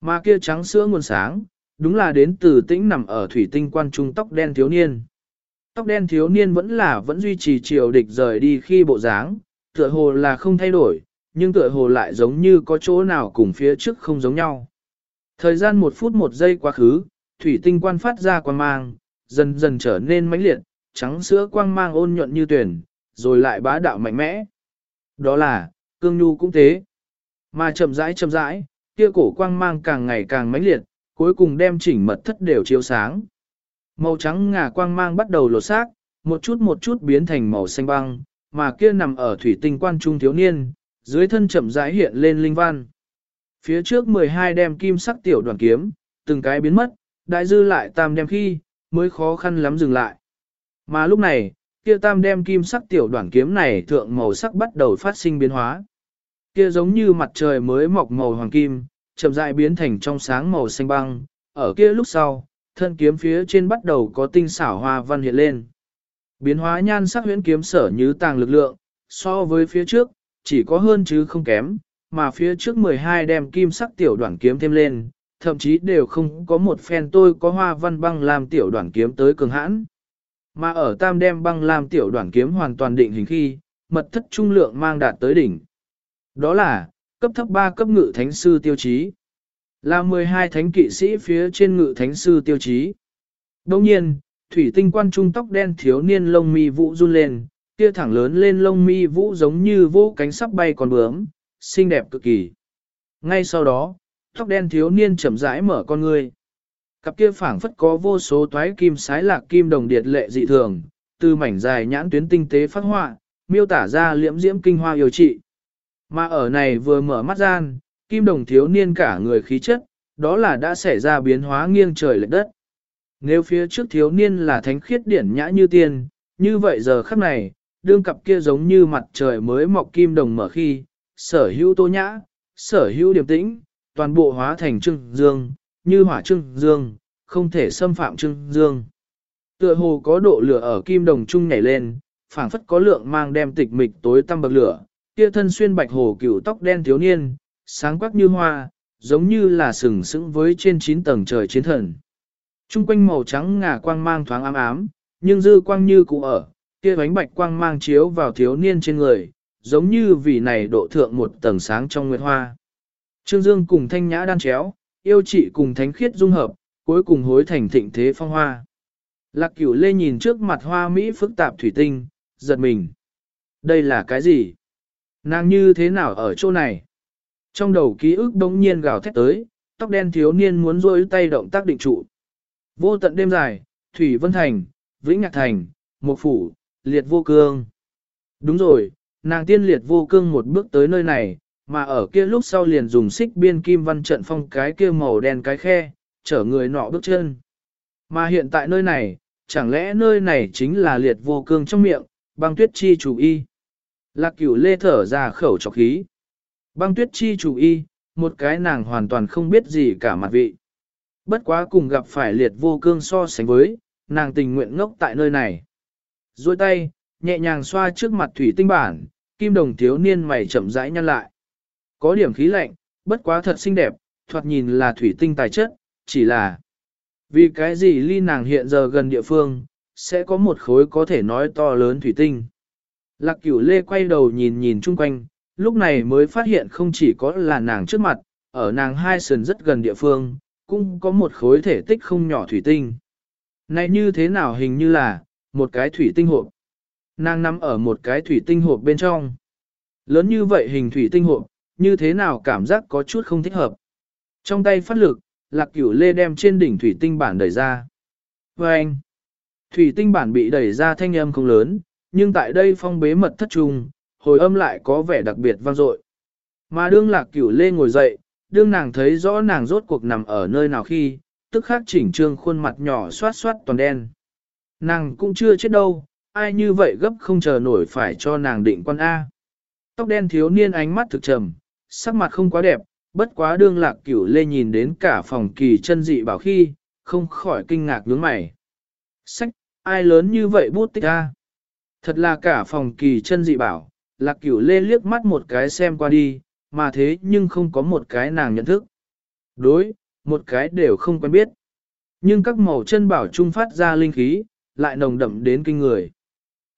Mà kia trắng sữa nguồn sáng, đúng là đến từ tĩnh nằm ở thủy tinh quan trung tóc đen thiếu niên. Tóc đen thiếu niên vẫn là vẫn duy trì triều địch rời đi khi bộ dáng, tựa hồ là không thay đổi, nhưng tựa hồ lại giống như có chỗ nào cùng phía trước không giống nhau. Thời gian một phút một giây quá khứ, thủy tinh quan phát ra quang mang, dần dần trở nên mãnh liệt, trắng sữa quang mang ôn nhuận như tuyển, rồi lại bá đạo mạnh mẽ. Đó là, cương nhu cũng thế. Mà chậm rãi chậm rãi, kia cổ quang mang càng ngày càng mãnh liệt, cuối cùng đem chỉnh mật thất đều chiếu sáng. Màu trắng ngà quang mang bắt đầu lột xác, một chút một chút biến thành màu xanh băng, mà kia nằm ở thủy tinh quan trung thiếu niên, dưới thân chậm rãi hiện lên linh văn. Phía trước 12 đem kim sắc tiểu đoàn kiếm, từng cái biến mất, đại dư lại tam đem khi, mới khó khăn lắm dừng lại. Mà lúc này, kia tam đem kim sắc tiểu đoạn kiếm này thượng màu sắc bắt đầu phát sinh biến hóa. Kia giống như mặt trời mới mọc màu hoàng kim, chậm rãi biến thành trong sáng màu xanh băng, ở kia lúc sau, thân kiếm phía trên bắt đầu có tinh xảo hoa văn hiện lên. Biến hóa nhan sắc huyễn kiếm sở như tàng lực lượng, so với phía trước, chỉ có hơn chứ không kém, mà phía trước 12 đem kim sắc tiểu đoạn kiếm thêm lên, thậm chí đều không có một phen tôi có hoa văn băng làm tiểu đoạn kiếm tới cường hãn. Mà ở tam đem băng làm tiểu đoạn kiếm hoàn toàn định hình khi, mật thất trung lượng mang đạt tới đỉnh. Đó là, cấp thấp 3 cấp ngự thánh sư tiêu chí. Là 12 thánh kỵ sĩ phía trên ngự thánh sư tiêu chí. Đồng nhiên, thủy tinh quan trung tóc đen thiếu niên lông mi vũ run lên, kia thẳng lớn lên lông mi vũ giống như vô cánh sắp bay còn bướm, xinh đẹp cực kỳ. Ngay sau đó, tóc đen thiếu niên chậm rãi mở con ngươi. Cặp kia phảng phất có vô số toái kim sái lạc kim đồng điệt lệ dị thường, từ mảnh dài nhãn tuyến tinh tế phát họa, miêu tả ra liễm diễm kinh hoa yêu trị. Mà ở này vừa mở mắt gian, kim đồng thiếu niên cả người khí chất, đó là đã xảy ra biến hóa nghiêng trời lệch đất. Nếu phía trước thiếu niên là thánh khiết điển nhã như tiên, như vậy giờ khắc này, đương cặp kia giống như mặt trời mới mọc kim đồng mở khi, sở hữu tô nhã, sở hữu điềm tĩnh, toàn bộ hóa thành trưng dương, như hỏa trưng dương, không thể xâm phạm trưng dương. Tựa hồ có độ lửa ở kim đồng trung nhảy lên, phảng phất có lượng mang đem tịch mịch tối tăm bậc lửa, kia thân xuyên bạch hồ cửu tóc đen thiếu niên, sáng quắc như hoa, giống như là sừng sững với trên chín tầng trời chiến thần. Trung quanh màu trắng ngà quang mang thoáng ám ám, nhưng dư quang như cũ ở, kia bánh bạch quang mang chiếu vào thiếu niên trên người, giống như vì này độ thượng một tầng sáng trong nguyệt hoa. Trương Dương cùng thanh nhã đan chéo, yêu trị cùng thánh khiết dung hợp, cuối cùng hối thành thịnh thế phong hoa. Lạc cửu lê nhìn trước mặt hoa Mỹ phức tạp thủy tinh, giật mình. Đây là cái gì? Nàng như thế nào ở chỗ này? Trong đầu ký ức đống nhiên gào thét tới, tóc đen thiếu niên muốn rôi tay động tác định trụ. Vô tận đêm dài, Thủy Vân Thành, Vĩnh Ngạc Thành, Mộc Phủ, Liệt Vô Cương. Đúng rồi, nàng tiên liệt vô cương một bước tới nơi này, mà ở kia lúc sau liền dùng xích biên kim văn trận phong cái kia màu đen cái khe, chở người nọ bước chân. Mà hiện tại nơi này, chẳng lẽ nơi này chính là liệt vô cương trong miệng, băng tuyết chi chủ y. Lạc cửu lê thở ra khẩu trọc khí. Băng tuyết chi chủ y, một cái nàng hoàn toàn không biết gì cả mặt vị. Bất quá cùng gặp phải liệt vô cương so sánh với, nàng tình nguyện ngốc tại nơi này. Rồi tay, nhẹ nhàng xoa trước mặt thủy tinh bản, kim đồng thiếu niên mày chậm rãi nhăn lại. Có điểm khí lạnh, bất quá thật xinh đẹp, thoạt nhìn là thủy tinh tài chất, chỉ là vì cái gì ly nàng hiện giờ gần địa phương, sẽ có một khối có thể nói to lớn thủy tinh. Lạc cửu lê quay đầu nhìn nhìn chung quanh, lúc này mới phát hiện không chỉ có là nàng trước mặt, ở nàng hai sườn rất gần địa phương, cũng có một khối thể tích không nhỏ thủy tinh. Này như thế nào hình như là, một cái thủy tinh hộp. Nàng nằm ở một cái thủy tinh hộp bên trong. Lớn như vậy hình thủy tinh hộp như thế nào cảm giác có chút không thích hợp. Trong tay phát lực, lạc cửu lê đem trên đỉnh thủy tinh bản đẩy ra. Và anh, thủy tinh bản bị đẩy ra thanh âm không lớn, nhưng tại đây phong bế mật thất trùng, hồi âm lại có vẻ đặc biệt vang dội. Mà đương lạc cửu lê ngồi dậy, đương nàng thấy rõ nàng rốt cuộc nằm ở nơi nào khi, tức khắc chỉnh trương khuôn mặt nhỏ xoát xoát toàn đen. Nàng cũng chưa chết đâu, ai như vậy gấp không chờ nổi phải cho nàng định quan A. Tóc đen thiếu niên ánh mắt thực trầm, sắc mặt không quá đẹp, bất quá đương lạc cửu lê nhìn đến cả phòng kỳ chân dị bảo khi, không khỏi kinh ngạc nhướng mày. Sách, ai lớn như vậy bút tích A. Thật là cả phòng kỳ chân dị bảo, lạc cửu lê liếc mắt một cái xem qua đi, mà thế nhưng không có một cái nàng nhận thức. Đối, một cái đều không quen biết. Nhưng các màu chân bảo trung phát ra linh khí, lại nồng đậm đến kinh người.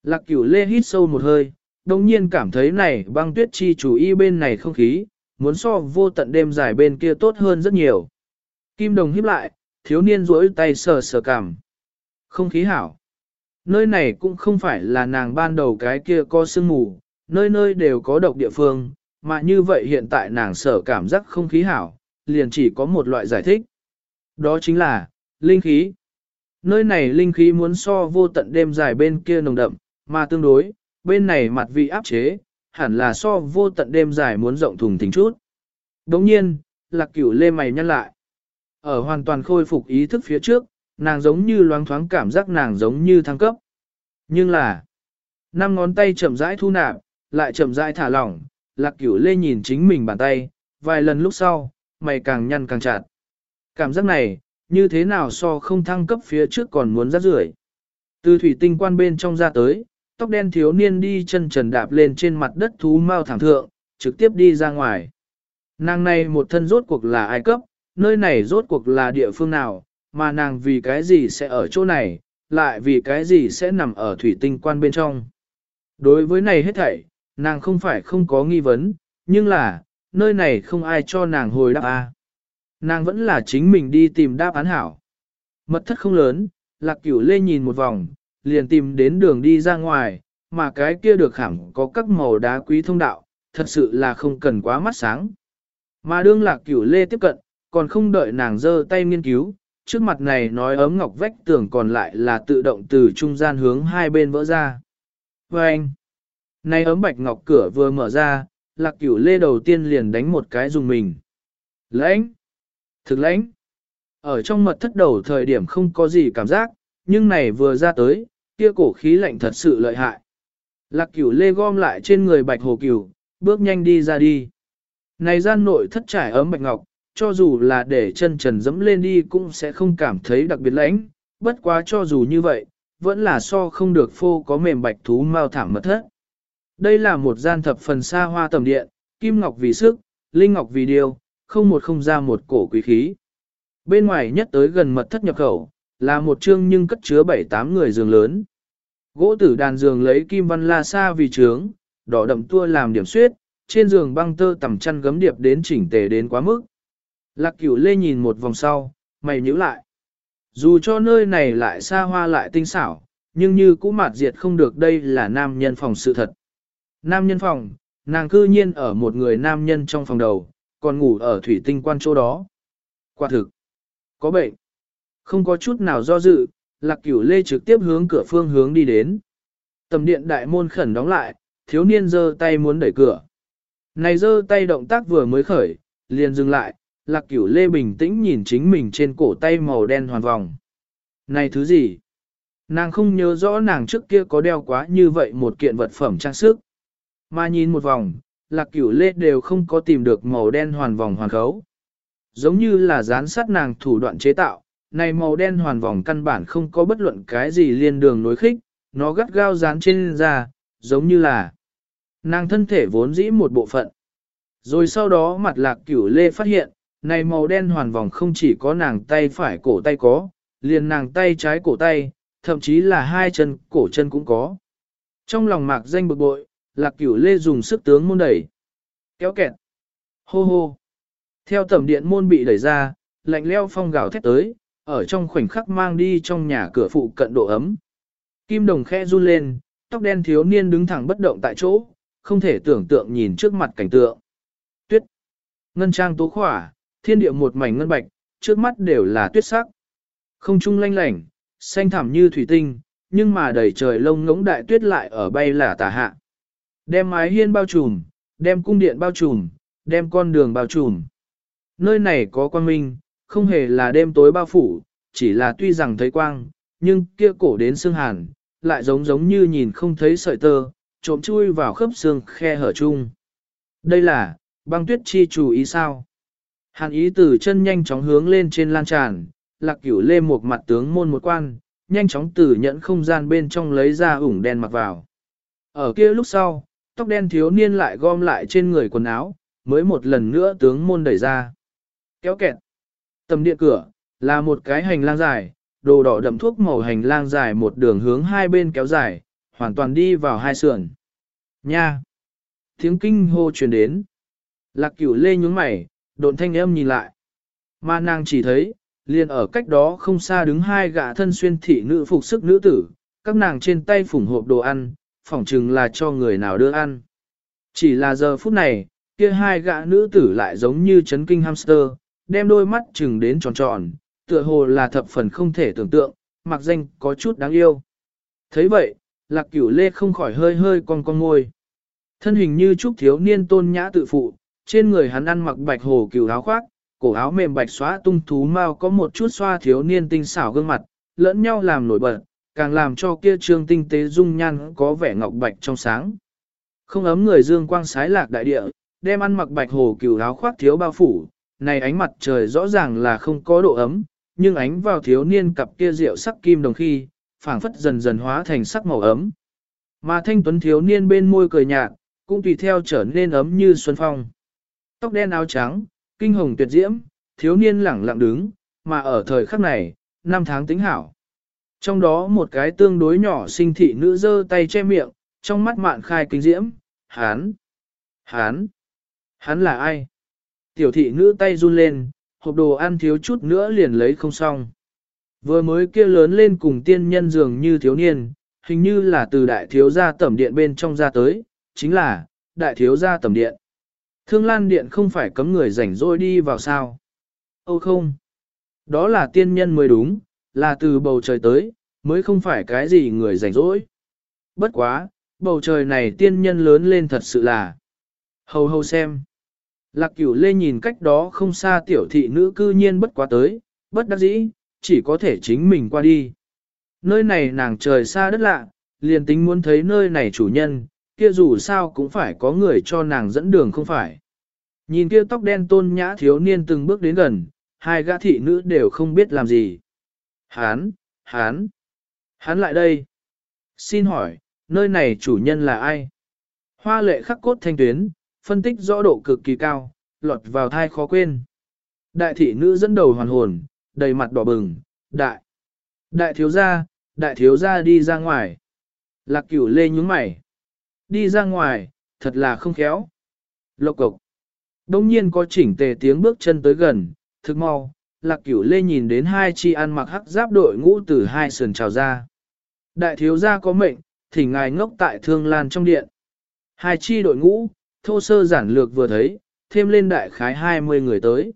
Lạc cửu lê hít sâu một hơi, đồng nhiên cảm thấy này băng tuyết chi chủ y bên này không khí, muốn so vô tận đêm dài bên kia tốt hơn rất nhiều. Kim đồng híp lại, thiếu niên duỗi tay sờ sờ cảm. Không khí hảo. Nơi này cũng không phải là nàng ban đầu cái kia có sương mù, nơi nơi đều có độc địa phương, mà như vậy hiện tại nàng sở cảm giác không khí hảo, liền chỉ có một loại giải thích. Đó chính là, linh khí. Nơi này linh khí muốn so vô tận đêm dài bên kia nồng đậm, mà tương đối, bên này mặt vị áp chế, hẳn là so vô tận đêm dài muốn rộng thùng thình chút. Đồng nhiên, lạc cửu lê mày nhăn lại. Ở hoàn toàn khôi phục ý thức phía trước, nàng giống như loáng thoáng cảm giác nàng giống như thăng cấp. Nhưng là, năm ngón tay chậm rãi thu nạp, lại chậm rãi thả lỏng, lạc cửu lê nhìn chính mình bàn tay, vài lần lúc sau, mày càng nhăn càng chặt. Cảm giác này, như thế nào so không thăng cấp phía trước còn muốn rát rưởi. Từ thủy tinh quan bên trong ra tới, tóc đen thiếu niên đi chân trần đạp lên trên mặt đất thú mau thẳng thượng, trực tiếp đi ra ngoài. Nàng này một thân rốt cuộc là ai cấp, nơi này rốt cuộc là địa phương nào, mà nàng vì cái gì sẽ ở chỗ này, lại vì cái gì sẽ nằm ở thủy tinh quan bên trong. Đối với này hết thảy, nàng không phải không có nghi vấn, nhưng là, nơi này không ai cho nàng hồi đáp A. Nàng vẫn là chính mình đi tìm đáp án hảo. Mật thất không lớn, lạc cửu lê nhìn một vòng, liền tìm đến đường đi ra ngoài, mà cái kia được hẳn có các màu đá quý thông đạo, thật sự là không cần quá mắt sáng. Mà đương lạc cửu lê tiếp cận, còn không đợi nàng giơ tay nghiên cứu, trước mặt này nói ấm ngọc vách tường còn lại là tự động từ trung gian hướng hai bên vỡ ra. Và anh, nay ấm bạch ngọc cửa vừa mở ra, lạc cửu lê đầu tiên liền đánh một cái dùng mình. Lãnh! Thực lãnh! Ở trong mật thất đầu thời điểm không có gì cảm giác, nhưng này vừa ra tới, kia cổ khí lạnh thật sự lợi hại. Lạc cửu lê gom lại trên người bạch hồ cửu, bước nhanh đi ra đi. Này gian nội thất trải ấm bạch ngọc, cho dù là để chân trần dẫm lên đi cũng sẽ không cảm thấy đặc biệt lãnh, bất quá cho dù như vậy, vẫn là so không được phô có mềm bạch thú mau thảm mật thất. Đây là một gian thập phần xa hoa tầm điện, kim ngọc vì sức, linh ngọc vì điều, không một không ra một cổ quý khí. Bên ngoài nhất tới gần mật thất nhập khẩu, là một chương nhưng cất chứa bảy tám người giường lớn. Gỗ tử đàn giường lấy kim văn la sa vì trướng, đỏ đậm tua làm điểm suyết, trên giường băng tơ tầm chăn gấm điệp đến chỉnh tề đến quá mức. Lạc cửu lê nhìn một vòng sau, mày nhíu lại. Dù cho nơi này lại xa hoa lại tinh xảo, nhưng như cũ mạt diệt không được đây là nam nhân phòng sự thật. Nam nhân phòng, nàng cư nhiên ở một người nam nhân trong phòng đầu, còn ngủ ở thủy tinh quan chỗ đó. Quả thực, có bệnh. Không có chút nào do dự, lạc cửu lê trực tiếp hướng cửa phương hướng đi đến. Tầm điện đại môn khẩn đóng lại, thiếu niên giơ tay muốn đẩy cửa. Này giơ tay động tác vừa mới khởi, liền dừng lại, lạc cửu lê bình tĩnh nhìn chính mình trên cổ tay màu đen hoàn vòng. Này thứ gì? Nàng không nhớ rõ nàng trước kia có đeo quá như vậy một kiện vật phẩm trang sức. Mà nhìn một vòng, lạc cửu lê đều không có tìm được màu đen hoàn vòng hoàn khấu. Giống như là dán sát nàng thủ đoạn chế tạo, này màu đen hoàn vòng căn bản không có bất luận cái gì liên đường nối khích, nó gắt gao dán trên da, giống như là nàng thân thể vốn dĩ một bộ phận. Rồi sau đó mặt lạc cửu lê phát hiện, này màu đen hoàn vòng không chỉ có nàng tay phải cổ tay có, liền nàng tay trái cổ tay, thậm chí là hai chân cổ chân cũng có. Trong lòng mạc danh bực bội, lạc cửu lê dùng sức tướng môn đẩy. Kéo kẹt. Hô hô. Theo tầm điện môn bị đẩy ra, lạnh leo phong gạo thét tới, ở trong khoảnh khắc mang đi trong nhà cửa phụ cận độ ấm. Kim đồng khe run lên, tóc đen thiếu niên đứng thẳng bất động tại chỗ, không thể tưởng tượng nhìn trước mặt cảnh tượng. Tuyết, ngân trang tố khỏa, thiên địa một mảnh ngân bạch, trước mắt đều là tuyết sắc. Không trung lanh lảnh, xanh thẳm như thủy tinh, nhưng mà đầy trời lông ngỗng đại tuyết lại ở bay là tả hạ. Đem mái hiên bao trùm, đem cung điện bao trùm, đem con đường bao trùm. Nơi này có quan minh, không hề là đêm tối bao phủ, chỉ là tuy rằng thấy quang, nhưng kia cổ đến xương hàn, lại giống giống như nhìn không thấy sợi tơ, trộm chui vào khớp xương khe hở chung. Đây là, băng tuyết chi chủ ý sao? Hàn ý từ chân nhanh chóng hướng lên trên lan tràn, lạc cửu lê một mặt tướng môn một quan, nhanh chóng từ nhẫn không gian bên trong lấy ra ủng đen mặc vào. Ở kia lúc sau, tóc đen thiếu niên lại gom lại trên người quần áo, mới một lần nữa tướng môn đẩy ra. Kéo kẹt. Tầm điện cửa, là một cái hành lang dài, đồ đỏ đậm thuốc màu hành lang dài một đường hướng hai bên kéo dài, hoàn toàn đi vào hai sườn. Nha! Tiếng kinh hô truyền đến. Lạc cửu lê nhướng mày, độn thanh âm nhìn lại. Mà nàng chỉ thấy, liền ở cách đó không xa đứng hai gã thân xuyên thị nữ phục sức nữ tử, các nàng trên tay phủng hộp đồ ăn, phỏng chừng là cho người nào đưa ăn. Chỉ là giờ phút này, kia hai gã nữ tử lại giống như chấn kinh hamster, đem đôi mắt chừng đến tròn tròn, tựa hồ là thập phần không thể tưởng tượng, mặc danh có chút đáng yêu. thấy vậy, lạc cửu lê không khỏi hơi hơi con con ngôi. Thân hình như trúc thiếu niên tôn nhã tự phụ, trên người hắn ăn mặc bạch hồ cửu áo khoác, cổ áo mềm bạch xóa tung thú mau có một chút xoa thiếu niên tinh xảo gương mặt, lẫn nhau làm nổi bật, càng làm cho kia trương tinh tế dung nhan có vẻ ngọc bạch trong sáng. Không ấm người dương quang sái lạc đại địa, đem ăn mặc bạch hồ cửu áo khoác thiếu bao phủ, này ánh mặt trời rõ ràng là không có độ ấm, nhưng ánh vào thiếu niên cặp kia rượu sắc kim đồng khi, phảng phất dần dần hóa thành sắc màu ấm. Mà thanh tuấn thiếu niên bên môi cười nhạt, cũng tùy theo trở nên ấm như xuân phong. Tóc đen áo trắng, kinh hồng tuyệt diễm, thiếu niên lẳng lặng đứng, mà ở thời khắc này, năm tháng tính hảo. Trong đó một cái tương đối nhỏ sinh thị nữ giơ tay che miệng, trong mắt mạn khai kinh diễm, hán, hán, hắn là ai? Tiểu thị nữ tay run lên, hộp đồ ăn thiếu chút nữa liền lấy không xong. Vừa mới kia lớn lên cùng tiên nhân dường như thiếu niên, hình như là từ đại thiếu gia tẩm điện bên trong ra tới, chính là, đại thiếu gia tẩm điện. Thương lan điện không phải cấm người rảnh rỗi đi vào sao. Âu không. Đó là tiên nhân mới đúng, là từ bầu trời tới, mới không phải cái gì người rảnh rỗi. Bất quá, bầu trời này tiên nhân lớn lên thật sự là. Hầu hầu xem. Lạc cửu lê nhìn cách đó không xa tiểu thị nữ cư nhiên bất quá tới, bất đắc dĩ, chỉ có thể chính mình qua đi. Nơi này nàng trời xa đất lạ, liền tính muốn thấy nơi này chủ nhân, kia dù sao cũng phải có người cho nàng dẫn đường không phải. Nhìn kia tóc đen tôn nhã thiếu niên từng bước đến gần, hai gã thị nữ đều không biết làm gì. Hán, hán, hán lại đây. Xin hỏi, nơi này chủ nhân là ai? Hoa lệ khắc cốt thanh tuyến, phân tích rõ độ cực kỳ cao, lọt vào thai khó quên. Đại thị nữ dẫn đầu hoàn hồn, đầy mặt đỏ bừng, đại. Đại thiếu gia, đại thiếu gia đi ra ngoài. Lạc cửu lê nhúng mày. Đi ra ngoài, thật là không khéo. Lộc cộc. Đông nhiên có chỉnh tề tiếng bước chân tới gần, thực mau, lạc cửu lê nhìn đến hai chi ăn mặc hắc giáp đội ngũ từ hai sườn trào ra. Đại thiếu gia có mệnh, thỉnh ngài ngốc tại thương lan trong điện. Hai chi đội ngũ, thô sơ giản lược vừa thấy, thêm lên đại khái 20 người tới.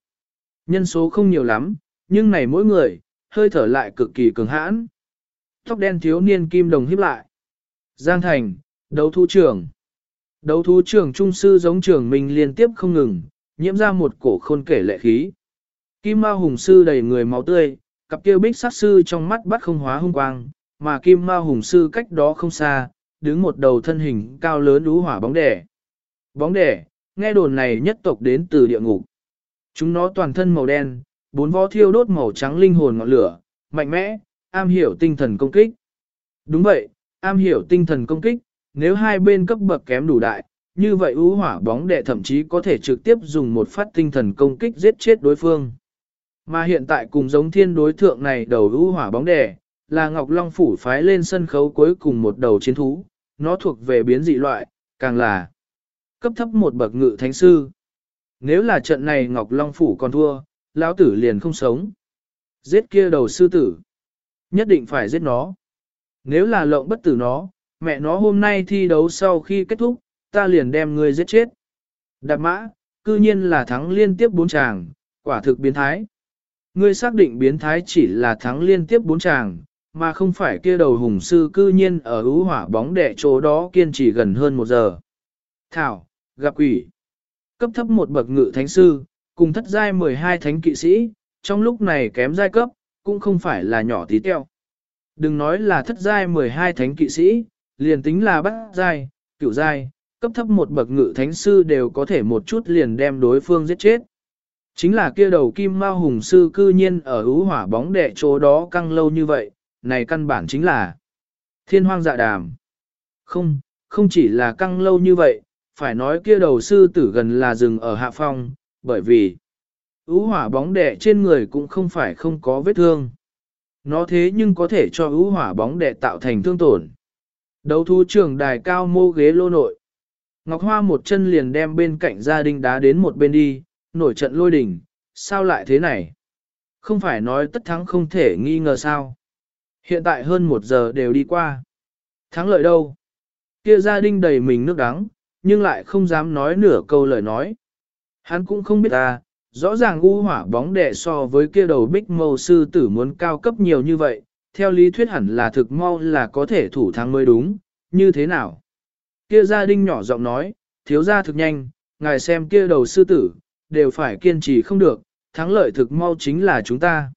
Nhân số không nhiều lắm, nhưng này mỗi người, hơi thở lại cực kỳ cường hãn. Tóc đen thiếu niên kim đồng híp lại. Giang Thành, đấu thú trưởng. Đấu thú trưởng trung sư giống trưởng mình liên tiếp không ngừng, nhiễm ra một cổ khôn kể lệ khí. Kim Ma Hùng sư đầy người máu tươi, cặp kia bích sát sư trong mắt bắt không hóa hung quang, mà Kim Ma Hùng sư cách đó không xa, đứng một đầu thân hình cao lớn đú hỏa bóng đẻ. Bóng đẻ, nghe đồn này nhất tộc đến từ địa ngục. Chúng nó toàn thân màu đen, bốn vó thiêu đốt màu trắng linh hồn ngọn lửa, mạnh mẽ, am hiểu tinh thần công kích. Đúng vậy, am hiểu tinh thần công kích, nếu hai bên cấp bậc kém đủ đại, như vậy ưu hỏa bóng đệ thậm chí có thể trực tiếp dùng một phát tinh thần công kích giết chết đối phương. Mà hiện tại cùng giống thiên đối thượng này đầu ưu hỏa bóng đẻ, là Ngọc Long Phủ phái lên sân khấu cuối cùng một đầu chiến thú, nó thuộc về biến dị loại, càng là cấp thấp một bậc ngự thánh sư. Nếu là trận này Ngọc Long Phủ còn thua, lão tử liền không sống. Giết kia đầu sư tử. Nhất định phải giết nó. Nếu là lộng bất tử nó, mẹ nó hôm nay thi đấu sau khi kết thúc, ta liền đem ngươi giết chết. Đạp mã, cư nhiên là thắng liên tiếp bốn chàng, quả thực biến thái. Ngươi xác định biến thái chỉ là thắng liên tiếp bốn chàng, mà không phải kia đầu hùng sư cư nhiên ở ưu hỏa bóng đẻ chỗ đó kiên trì gần hơn một giờ. Thảo, gặp quỷ. Cấp thấp một bậc ngự thánh sư, cùng thất giai 12 thánh kỵ sĩ, trong lúc này kém giai cấp, cũng không phải là nhỏ tí teo. Đừng nói là thất giai 12 thánh kỵ sĩ, liền tính là bát giai, cửu giai, cấp thấp một bậc ngự thánh sư đều có thể một chút liền đem đối phương giết chết. Chính là kia đầu kim ma hùng sư cư nhiên ở ú hỏa bóng đệ chỗ đó căng lâu như vậy, này căn bản chính là thiên hoang dạ đàm. Không, không chỉ là căng lâu như vậy, phải nói kia đầu sư tử gần là rừng ở hạ phong, bởi vì ú hỏa bóng đẻ trên người cũng không phải không có vết thương. Nó thế nhưng có thể cho ú hỏa bóng đẻ tạo thành thương tổn. Đấu thú trường đài cao mô ghế lô nội. Ngọc Hoa một chân liền đem bên cạnh gia đình đá đến một bên đi, nổi trận lôi đỉnh, sao lại thế này? Không phải nói tất thắng không thể nghi ngờ sao? Hiện tại hơn một giờ đều đi qua. Thắng lợi đâu? Kia gia đình đầy mình nước đắng, nhưng lại không dám nói nửa câu lời nói. Hắn cũng không biết ta, rõ ràng u hỏa bóng đẻ so với kia đầu bích mâu sư tử muốn cao cấp nhiều như vậy, theo lý thuyết hẳn là thực mau là có thể thủ thắng mới đúng, như thế nào? Kia gia đình nhỏ giọng nói, thiếu gia thực nhanh, ngài xem kia đầu sư tử, đều phải kiên trì không được, thắng lợi thực mau chính là chúng ta.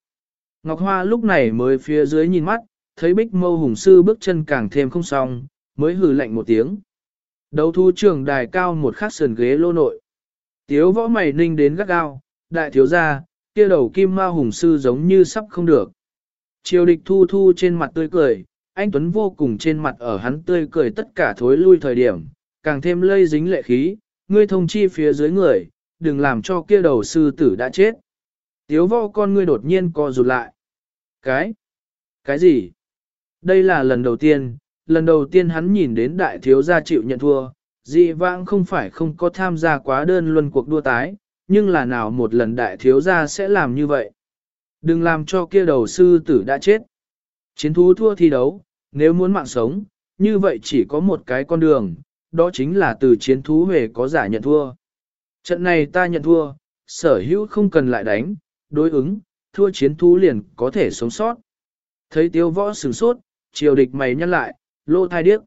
Ngọc Hoa lúc này mới phía dưới nhìn mắt, thấy bích mâu hùng sư bước chân càng thêm không xong, mới hừ lạnh một tiếng. Đấu thu trường đài cao một khắc sườn ghế lô nội. Tiếu võ mày ninh đến gắt gao, đại thiếu gia, kia đầu kim ma hùng sư giống như sắp không được. Triều địch thu thu trên mặt tươi cười, anh Tuấn vô cùng trên mặt ở hắn tươi cười tất cả thối lui thời điểm, càng thêm lây dính lệ khí, ngươi thông chi phía dưới người, đừng làm cho kia đầu sư tử đã chết. Tiếu võ con ngươi đột nhiên co rụt lại. Cái? Cái gì? Đây là lần đầu tiên, lần đầu tiên hắn nhìn đến đại thiếu gia chịu nhận thua, dị vãng không phải không có tham gia quá đơn luân cuộc đua tái, nhưng là nào một lần đại thiếu gia sẽ làm như vậy. Đừng làm cho kia đầu sư tử đã chết. Chiến thú thua thi đấu, nếu muốn mạng sống, như vậy chỉ có một cái con đường, đó chính là từ chiến thú về có giả nhận thua. Trận này ta nhận thua, sở hữu không cần lại đánh, đối ứng, thua chiến thú liền có thể sống sót. Thấy tiêu võ sửng sốt, triều địch mày nhăn lại, lô thai điếc.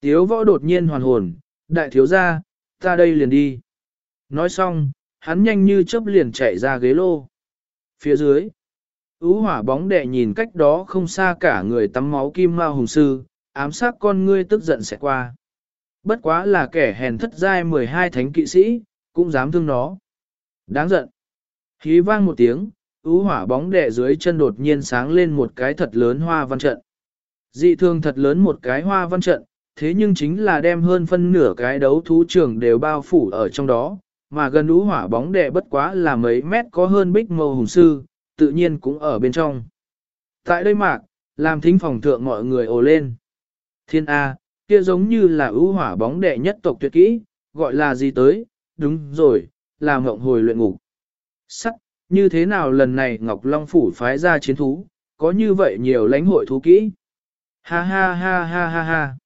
Tiếu võ đột nhiên hoàn hồn, đại thiếu gia, ta đây liền đi. Nói xong, hắn nhanh như chớp liền chạy ra ghế lô. Phía dưới, ú hỏa bóng đệ nhìn cách đó không xa cả người tắm máu kim ma hùng sư, ám sát con ngươi tức giận sẽ qua. Bất quá là kẻ hèn thất giai 12 thánh kỵ sĩ, cũng dám thương nó. Đáng giận. Hí vang một tiếng, ú hỏa bóng đệ dưới chân đột nhiên sáng lên một cái thật lớn hoa văn trận. Dị thương thật lớn một cái hoa văn trận, thế nhưng chính là đem hơn phân nửa cái đấu thú trường đều bao phủ ở trong đó, mà gần ú hỏa bóng đệ bất quá là mấy mét có hơn bích mâu hùng sư, tự nhiên cũng ở bên trong. Tại đây mạc, làm thính phòng thượng mọi người ồ lên. Thiên A, kia giống như là ưu hỏa bóng đệ nhất tộc tuyệt kỹ, gọi là gì tới, đúng rồi, là mộng hồi luyện ngục. Sắc, như thế nào lần này Ngọc Long Phủ phái ra chiến thú, có như vậy nhiều lãnh hội thú kỹ. Ha ha ha ha ha ha.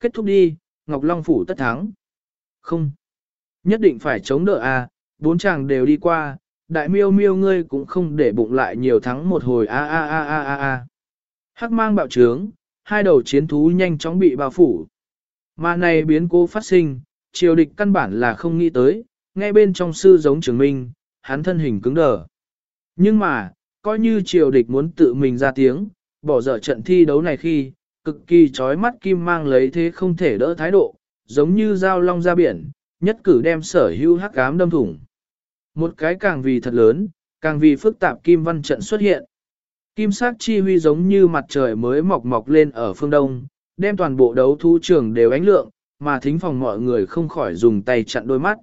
Kết thúc đi, Ngọc Long Phủ tất thắng. Không. Nhất định phải chống đỡ à? bốn chàng đều đi qua, đại miêu miêu ngươi cũng không để bụng lại nhiều thắng một hồi a a a a a a. Hắc mang bạo trướng, hai đầu chiến thú nhanh chóng bị bao phủ. Mà này biến cố phát sinh, triều địch căn bản là không nghĩ tới, ngay bên trong sư giống trường minh, hắn thân hình cứng đờ. Nhưng mà, coi như triều địch muốn tự mình ra tiếng, bỏ dở trận thi đấu này khi, cực kỳ chói mắt kim mang lấy thế không thể đỡ thái độ, giống như dao long ra biển, nhất cử đem sở hữu hắc ám đâm thủng. Một cái càng vì thật lớn, càng vì phức tạp kim văn trận xuất hiện. Kim sắc chi huy giống như mặt trời mới mọc mọc lên ở phương đông, đem toàn bộ đấu thu trường đều ánh lượng, mà thính phòng mọi người không khỏi dùng tay chặn đôi mắt.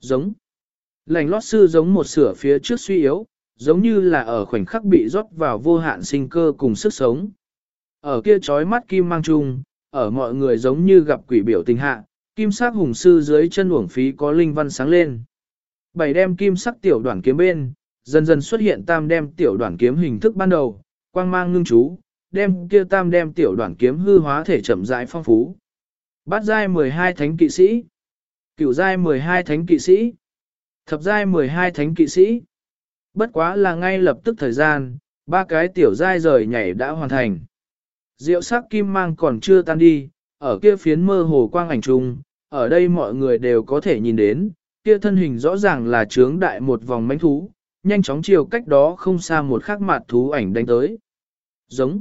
Giống. Lành lót sư giống một sửa phía trước suy yếu, giống như là ở khoảnh khắc bị rót vào vô hạn sinh cơ cùng sức sống. Ở kia trói mắt kim mang chung, ở mọi người giống như gặp quỷ biểu tình hạ, kim sắc hùng sư dưới chân uổng phí có linh văn sáng lên. Bảy đem kim sắc tiểu đoàn kiếm bên, dần dần xuất hiện tam đem tiểu đoàn kiếm hình thức ban đầu, quang mang ngưng chú, đem kia tam đem tiểu đoàn kiếm hư hóa thể chậm rãi phong phú. Bát giai 12 thánh kỵ sĩ. Cửu giai 12 thánh kỵ sĩ. Thập giai 12 thánh kỵ sĩ. Bất quá là ngay lập tức thời gian, ba cái tiểu dai rời nhảy đã hoàn thành. Diệu sắc kim mang còn chưa tan đi, ở kia phiến mơ hồ quang ảnh trung, ở đây mọi người đều có thể nhìn đến, kia thân hình rõ ràng là trướng đại một vòng mánh thú, nhanh chóng chiều cách đó không xa một khắc mặt thú ảnh đánh tới. Giống.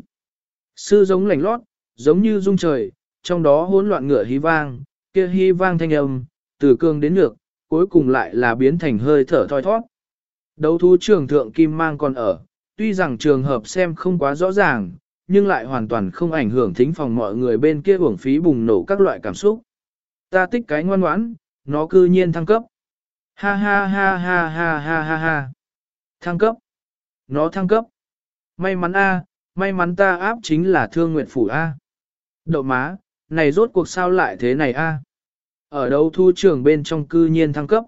Sư giống lành lót, giống như rung trời, trong đó hỗn loạn ngựa hí vang, kia hí vang thanh âm, từ cương đến ngược, cuối cùng lại là biến thành hơi thở thoi thoát. Đấu thú trường thượng kim mang còn ở, tuy rằng trường hợp xem không quá rõ ràng, nhưng lại hoàn toàn không ảnh hưởng thính phòng mọi người bên kia hưởng phí bùng nổ các loại cảm xúc. Ta tích cái ngoan ngoãn, nó cư nhiên thăng cấp. Ha ha ha ha ha ha ha ha. Thăng cấp. Nó thăng cấp. May mắn a, may mắn ta áp chính là thương nguyện phủ a. Đậu má, này rốt cuộc sao lại thế này a? Ở đâu thu trường bên trong cư nhiên thăng cấp?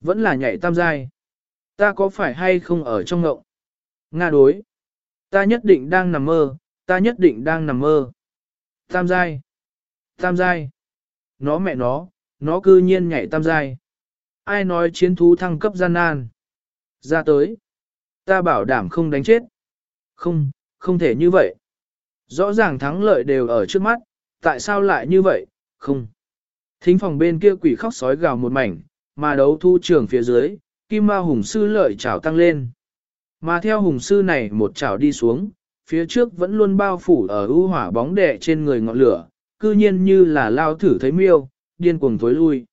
Vẫn là nhảy tam giai. Ta có phải hay không ở trong ngộng? Nga đối. Ta nhất định đang nằm mơ, ta nhất định đang nằm mơ. Tam giai. Tam giai. Nó mẹ nó, nó cư nhiên nhảy tam giai. Ai nói chiến thú thăng cấp gian nan? Ra tới. Ta bảo đảm không đánh chết. Không, không thể như vậy. Rõ ràng thắng lợi đều ở trước mắt, tại sao lại như vậy? Không. Thính phòng bên kia quỷ khóc sói gào một mảnh, mà đấu thu trường phía dưới, kim ma hùng sư lợi chảo tăng lên. Mà theo hùng sư này một chảo đi xuống, phía trước vẫn luôn bao phủ ở ưu hỏa bóng đè trên người ngọn lửa, cư nhiên như là lao thử thấy miêu, điên cuồng tối lui.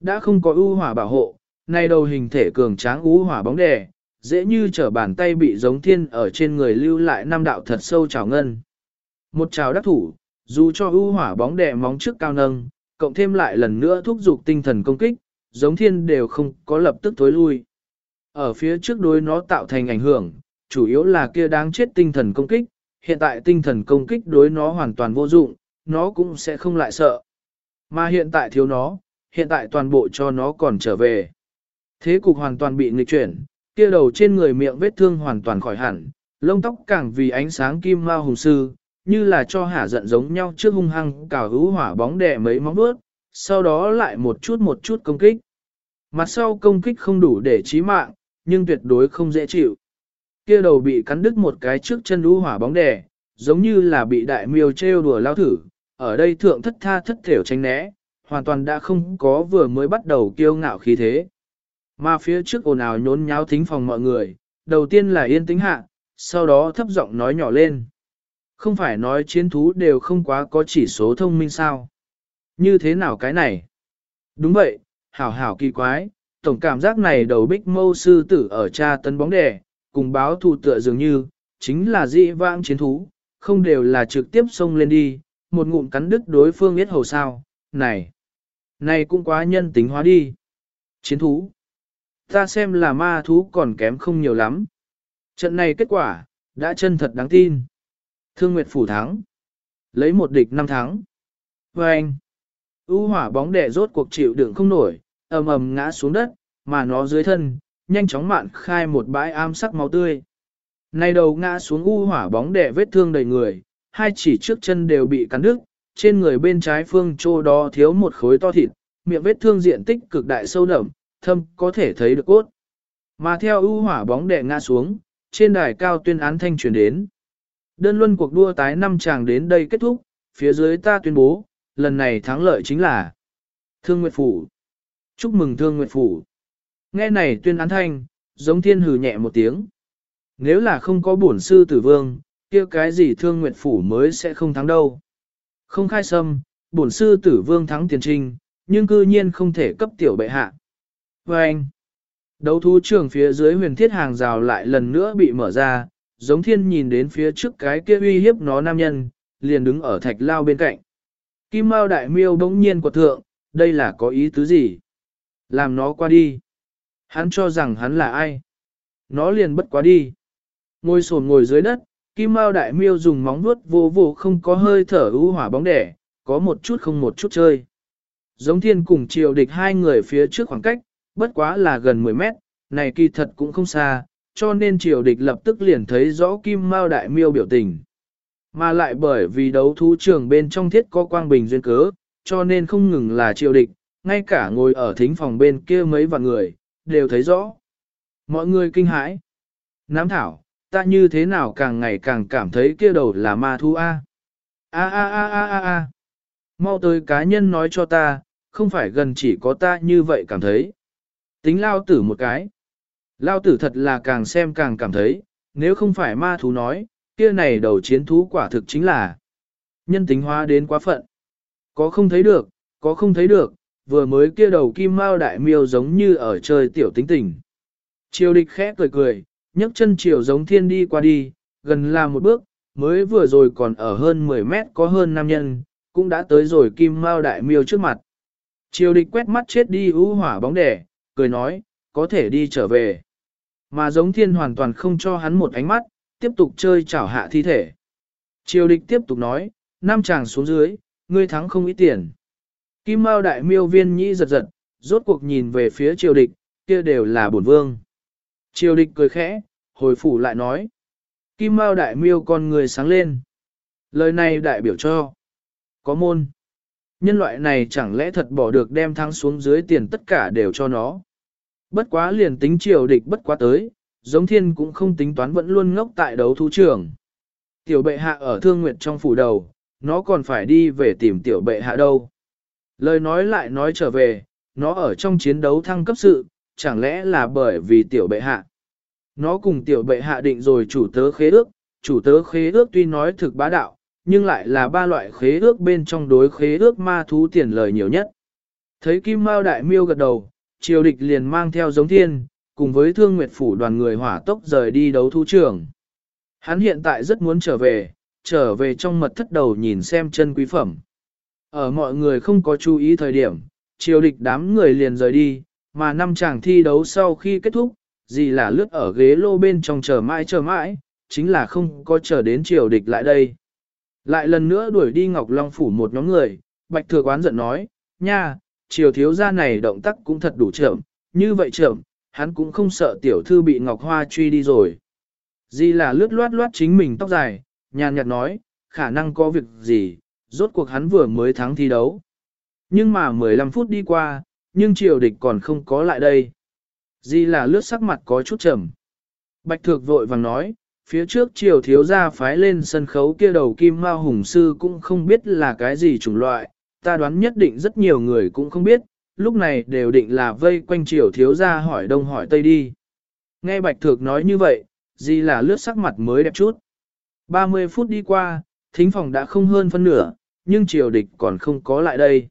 Đã không có ưu hỏa bảo hộ, nay đầu hình thể cường tráng ưu hỏa bóng đè, dễ như trở bàn tay bị giống thiên ở trên người lưu lại năm đạo thật sâu trào ngân. Một trào đắc thủ, dù cho ưu hỏa bóng đè móng trước cao nâng, cộng thêm lại lần nữa thúc giục tinh thần công kích, giống thiên đều không có lập tức tối lui. Ở phía trước đối nó tạo thành ảnh hưởng, chủ yếu là kia đáng chết tinh thần công kích, hiện tại tinh thần công kích đối nó hoàn toàn vô dụng, nó cũng sẽ không lại sợ. Mà hiện tại thiếu nó, hiện tại toàn bộ cho nó còn trở về. Thế cục hoàn toàn bị nghịch chuyển, kia đầu trên người miệng vết thương hoàn toàn khỏi hẳn, lông tóc càng vì ánh sáng kim ma hùng sư, như là cho hả giận giống nhau trước hung hăng cào hữu hỏa bóng đè mấy móng bước, sau đó lại một chút một chút công kích. Mặt sau công kích không đủ để chí mạng, nhưng tuyệt đối không dễ chịu. Kia đầu bị cắn đứt một cái trước chân lũ hỏa bóng đè, giống như là bị đại miêu trêu đùa lao thử, ở đây thượng thất tha thất thểu tránh né, hoàn toàn đã không có vừa mới bắt đầu kiêu ngạo khí thế. Mà phía trước ồn ào nhốn nháo thính phòng mọi người, đầu tiên là yên tĩnh hạ, sau đó thấp giọng nói nhỏ lên. Không phải nói chiến thú đều không quá có chỉ số thông minh sao. Như thế nào cái này? Đúng vậy, hảo hảo kỳ quái, tổng cảm giác này đầu bích mâu sư tử ở cha tấn bóng đè, cùng báo thù tựa dường như, chính là dị vãng chiến thú, không đều là trực tiếp xông lên đi, một ngụm cắn đứt đối phương biết hầu sao, này, này cũng quá nhân tính hóa đi. Chiến thú, ta xem là ma thú còn kém không nhiều lắm. Trận này kết quả, đã chân thật đáng tin. Thương Nguyệt Phủ thắng. Lấy một địch năm thắng. Và anh, ưu hỏa bóng đẻ rốt cuộc chịu đựng không nổi, ầm ầm ngã xuống đất, mà nó dưới thân, nhanh chóng mạn khai một bãi am sắc máu tươi. Này đầu ngã xuống u hỏa bóng đẻ vết thương đầy người, hai chỉ trước chân đều bị cắn đứt, trên người bên trái phương trô đó thiếu một khối to thịt, miệng vết thương diện tích cực đại sâu đậm, thâm có thể thấy được cốt. Mà theo ưu hỏa bóng đè ngã xuống, trên đài cao tuyên án thanh truyền đến. Đơn luân cuộc đua tái năm chàng đến đây kết thúc, phía dưới ta tuyên bố, lần này thắng lợi chính là Thương Nguyệt Phủ. Chúc mừng Thương Nguyệt Phủ. Nghe này tuyên án thanh, giống thiên hừ nhẹ một tiếng. Nếu là không có bổn sư tử vương, kia cái gì Thương Nguyệt Phủ mới sẽ không thắng đâu. Không khai sâm, bổn sư tử vương thắng tiền trinh, nhưng cư nhiên không thể cấp tiểu bệ hạ. Và anh, đấu thú trường phía dưới huyền thiết hàng rào lại lần nữa bị mở ra, giống thiên nhìn đến phía trước cái kia uy hiếp nó nam nhân, liền đứng ở thạch lao bên cạnh. Kim Mao Đại Miêu bỗng nhiên quật thượng, đây là có ý tứ gì? Làm nó qua đi. Hắn cho rằng hắn là ai? Nó liền bất quá đi. Ngồi sồn ngồi dưới đất, Kim Mao Đại Miêu dùng móng vuốt vô vô không có hơi thở ưu hỏa bóng đẻ, có một chút không một chút chơi. Giống thiên cùng triều địch hai người phía trước khoảng cách, bất quá là gần 10 mét, này kỳ thật cũng không xa, cho nên triều địch lập tức liền thấy rõ kim mao đại miêu biểu tình. Mà lại bởi vì đấu thú trường bên trong thiết có quang bình duyên cớ, cho nên không ngừng là triều địch, ngay cả ngồi ở thính phòng bên kia mấy vạn người, đều thấy rõ. Mọi người kinh hãi. Nám thảo, ta như thế nào càng ngày càng cảm thấy kia đầu là ma thú A. A a a a a a. Mau tới cá nhân nói cho ta, không phải gần chỉ có ta như vậy cảm thấy. Tính lao tử một cái. Lao tử thật là càng xem càng cảm thấy, nếu không phải ma thú nói, kia này đầu chiến thú quả thực chính là nhân tính hóa đến quá phận. Có không thấy được, có không thấy được, vừa mới kia đầu kim mao đại miêu giống như ở chơi tiểu tính tình. Triều địch khẽ cười cười, nhấc chân triều giống thiên đi qua đi, gần là một bước, mới vừa rồi còn ở hơn 10 mét có hơn nam nhân, cũng đã tới rồi kim mao đại miêu trước mặt. Triều địch quét mắt chết đi ưu hỏa bóng đẻ, cười nói, có thể đi trở về. Mà giống thiên hoàn toàn không cho hắn một ánh mắt, tiếp tục chơi chảo hạ thi thể. Triều địch tiếp tục nói, nam chàng xuống dưới, ngươi thắng không ít tiền. Kim Mao đại miêu viên nhĩ giật giật, rốt cuộc nhìn về phía triều địch, kia đều là bổn vương. Triều địch cười khẽ, hồi phủ lại nói. Kim Mao đại miêu con người sáng lên. Lời này đại biểu cho. Có môn. Nhân loại này chẳng lẽ thật bỏ được đem thắng xuống dưới tiền tất cả đều cho nó. Bất quá liền tính triều địch bất quá tới, giống thiên cũng không tính toán vẫn luôn ngốc tại đấu thú trường. Tiểu bệ hạ ở thương Nguyệt trong phủ đầu, nó còn phải đi về tìm tiểu bệ hạ đâu. Lời nói lại nói trở về, nó ở trong chiến đấu thăng cấp sự, chẳng lẽ là bởi vì tiểu bệ hạ. Nó cùng tiểu bệ hạ định rồi chủ tớ khế ước, chủ tớ khế ước tuy nói thực bá đạo, nhưng lại là ba loại khế ước bên trong đối khế ước ma thú tiền lời nhiều nhất. Thấy Kim Mao Đại Miêu gật đầu, triều địch liền mang theo giống thiên, cùng với thương nguyệt phủ đoàn người hỏa tốc rời đi đấu thú trường. Hắn hiện tại rất muốn trở về, trở về trong mật thất đầu nhìn xem chân quý phẩm. Ở mọi người không có chú ý thời điểm, triều địch đám người liền rời đi, mà năm chàng thi đấu sau khi kết thúc, gì là lướt ở ghế lô bên trong chờ mãi chờ mãi, chính là không có chờ đến triều địch lại đây. Lại lần nữa đuổi đi Ngọc Long Phủ một nhóm người, Bạch Thừa Quán giận nói, nha, triều thiếu gia này động tác cũng thật đủ chậm, như vậy chậm, hắn cũng không sợ tiểu thư bị Ngọc Hoa truy đi rồi. Di là lướt loát loát chính mình tóc dài, nhàn nhạt nói, khả năng có việc gì, rốt cuộc hắn vừa mới thắng thi đấu. Nhưng mà 15 phút đi qua, nhưng triều địch còn không có lại đây. Di là lướt sắc mặt có chút trầm. Bạch thược vội vàng nói, phía trước triều thiếu gia phái lên sân khấu kia đầu kim mao hùng sư cũng không biết là cái gì chủng loại, ta đoán nhất định rất nhiều người cũng không biết, lúc này đều định là vây quanh triều thiếu gia hỏi đông hỏi tây đi. Nghe bạch thược nói như vậy, Di là lướt sắc mặt mới đẹp chút. 30 phút đi qua, thính phòng đã không hơn phân nửa, nhưng triều địch còn không có lại đây.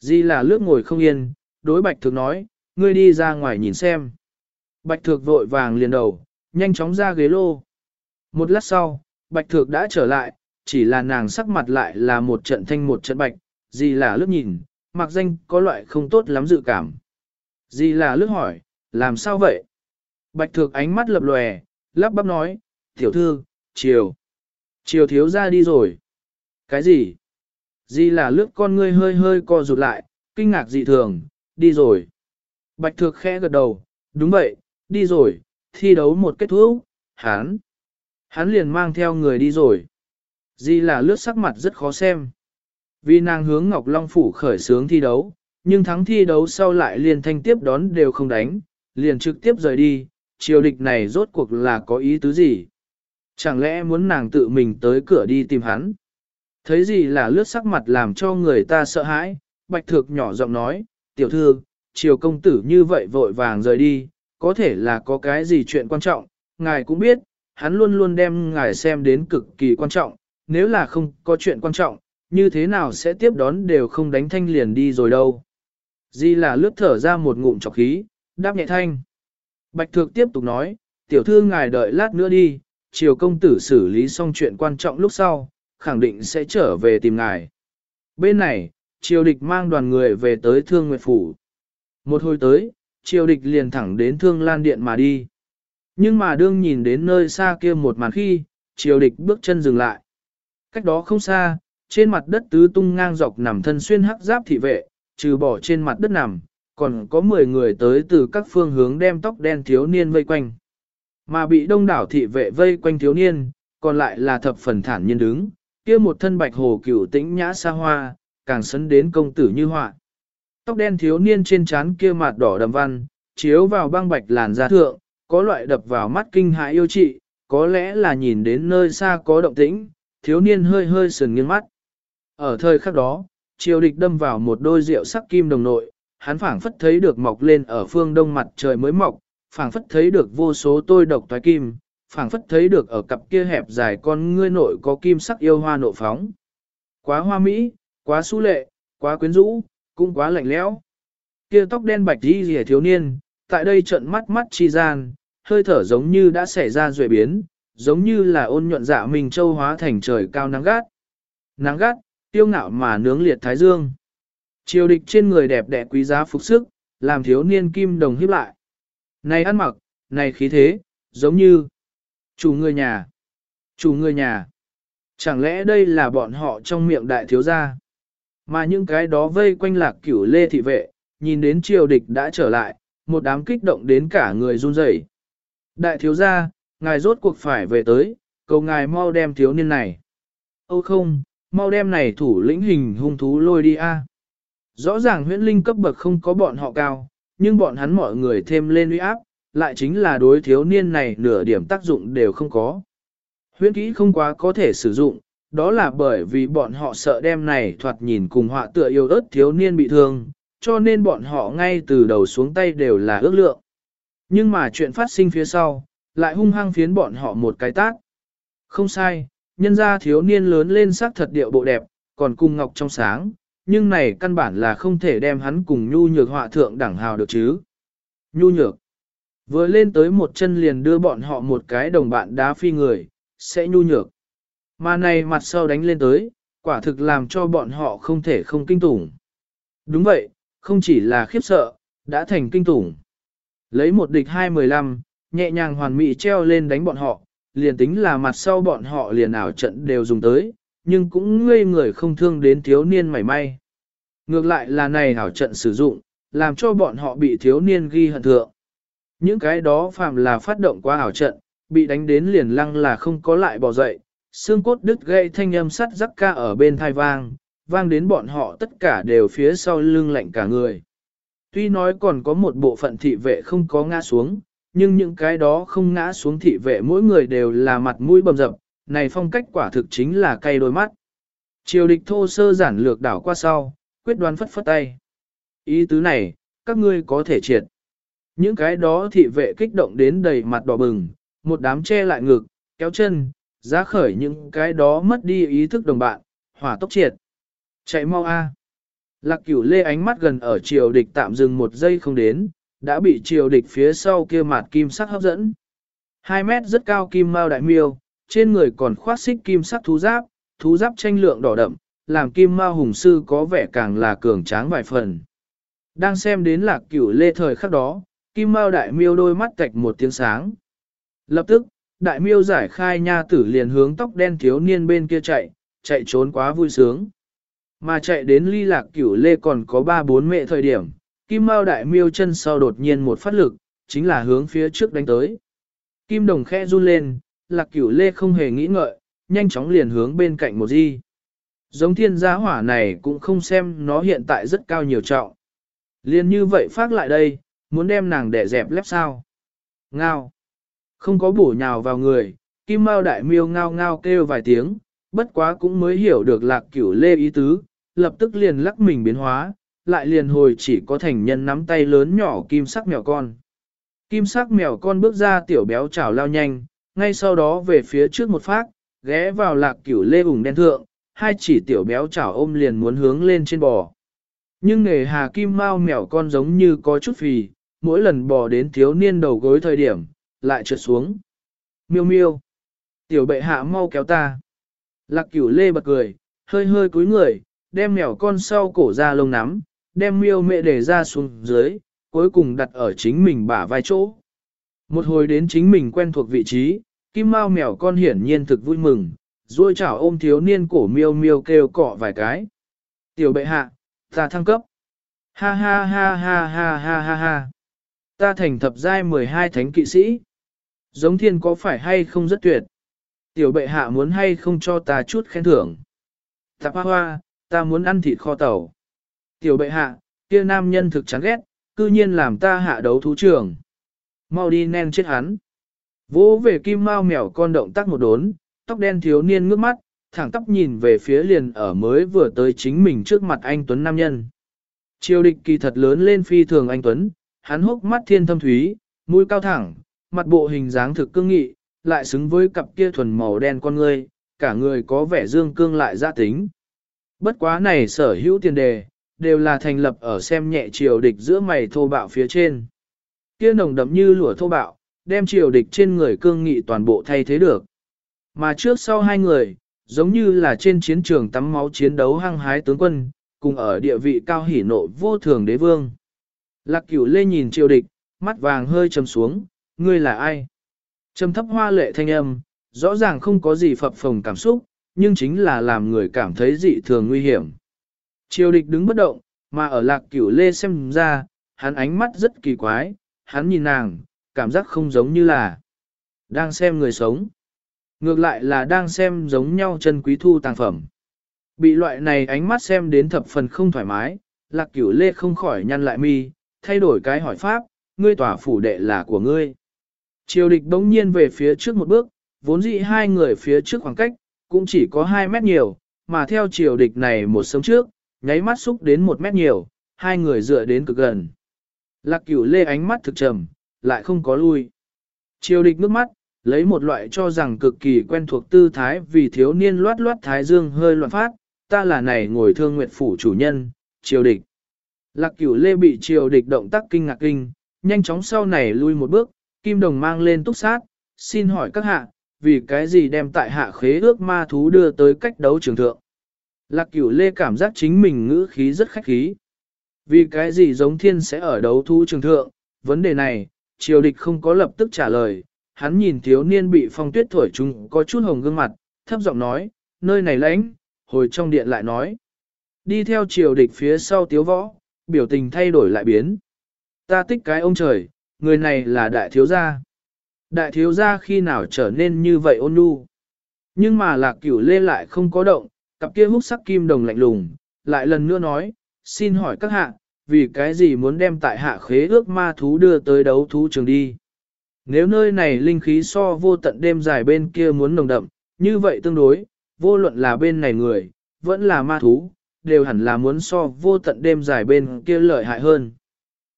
Di là lướt ngồi không yên, đối bạch thược nói, ngươi đi ra ngoài nhìn xem. Bạch thược vội vàng liền đầu, nhanh chóng ra ghế lô. Một lát sau, bạch thược đã trở lại, chỉ là nàng sắc mặt lại là một trận thanh một trận bạch, gì là lướt nhìn, mặc danh có loại không tốt lắm dự cảm. Gì là lướt hỏi, làm sao vậy? Bạch thược ánh mắt lập lòe, lắp bắp nói, tiểu thư, chiều. Chiều thiếu ra đi rồi. Cái gì? Di là lướt con ngươi hơi hơi co rụt lại, kinh ngạc dị thường, đi rồi. Bạch thược khẽ gật đầu, đúng vậy, đi rồi, thi đấu một kết thúc, hắn. Hắn liền mang theo người đi rồi. Di là lướt sắc mặt rất khó xem. Vì nàng hướng Ngọc Long Phủ khởi sướng thi đấu, nhưng thắng thi đấu sau lại liền thanh tiếp đón đều không đánh, liền trực tiếp rời đi, triều địch này rốt cuộc là có ý tứ gì? Chẳng lẽ muốn nàng tự mình tới cửa đi tìm hắn? Thấy gì là lướt sắc mặt làm cho người ta sợ hãi, bạch thược nhỏ giọng nói, tiểu thư, triều công tử như vậy vội vàng rời đi, có thể là có cái gì chuyện quan trọng, ngài cũng biết, hắn luôn luôn đem ngài xem đến cực kỳ quan trọng, nếu là không có chuyện quan trọng, như thế nào sẽ tiếp đón đều không đánh thanh liền đi rồi đâu. Di là lướt thở ra một ngụm chọc khí, đáp nhẹ thanh. Bạch Thược tiếp tục nói, tiểu thư ngài đợi lát nữa đi, triều công tử xử lý xong chuyện quan trọng lúc sau, khẳng định sẽ trở về tìm ngài. Bên này, triều địch mang đoàn người về tới Thương Nguyệt Phủ. Một hồi tới, triều địch liền thẳng đến Thương Lan Điện mà đi. Nhưng mà đương nhìn đến nơi xa kia một màn khi, triều địch bước chân dừng lại. Cách đó không xa, trên mặt đất tứ tung ngang dọc nằm thân xuyên hắc giáp thị vệ, trừ bỏ trên mặt đất nằm, còn có 10 người tới từ các phương hướng đem tóc đen thiếu niên vây quanh. Mà bị đông đảo thị vệ vây quanh thiếu niên, còn lại là thập phần thản nhiên đứng, kia một thân bạch hồ cửu tĩnh nhã xa hoa, càng sấn đến công tử như họa. Tóc đen thiếu niên trên trán kia mặt đỏ đầm văn, chiếu vào băng bạch làn da thượng, có loại đập vào mắt kinh hãi yêu trị, có lẽ là nhìn đến nơi xa có động tĩnh, thiếu niên hơi hơi sườn nghiêng mắt. Ở thời khắc đó, triều địch đâm vào một đôi rượu sắc kim đồng nội, hắn phảng phất thấy được mọc lên ở phương đông mặt trời mới mọc, phảng phất thấy được vô số tôi độc toái kim, phảng phất thấy được ở cặp kia hẹp dài con ngươi nội có kim sắc yêu hoa nộ phóng. Quá hoa mỹ, quá su lệ, quá quyến rũ, cũng quá lạnh lẽo. Kia tóc đen bạch đi rìa thiếu niên, tại đây trận mắt mắt chi gian, hơi thở giống như đã xảy ra duệ biến, giống như là ôn nhuận dạ mình châu hóa thành trời cao nắng gắt. Nắng gắt, tiêu ngạo mà nướng liệt thái dương. Triều địch trên người đẹp đẽ quý giá phục sức, làm thiếu niên kim đồng hiếp lại. Này ăn mặc, này khí thế, giống như chủ người nhà. Chủ người nhà. Chẳng lẽ đây là bọn họ trong miệng đại thiếu gia? Mà những cái đó vây quanh lạc cửu lê thị vệ, nhìn đến triều địch đã trở lại, một đám kích động đến cả người run rẩy. Đại thiếu gia, ngài rốt cuộc phải về tới, cầu ngài mau đem thiếu niên này. Âu không, mau đem này thủ lĩnh hình hung thú lôi đi a. Rõ ràng huyễn linh cấp bậc không có bọn họ cao, nhưng bọn hắn mọi người thêm lên uy áp, lại chính là đối thiếu niên này nửa điểm tác dụng đều không có. Huyễn kỹ không quá có thể sử dụng, đó là bởi vì bọn họ sợ đem này thoạt nhìn cùng họa tựa yêu ớt thiếu niên bị thương, cho nên bọn họ ngay từ đầu xuống tay đều là ước lượng. Nhưng mà chuyện phát sinh phía sau, lại hung hăng phiến bọn họ một cái tác. Không sai, nhân ra thiếu niên lớn lên sắc thật điệu bộ đẹp, còn cùng ngọc trong sáng, nhưng này căn bản là không thể đem hắn cùng nhu nhược họa thượng đẳng hào được chứ. Nhu nhược, vừa lên tới một chân liền đưa bọn họ một cái đồng bạn đá phi người, sẽ nhu nhược. Mà này mặt sau đánh lên tới, quả thực làm cho bọn họ không thể không kinh tủng. Đúng vậy, không chỉ là khiếp sợ, đã thành kinh tủng. Lấy một địch hai mười lăm, nhẹ nhàng hoàn mỹ treo lên đánh bọn họ, liền tính là mặt sau bọn họ liền ảo trận đều dùng tới, nhưng cũng ngây người không thương đến thiếu niên mảy may. Ngược lại là này ảo trận sử dụng, làm cho bọn họ bị thiếu niên ghi hận thượng. Những cái đó phạm là phát động qua ảo trận, bị đánh đến liền lăng là không có lại bỏ dậy, xương cốt đứt gây thanh âm sắt rắc ca ở bên thai vang, vang đến bọn họ tất cả đều phía sau lưng lạnh cả người. Tuy nói còn có một bộ phận thị vệ không có ngã xuống, nhưng những cái đó không ngã xuống thị vệ mỗi người đều là mặt mũi bầm dập, này phong cách quả thực chính là cay đôi mắt. Triều địch thô sơ giản lược đảo qua sau, quyết đoán phất phất tay. Ý tứ này, các ngươi có thể triệt. Những cái đó thị vệ kích động đến đầy mặt đỏ bừng, một đám che lại ngực, kéo chân, giá khởi những cái đó mất đi ý thức đồng bạn, hỏa tốc triệt. Chạy mau a. Lạc cửu lê ánh mắt gần ở triều địch tạm dừng một giây không đến, đã bị triều địch phía sau kia mặt kim sắc hấp dẫn. Hai mét rất cao kim mao đại miêu, trên người còn khoác xích kim sắc thú giáp, thú giáp tranh lượng đỏ đậm, làm kim mao hùng sư có vẻ càng là cường tráng vài phần. Đang xem đến lạc cửu lê thời khắc đó, kim mao đại miêu đôi mắt cạch một tiếng sáng. Lập tức, đại miêu giải khai nha tử liền hướng tóc đen thiếu niên bên kia chạy, chạy trốn quá vui sướng. Mà chạy đến ly lạc cửu lê còn có ba bốn mẹ thời điểm, kim mao đại miêu chân sau đột nhiên một phát lực, chính là hướng phía trước đánh tới. Kim đồng khẽ run lên, lạc cửu lê không hề nghĩ ngợi, nhanh chóng liền hướng bên cạnh một di. Giống thiên gia hỏa này cũng không xem nó hiện tại rất cao nhiều trọng. Liên như vậy phát lại đây, muốn đem nàng đẻ dẹp lép sao. Ngao. Không có bổ nhào vào người, kim mao đại miêu ngao ngao kêu vài tiếng, bất quá cũng mới hiểu được lạc cửu lê ý tứ, lập tức liền lắc mình biến hóa, lại liền hồi chỉ có thành nhân nắm tay lớn nhỏ kim sắc mèo con. Kim sắc mèo con bước ra tiểu béo chảo lao nhanh, ngay sau đó về phía trước một phát, ghé vào lạc cửu lê ủng đen thượng, hai chỉ tiểu béo chảo ôm liền muốn hướng lên trên bò. Nhưng nghề hà kim mau mèo con giống như có chút phì, mỗi lần bò đến thiếu niên đầu gối thời điểm, lại trượt xuống. Miêu miêu. Tiểu bệ hạ mau kéo ta. Lạc cửu lê bật cười, hơi hơi cúi người, đem mèo con sau cổ ra lông nắm, đem miêu mẹ để ra xuống dưới, cuối cùng đặt ở chính mình bả vai chỗ. Một hồi đến chính mình quen thuộc vị trí, kim mao mèo con hiển nhiên thực vui mừng, ruôi chảo ôm thiếu niên cổ miêu miêu kêu cọ vài cái. Tiểu bệ hạ, ta thăng cấp. Ha ha ha ha ha ha ha ha. Ta thành thập giai 12 thánh kỵ sĩ. Giống thiên có phải hay không rất tuyệt. Tiểu bệ hạ muốn hay không cho ta chút khen thưởng. Tạp hoa hoa, ta muốn ăn thịt kho tàu. Tiểu bệ hạ, kia nam nhân thực chán ghét, cư nhiên làm ta hạ đấu thú trường. Mau đi nen chết hắn. Vỗ về kim mao mèo con động tác một đốn, tóc đen thiếu niên ngước mắt, thẳng tóc nhìn về phía liền ở mới vừa tới chính mình trước mặt anh Tuấn Nam Nhân. Triều địch kỳ thật lớn lên phi thường anh Tuấn, hắn hốc mắt thiên thâm thúy, mũi cao thẳng, mặt bộ hình dáng thực cương nghị, lại xứng với cặp kia thuần màu đen con ngươi, cả người có vẻ dương cương lại gia tính. Bất quá này sở hữu tiền đề, đều là thành lập ở xem nhẹ triều địch giữa mày thô bạo phía trên. Kia nồng đậm như lửa thô bạo, đem triều địch trên người cương nghị toàn bộ thay thế được. Mà trước sau hai người, giống như là trên chiến trường tắm máu chiến đấu hăng hái tướng quân, cùng ở địa vị cao hỉ nộ vô thường đế vương. Lạc cửu lê nhìn triều địch, mắt vàng hơi trầm xuống, ngươi là ai? Trầm thấp hoa lệ thanh âm, rõ ràng không có gì phập phồng cảm xúc, nhưng chính là làm người cảm thấy dị thường nguy hiểm. Triều địch đứng bất động, mà ở lạc cửu lê xem ra, hắn ánh mắt rất kỳ quái, hắn nhìn nàng, cảm giác không giống như là đang xem người sống. Ngược lại là đang xem giống nhau chân quý thu tàng phẩm. Bị loại này ánh mắt xem đến thập phần không thoải mái, lạc cửu lê không khỏi nhăn lại mi, thay đổi cái hỏi pháp, ngươi tỏa phủ đệ là của ngươi. Triều địch bỗng nhiên về phía trước một bước, vốn dĩ hai người phía trước khoảng cách, cũng chỉ có 2 mét nhiều, mà theo triều địch này một sớm trước, nháy mắt xúc đến một mét nhiều, hai người dựa đến cực gần. Lạc cửu lê ánh mắt thực trầm, lại không có lui. Triều địch nước mắt, lấy một loại cho rằng cực kỳ quen thuộc tư thái vì thiếu niên loát loát thái dương hơi loạn phát, ta là này ngồi thương nguyệt phủ chủ nhân, triều địch. Lạc cửu lê bị triều địch động tác kinh ngạc kinh, nhanh chóng sau này lui một bước, kim đồng mang lên túc sát, xin hỏi các hạ, vì cái gì đem tại hạ khế ước ma thú đưa tới cách đấu trường thượng. Lạc cửu lê cảm giác chính mình ngữ khí rất khách khí. Vì cái gì giống thiên sẽ ở đấu thu trường thượng, vấn đề này, triều địch không có lập tức trả lời, hắn nhìn thiếu niên bị phong tuyết thổi chúng có chút hồng gương mặt, thấp giọng nói, nơi này lãnh, hồi trong điện lại nói. Đi theo triều địch phía sau tiếu võ, biểu tình thay đổi lại biến. Ta tích cái ông trời, người này là đại thiếu gia. Đại thiếu gia khi nào trở nên như vậy ôn nhu. Nhưng mà lạc cửu lê lại không có động, cặp kia hút sắc kim đồng lạnh lùng, lại lần nữa nói, xin hỏi các hạ, vì cái gì muốn đem tại hạ khế ước ma thú đưa tới đấu thú trường đi. Nếu nơi này linh khí so vô tận đêm dài bên kia muốn nồng đậm, như vậy tương đối, vô luận là bên này người, vẫn là ma thú, đều hẳn là muốn so vô tận đêm dài bên kia lợi hại hơn.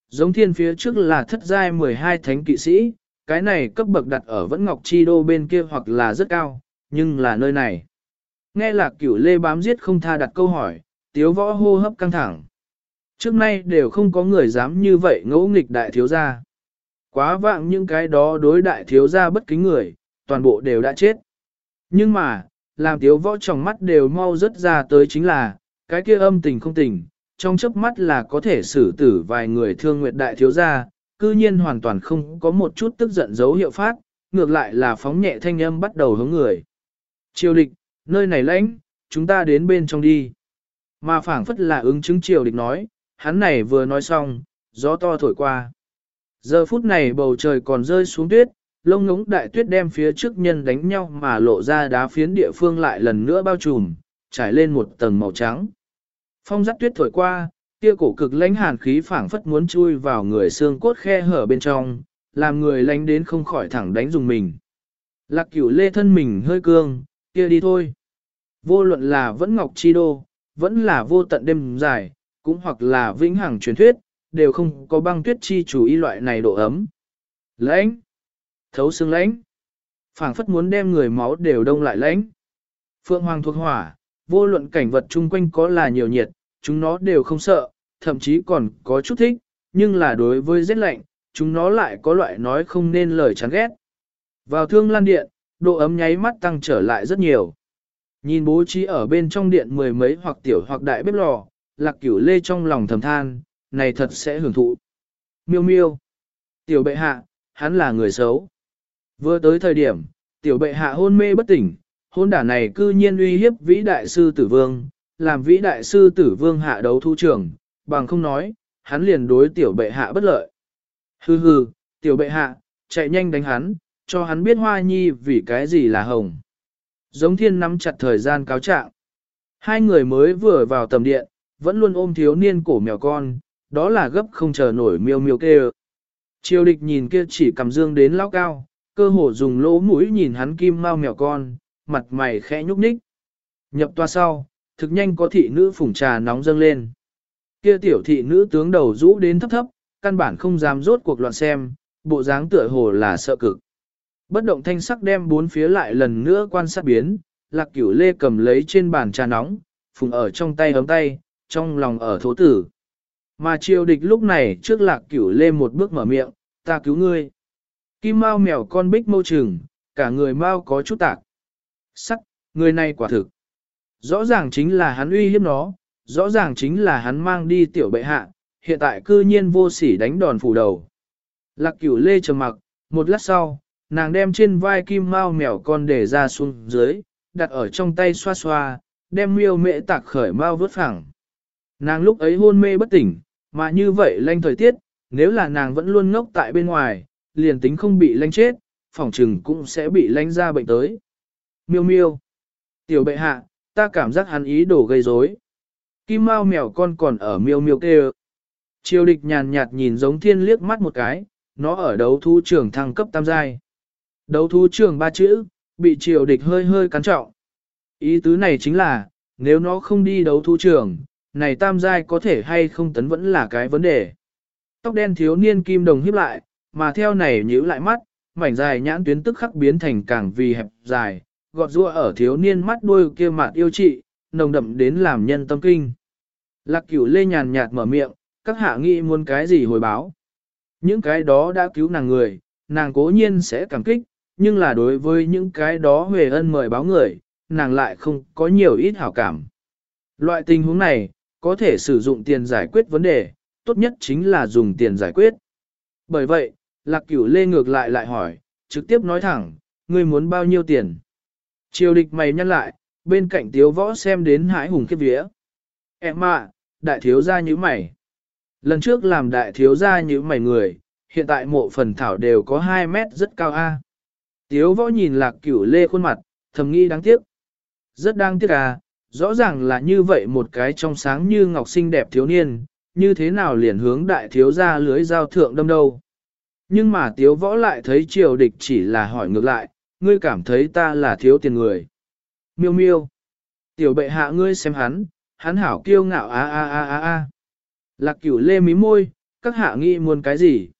Giống thiên phía trước là thất giai 12 thánh kỵ sĩ, cái này cấp bậc đặt ở vẫn ngọc chi đô bên kia hoặc là rất cao, nhưng là nơi này. Nghe là cửu lê bám giết không tha đặt câu hỏi, tiếu võ hô hấp căng thẳng. Trước nay đều không có người dám như vậy ngẫu nghịch đại thiếu gia. Quá vạng những cái đó đối đại thiếu gia bất kính người, toàn bộ đều đã chết. Nhưng mà, làm tiếu võ trong mắt đều mau rất ra tới chính là, cái kia âm tình không tình, trong chớp mắt là có thể xử tử vài người thương nguyệt đại thiếu gia, cư nhiên hoàn toàn không có một chút tức giận dấu hiệu phát, ngược lại là phóng nhẹ thanh âm bắt đầu hướng người. Triều địch, nơi này lãnh, chúng ta đến bên trong đi. Mà phảng phất là ứng chứng triều địch nói, hắn này vừa nói xong, gió to thổi qua. Giờ phút này bầu trời còn rơi xuống tuyết, lông ngống đại tuyết đem phía trước nhân đánh nhau mà lộ ra đá phiến địa phương lại lần nữa bao trùm, trải lên một tầng màu trắng. Phong dắt tuyết thổi qua, kia cổ cực lãnh hàn khí phảng phất muốn chui vào người xương cốt khe hở bên trong, làm người lánh đến không khỏi thẳng đánh dùng mình. Lạc cửu lê thân mình hơi cương, kia đi thôi. Vô luận là vẫn ngọc chi đô, vẫn là vô tận đêm dài, cũng hoặc là vĩnh hằng truyền thuyết, đều không có băng tuyết chi chủ y loại này độ ấm. Lãnh, thấu xương lãnh, phảng phất muốn đem người máu đều đông lại lãnh. Phượng hoàng thuộc hỏa, vô luận cảnh vật chung quanh có là nhiều nhiệt, chúng nó đều không sợ, thậm chí còn có chút thích, nhưng là đối với rét lạnh, chúng nó lại có loại nói không nên lời chán ghét. Vào thương lan điện, độ ấm nháy mắt tăng trở lại rất nhiều. Nhìn bố trí ở bên trong điện mười mấy hoặc tiểu hoặc đại bếp lò, lạc cửu lê trong lòng thầm than, này thật sẽ hưởng thụ. Miêu miêu. Tiểu bệ hạ, hắn là người xấu. Vừa tới thời điểm, tiểu bệ hạ hôn mê bất tỉnh, hôn đả này cư nhiên uy hiếp vĩ đại sư tử vương, làm vĩ đại sư tử vương hạ đấu thu trưởng, bằng không nói, hắn liền đối tiểu bệ hạ bất lợi. Hừ hừ, tiểu bệ hạ, chạy nhanh đánh hắn, cho hắn biết hoa nhi vì cái gì là hồng. Giống thiên nắm chặt thời gian cáo trạng. Hai người mới vừa vào tầm điện, vẫn luôn ôm thiếu niên cổ mèo con, đó là gấp không chờ nổi miêu miêu kêu. Triều địch nhìn kia chỉ cầm dương đến lao cao, cơ hồ dùng lỗ mũi nhìn hắn kim mau mèo con, mặt mày khẽ nhúc nhích. Nhập toa sau, thực nhanh có thị nữ phủng trà nóng dâng lên. Kia tiểu thị nữ tướng đầu rũ đến thấp thấp, căn bản không dám rốt cuộc loạn xem, bộ dáng tựa hồ là sợ cực. Bất động thanh sắc đem bốn phía lại lần nữa quan sát biến, lạc cửu lê cầm lấy trên bàn trà nóng, phùng ở trong tay ấm tay, trong lòng ở thố tử. Mà triều địch lúc này trước lạc cửu lê một bước mở miệng, ta cứu ngươi. Kim mau mèo con bích mâu trừng, cả người mau có chút tạc. Sắc, người này quả thực. Rõ ràng chính là hắn uy hiếp nó, rõ ràng chính là hắn mang đi tiểu bệ hạ, hiện tại cư nhiên vô sỉ đánh đòn phủ đầu. Lạc cửu lê trầm mặc, một lát sau, nàng đem trên vai kim mau mèo con để ra xuống dưới, đặt ở trong tay xoa xoa, đem miêu mễ tạc khởi mau vớt phẳng. Nàng lúc ấy hôn mê bất tỉnh, mà như vậy lanh thời tiết, nếu là nàng vẫn luôn ngốc tại bên ngoài, liền tính không bị lanh chết, phòng trừng cũng sẽ bị lanh ra bệnh tới. Miêu miêu. Tiểu bệ hạ, ta cảm giác hắn ý đồ gây rối. Kim Mao mèo con còn ở miêu miêu kêu. Triều địch nhàn nhạt nhìn giống thiên liếc mắt một cái, nó ở đấu thú trường thăng cấp tam giai. Đấu thú trường ba chữ, bị triều địch hơi hơi cắn trọng. Ý tứ này chính là, nếu nó không đi đấu thú trường, này tam giai có thể hay không tấn vẫn là cái vấn đề. Tóc đen thiếu niên kim đồng híp lại, mà theo này nhíu lại mắt, mảnh dài nhãn tuyến tức khắc biến thành càng vì hẹp dài, gọt rua ở thiếu niên mắt đuôi kia mặt yêu trị, nồng đậm đến làm nhân tâm kinh. Lạc cửu lê nhàn nhạt mở miệng, các hạ nghĩ muốn cái gì hồi báo. Những cái đó đã cứu nàng người, nàng cố nhiên sẽ cảm kích, nhưng là đối với những cái đó huề ân mời báo người, nàng lại không có nhiều ít hảo cảm. Loại tình huống này, có thể sử dụng tiền giải quyết vấn đề, tốt nhất chính là dùng tiền giải quyết. Bởi vậy, Lạc Cửu Lê ngược lại lại hỏi, trực tiếp nói thẳng, ngươi muốn bao nhiêu tiền? Triều địch mày nhăn lại, bên cạnh tiếu võ xem đến hãi hùng khiếp vía. Em ạ, đại thiếu gia như mày. Lần trước làm đại thiếu gia như mày người, hiện tại mộ phần thảo đều có 2 mét rất cao A. Tiếu võ nhìn lạc cửu lê khuôn mặt, thầm nghĩ đáng tiếc. Rất đáng tiếc à, rõ ràng là như vậy một cái trong sáng như ngọc sinh đẹp thiếu niên, như thế nào liền hướng đại thiếu gia lưới giao thượng đâm đâu. Nhưng mà tiếu võ lại thấy triều địch chỉ là hỏi ngược lại, ngươi cảm thấy ta là thiếu tiền người. Miêu miêu. Tiểu bệ hạ ngươi xem hắn, hắn hảo kiêu ngạo a a a a a. Lạc cửu lê mí môi, các hạ nghĩ muốn cái gì?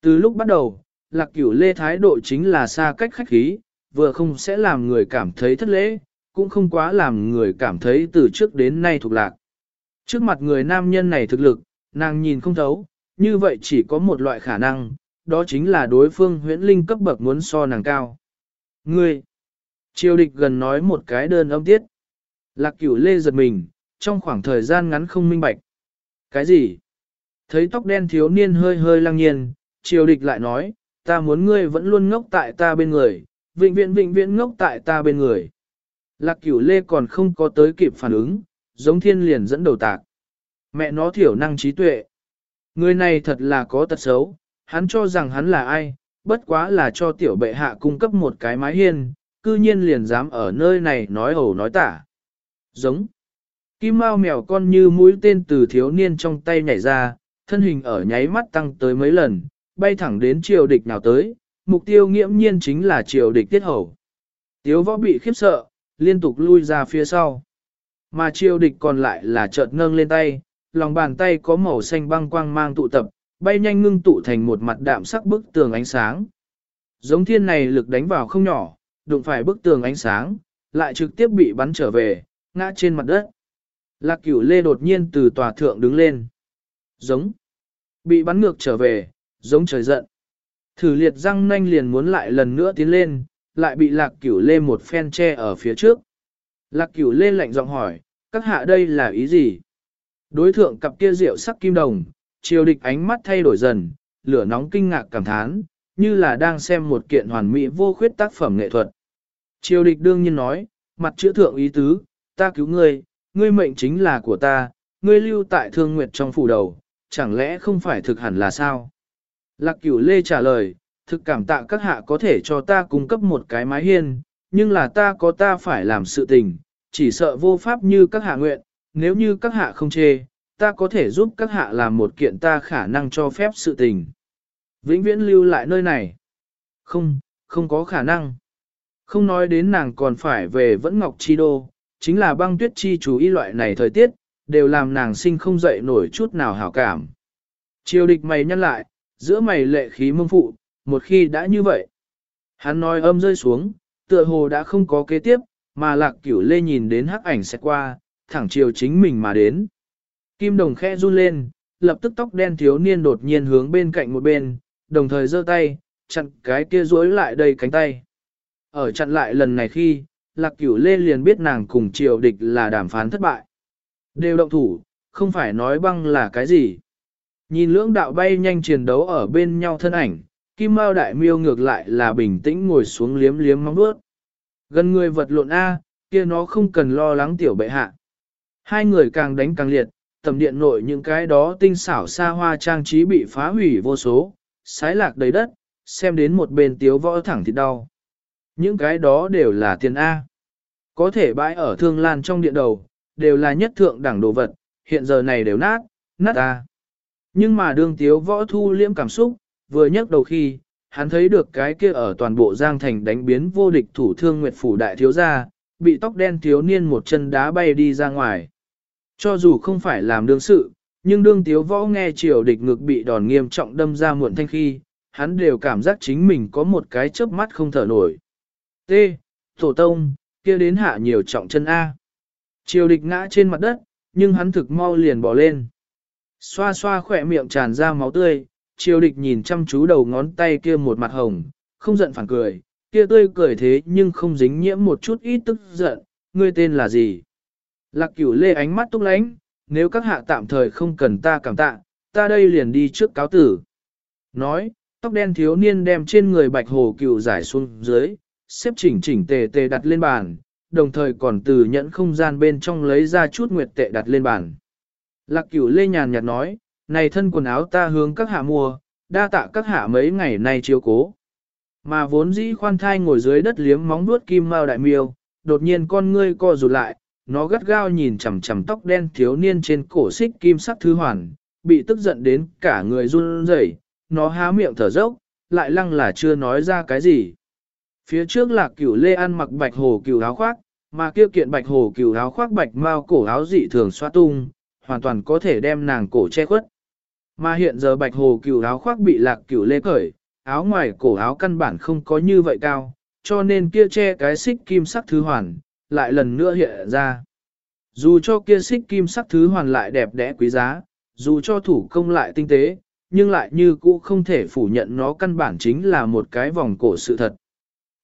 Từ lúc bắt đầu, lạc cửu lê thái độ chính là xa cách khách khí, vừa không sẽ làm người cảm thấy thất lễ, cũng không quá làm người cảm thấy từ trước đến nay thuộc lạc. Trước mặt người nam nhân này thực lực, nàng nhìn không thấu, như vậy chỉ có một loại khả năng, đó chính là đối phương huyễn linh cấp bậc muốn so nàng cao. Ngươi, triều địch gần nói một cái đơn âm tiết. Lạc cửu lê giật mình, trong khoảng thời gian ngắn không minh bạch. Cái gì? Thấy tóc đen thiếu niên hơi hơi lăng nhiên, triều địch lại nói, ta muốn ngươi vẫn luôn ngốc tại ta bên người, vĩnh viễn vĩnh viễn ngốc tại ta bên người. Lạc cửu lê còn không có tới kịp phản ứng, giống thiên liền dẫn đầu tạc. Mẹ nó thiểu năng trí tuệ. Người này thật là có tật xấu, hắn cho rằng hắn là ai, bất quá là cho tiểu bệ hạ cung cấp một cái mái hiên, cư nhiên liền dám ở nơi này nói ẩu nói tả. Giống. Kim mao mèo con như mũi tên từ thiếu niên trong tay nhảy ra, thân hình ở nháy mắt tăng tới mấy lần, bay thẳng đến triều địch nào tới, mục tiêu nghiễm nhiên chính là triều địch tiết hầu. Tiếu võ bị khiếp sợ, liên tục lui ra phía sau. Mà triều địch còn lại là chợt nâng lên tay, lòng bàn tay có màu xanh băng quang mang tụ tập, bay nhanh ngưng tụ thành một mặt đạm sắc bức tường ánh sáng. Giống thiên này lực đánh vào không nhỏ, đụng phải bức tường ánh sáng, lại trực tiếp bị bắn trở về, ngã trên mặt đất. Lạc cửu lê đột nhiên từ tòa thượng đứng lên. Giống. Bị bắn ngược trở về, giống trời giận. Thử liệt răng nanh liền muốn lại lần nữa tiến lên, lại bị lạc cửu lê một phen che ở phía trước. Lạc cửu lê lạnh giọng hỏi, các hạ đây là ý gì? Đối thượng cặp kia rượu sắc kim đồng, triều địch ánh mắt thay đổi dần, lửa nóng kinh ngạc cảm thán, như là đang xem một kiện hoàn mỹ vô khuyết tác phẩm nghệ thuật. Triều địch đương nhiên nói, mặt chữ thượng ý tứ, ta cứu ngươi, ngươi mệnh chính là của ta, ngươi lưu tại thương nguyệt trong phủ đầu, chẳng lẽ không phải thực hẳn là sao? Lạc cửu lê trả lời, thực cảm tạ các hạ có thể cho ta cung cấp một cái mái hiên, nhưng là ta có ta phải làm sự tình, chỉ sợ vô pháp như các hạ nguyện, nếu như các hạ không chê, ta có thể giúp các hạ làm một kiện ta khả năng cho phép sự tình. Vĩnh viễn lưu lại nơi này. Không, không có khả năng. Không nói đến nàng còn phải về vẫn ngọc chi đô, chính là băng tuyết chi chú ý loại này thời tiết, đều làm nàng sinh không dậy nổi chút nào hảo cảm. Triều địch mày nhăn lại, giữa mày lệ khí mông phụ, một khi đã như vậy. Hắn nói âm rơi xuống, tựa hồ đã không có kế tiếp, mà lạc cửu lê nhìn đến hắc ảnh sẽ qua, thẳng chiều chính mình mà đến. Kim đồng khẽ run lên, lập tức tóc đen thiếu niên đột nhiên hướng bên cạnh một bên, đồng thời giơ tay, chặn cái kia rối lại đầy cánh tay. Ở chặn lại lần này khi, lạc cửu lê liền biết nàng cùng triều địch là đàm phán thất bại. Đều động thủ, không phải nói băng là cái gì. Nhìn lưỡng đạo bay nhanh chiến đấu ở bên nhau thân ảnh, Kim Mao Đại Miêu ngược lại là bình tĩnh ngồi xuống liếm liếm móng vuốt. Gần người vật lộn A, kia nó không cần lo lắng tiểu bệ hạ. Hai người càng đánh càng liệt, tầm điện nội những cái đó tinh xảo xa hoa trang trí bị phá hủy vô số, sái lạc đầy đất, xem đến một bên tiếu võ thẳng thịt đau. Những cái đó đều là tiền A. Có thể bãi ở thương lan trong điện đầu, đều là nhất thượng đẳng đồ vật, hiện giờ này đều nát, nát A. Nhưng mà đương tiếu võ thu liễm cảm xúc, vừa nhấc đầu khi, hắn thấy được cái kia ở toàn bộ Giang Thành đánh biến vô địch thủ thương Nguyệt Phủ Đại Thiếu Gia, bị tóc đen thiếu niên một chân đá bay đi ra ngoài. Cho dù không phải làm đương sự, nhưng đương tiếu võ nghe triều địch ngực bị đòn nghiêm trọng đâm ra muộn thanh khi, hắn đều cảm giác chính mình có một cái chớp mắt không thở nổi. T. Tổ tông, kia đến hạ nhiều trọng chân A. Triều địch ngã trên mặt đất, nhưng hắn thực mau liền bỏ lên. Xoa xoa khỏe miệng tràn ra máu tươi, triều địch nhìn chăm chú đầu ngón tay kia một mặt hồng, không giận phản cười, kia tươi cười thế nhưng không dính nhiễm một chút ít tức giận, ngươi tên là gì? Lạc cửu lê ánh mắt túc lánh, nếu các hạ tạm thời không cần ta cảm tạ, ta đây liền đi trước cáo tử. Nói, tóc đen thiếu niên đem trên người bạch hồ cửu giải xuống dưới, xếp chỉnh chỉnh tề tề đặt lên bàn, đồng thời còn từ nhẫn không gian bên trong lấy ra chút nguyệt tệ đặt lên bàn. Lạc cửu lê nhàn nhạt nói, này thân quần áo ta hướng các hạ mua, đa tạ các hạ mấy ngày nay chiếu cố. Mà vốn dĩ khoan thai ngồi dưới đất liếm móng nuốt kim mao đại miêu, đột nhiên con ngươi co rụt lại, nó gắt gao nhìn chằm chằm tóc đen thiếu niên trên cổ xích kim sắc thứ hoàn, bị tức giận đến cả người run rẩy, nó há miệng thở dốc, lại lăng là chưa nói ra cái gì. Phía trước là cửu lê ăn mặc bạch hồ cửu áo khoác, mà kia kiện bạch hồ cửu áo khoác bạch mao cổ áo dị thường xoa tung, hoàn toàn có thể đem nàng cổ che khuất. Mà hiện giờ bạch hồ cửu áo khoác bị lạc cửu lê cởi, áo ngoài cổ áo căn bản không có như vậy cao, cho nên kia che cái xích kim sắc thứ hoàn, lại lần nữa hiện ra. Dù cho kia xích kim sắc thứ hoàn lại đẹp đẽ quý giá, dù cho thủ công lại tinh tế, nhưng lại như cũ không thể phủ nhận nó căn bản chính là một cái vòng cổ sự thật.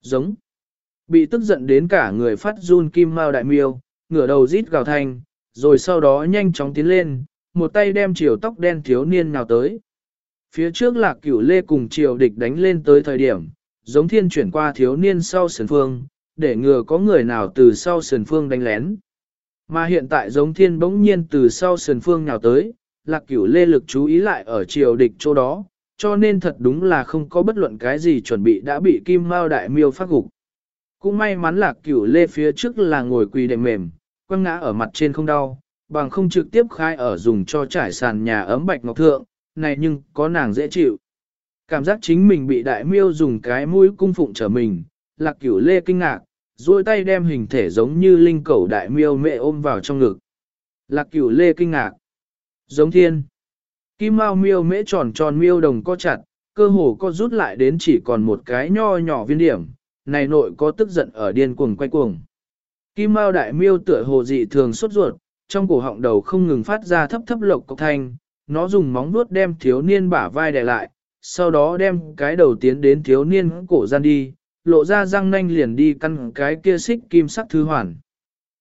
Giống. Bị tức giận đến cả người phát run kim mao đại miêu, ngửa đầu rít gào thanh, rồi sau đó nhanh chóng tiến lên, một tay đem chiều tóc đen thiếu niên nào tới. Phía trước là cửu lê cùng triều địch đánh lên tới thời điểm, giống thiên chuyển qua thiếu niên sau sườn phương, để ngừa có người nào từ sau sườn phương đánh lén. Mà hiện tại giống thiên bỗng nhiên từ sau sườn phương nào tới, lạc cửu lê lực chú ý lại ở triều địch chỗ đó, cho nên thật đúng là không có bất luận cái gì chuẩn bị đã bị kim mao đại miêu phát gục. Cũng may mắn lạc cửu lê phía trước là ngồi quỳ đệm mềm, quăng ngã ở mặt trên không đau, bằng không trực tiếp khai ở dùng cho trải sàn nhà ấm bạch ngọc thượng, này nhưng có nàng dễ chịu. Cảm giác chính mình bị đại miêu dùng cái mũi cung phụng trở mình, lạc cửu lê kinh ngạc, duỗi tay đem hình thể giống như linh cẩu đại miêu mẹ ôm vào trong ngực. Lạc cửu lê kinh ngạc. Giống thiên. Kim mao miêu mễ tròn tròn miêu đồng co chặt, cơ hồ co rút lại đến chỉ còn một cái nho nhỏ viên điểm, này nội có tức giận ở điên cuồng quay cuồng. Kim mao đại miêu tựa hồ dị thường sốt ruột, trong cổ họng đầu không ngừng phát ra thấp thấp lộc cọc thanh, nó dùng móng vuốt đem thiếu niên bả vai đè lại, sau đó đem cái đầu tiến đến thiếu niên cổ gian đi, lộ ra răng nanh liền đi căn cái kia xích kim sắc thứ hoàn.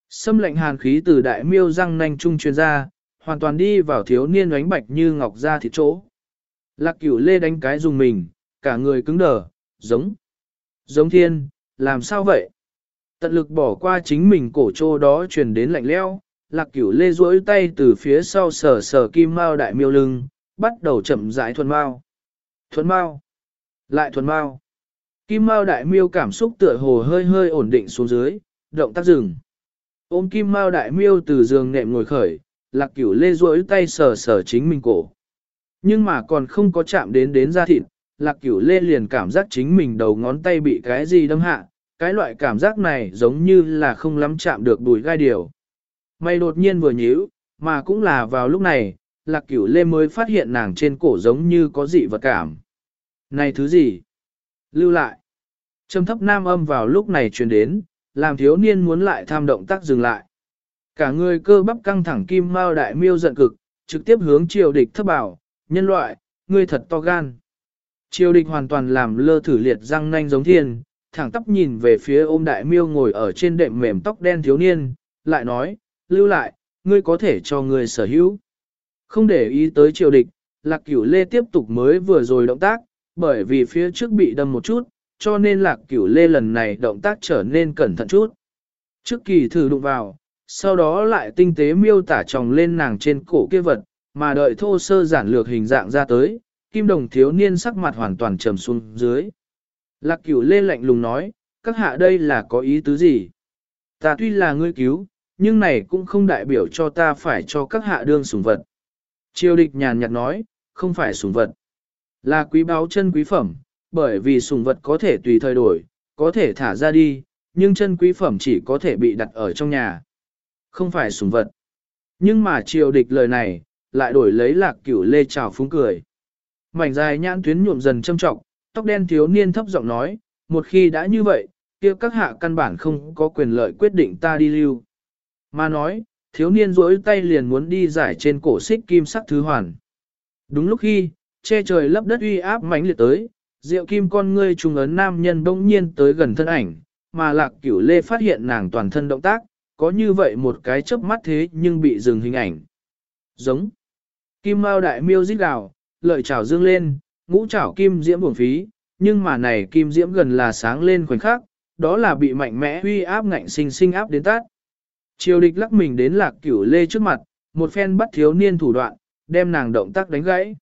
Xâm lệnh hàn khí từ đại miêu răng nanh trung truyền ra, hoàn toàn đi vào thiếu niên ánh bạch như ngọc ra thịt chỗ. Lạc cửu lê đánh cái dùng mình, cả người cứng đờ, giống, giống thiên, làm sao vậy? Tận lực bỏ qua chính mình cổ trô đó truyền đến lạnh leo, lạc cửu lê duỗi tay từ phía sau sờ sờ kim mao đại miêu lưng, bắt đầu chậm rãi thuần mao. Thuần mao, lại thuần mao. Kim mao đại miêu cảm xúc tựa hồ hơi hơi ổn định xuống dưới, động tác dừng. Ôm kim mao đại miêu từ giường nệm ngồi khởi, lạc cửu lê duỗi tay sờ sờ chính mình cổ. Nhưng mà còn không có chạm đến đến da thịt, lạc cửu lê liền cảm giác chính mình đầu ngón tay bị cái gì đâm hạ, cái loại cảm giác này giống như là không lắm chạm được đùi gai điều. Mày đột nhiên vừa nhíu, mà cũng là vào lúc này, lạc cửu lê mới phát hiện nàng trên cổ giống như có dị vật cảm. Này thứ gì? Lưu lại. Trầm thấp nam âm vào lúc này truyền đến, làm thiếu niên muốn lại tham động tác dừng lại. Cả người cơ bắp căng thẳng kim mao đại miêu giận cực, trực tiếp hướng triều địch thấp bảo, nhân loại, ngươi thật to gan. Triều địch hoàn toàn làm lơ thử liệt răng nanh giống thiên, thẳng tóc nhìn về phía ôm đại miêu ngồi ở trên đệm mềm tóc đen thiếu niên, lại nói, lưu lại, ngươi có thể cho ngươi sở hữu. Không để ý tới triều địch, lạc cửu lê tiếp tục mới vừa rồi động tác, bởi vì phía trước bị đâm một chút, cho nên lạc cửu lê lần này động tác trở nên cẩn thận chút. Trước kỳ thử đụng vào, sau đó lại tinh tế miêu tả tròng lên nàng trên cổ kia vật, mà đợi thô sơ giản lược hình dạng ra tới, kim đồng thiếu niên sắc mặt hoàn toàn trầm xuống dưới. Lạc cửu lê lạnh lùng nói, các hạ đây là có ý tứ gì? Ta tuy là ngươi cứu, nhưng này cũng không đại biểu cho ta phải cho các hạ đương sủng vật. Triều địch nhàn nhạt nói, không phải sủng vật, là quý báu chân quý phẩm, bởi vì sủng vật có thể tùy thời đổi, có thể thả ra đi, nhưng chân quý phẩm chỉ có thể bị đặt ở trong nhà. Không phải sủng vật. Nhưng mà triều địch lời này, lại đổi lấy lạc cửu lê trào phúng cười. Mảnh dài nhãn tuyến nhuộm dần châm trọng, tóc đen thiếu niên thấp giọng nói, một khi đã như vậy, kia các hạ căn bản không có quyền lợi quyết định ta đi lưu. Mà nói, thiếu niên rỗi tay liền muốn đi giải trên cổ xích kim sắc thứ hoàn. Đúng lúc khi, che trời lấp đất uy áp mãnh liệt tới, diệu kim con ngươi trùng ấn nam nhân bỗng nhiên tới gần thân ảnh, mà lạc cửu lê phát hiện nàng toàn thân động tác, có như vậy một cái chớp mắt thế nhưng bị dừng hình ảnh. Giống. Kim mao đại miêu rít gào, lợi chảo dương lên, ngũ chảo kim diễm buồn phí, nhưng mà này kim diễm gần là sáng lên khoảnh khắc, đó là bị mạnh mẽ huy áp ngạnh sinh sinh áp đến tát. Triều địch lắc mình đến lạc cửu lê trước mặt, một phen bắt thiếu niên thủ đoạn, đem nàng động tác đánh gãy.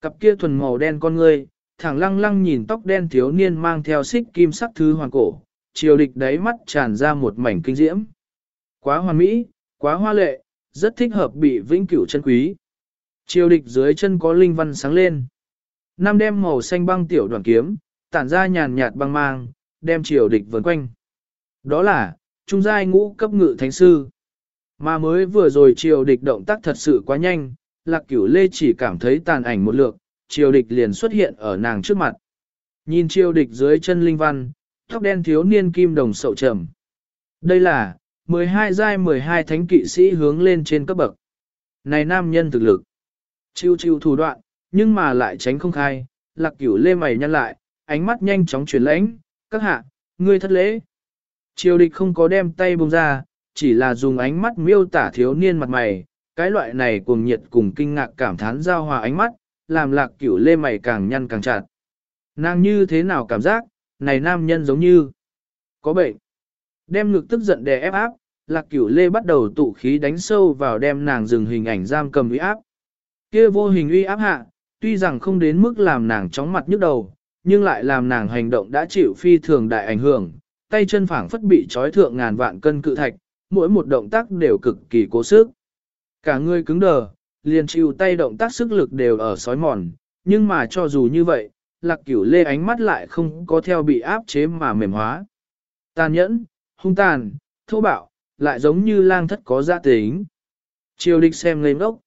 Cặp kia thuần màu đen con ngươi, thẳng lăng lăng nhìn tóc đen thiếu niên mang theo xích kim sắc thứ hoàng cổ, triều địch đáy mắt tràn ra một mảnh kinh diễm. Quá hoàn mỹ, quá hoa lệ, rất thích hợp bị vĩnh cửu chân quý. Triều địch dưới chân có linh văn sáng lên. Nam đem màu xanh băng tiểu đoàn kiếm, tản ra nhàn nhạt băng mang, đem triều địch vần quanh. Đó là, trung giai ngũ cấp ngự thánh sư. Mà mới vừa rồi triều địch động tác thật sự quá nhanh, lạc cửu lê chỉ cảm thấy tàn ảnh một lượt, triều địch liền xuất hiện ở nàng trước mặt. Nhìn triều địch dưới chân linh văn, tóc đen thiếu niên kim đồng sậu trầm. Đây là, 12 giai 12 thánh kỵ sĩ hướng lên trên cấp bậc. Này nam nhân thực lực. Chiêu chiêu thủ đoạn, nhưng mà lại tránh không khai, lạc cửu lê mày nhăn lại, ánh mắt nhanh chóng chuyển lãnh, các hạ, ngươi thất lễ. Triều địch không có đem tay buông ra, chỉ là dùng ánh mắt miêu tả thiếu niên mặt mày, cái loại này cuồng nhiệt cùng kinh ngạc cảm thán giao hòa ánh mắt, làm lạc cửu lê mày càng nhăn càng chặt. Nàng như thế nào cảm giác, này nam nhân giống như có bệnh. Đem ngực tức giận đè ép áp, lạc cửu lê bắt đầu tụ khí đánh sâu vào đem nàng dừng hình ảnh giam cầm uy áp. kia vô hình uy áp hạ, tuy rằng không đến mức làm nàng chóng mặt nhức đầu, nhưng lại làm nàng hành động đã chịu phi thường đại ảnh hưởng, tay chân phảng phất bị trói thượng ngàn vạn cân cự thạch, mỗi một động tác đều cực kỳ cố sức. Cả người cứng đờ, liền chịu tay động tác sức lực đều ở sói mòn, nhưng mà cho dù như vậy, lạc cửu lê ánh mắt lại không có theo bị áp chế mà mềm hóa. Tàn nhẫn, hung tàn, thô bạo, lại giống như lang thất có gia tính. Triều địch xem lên ốc.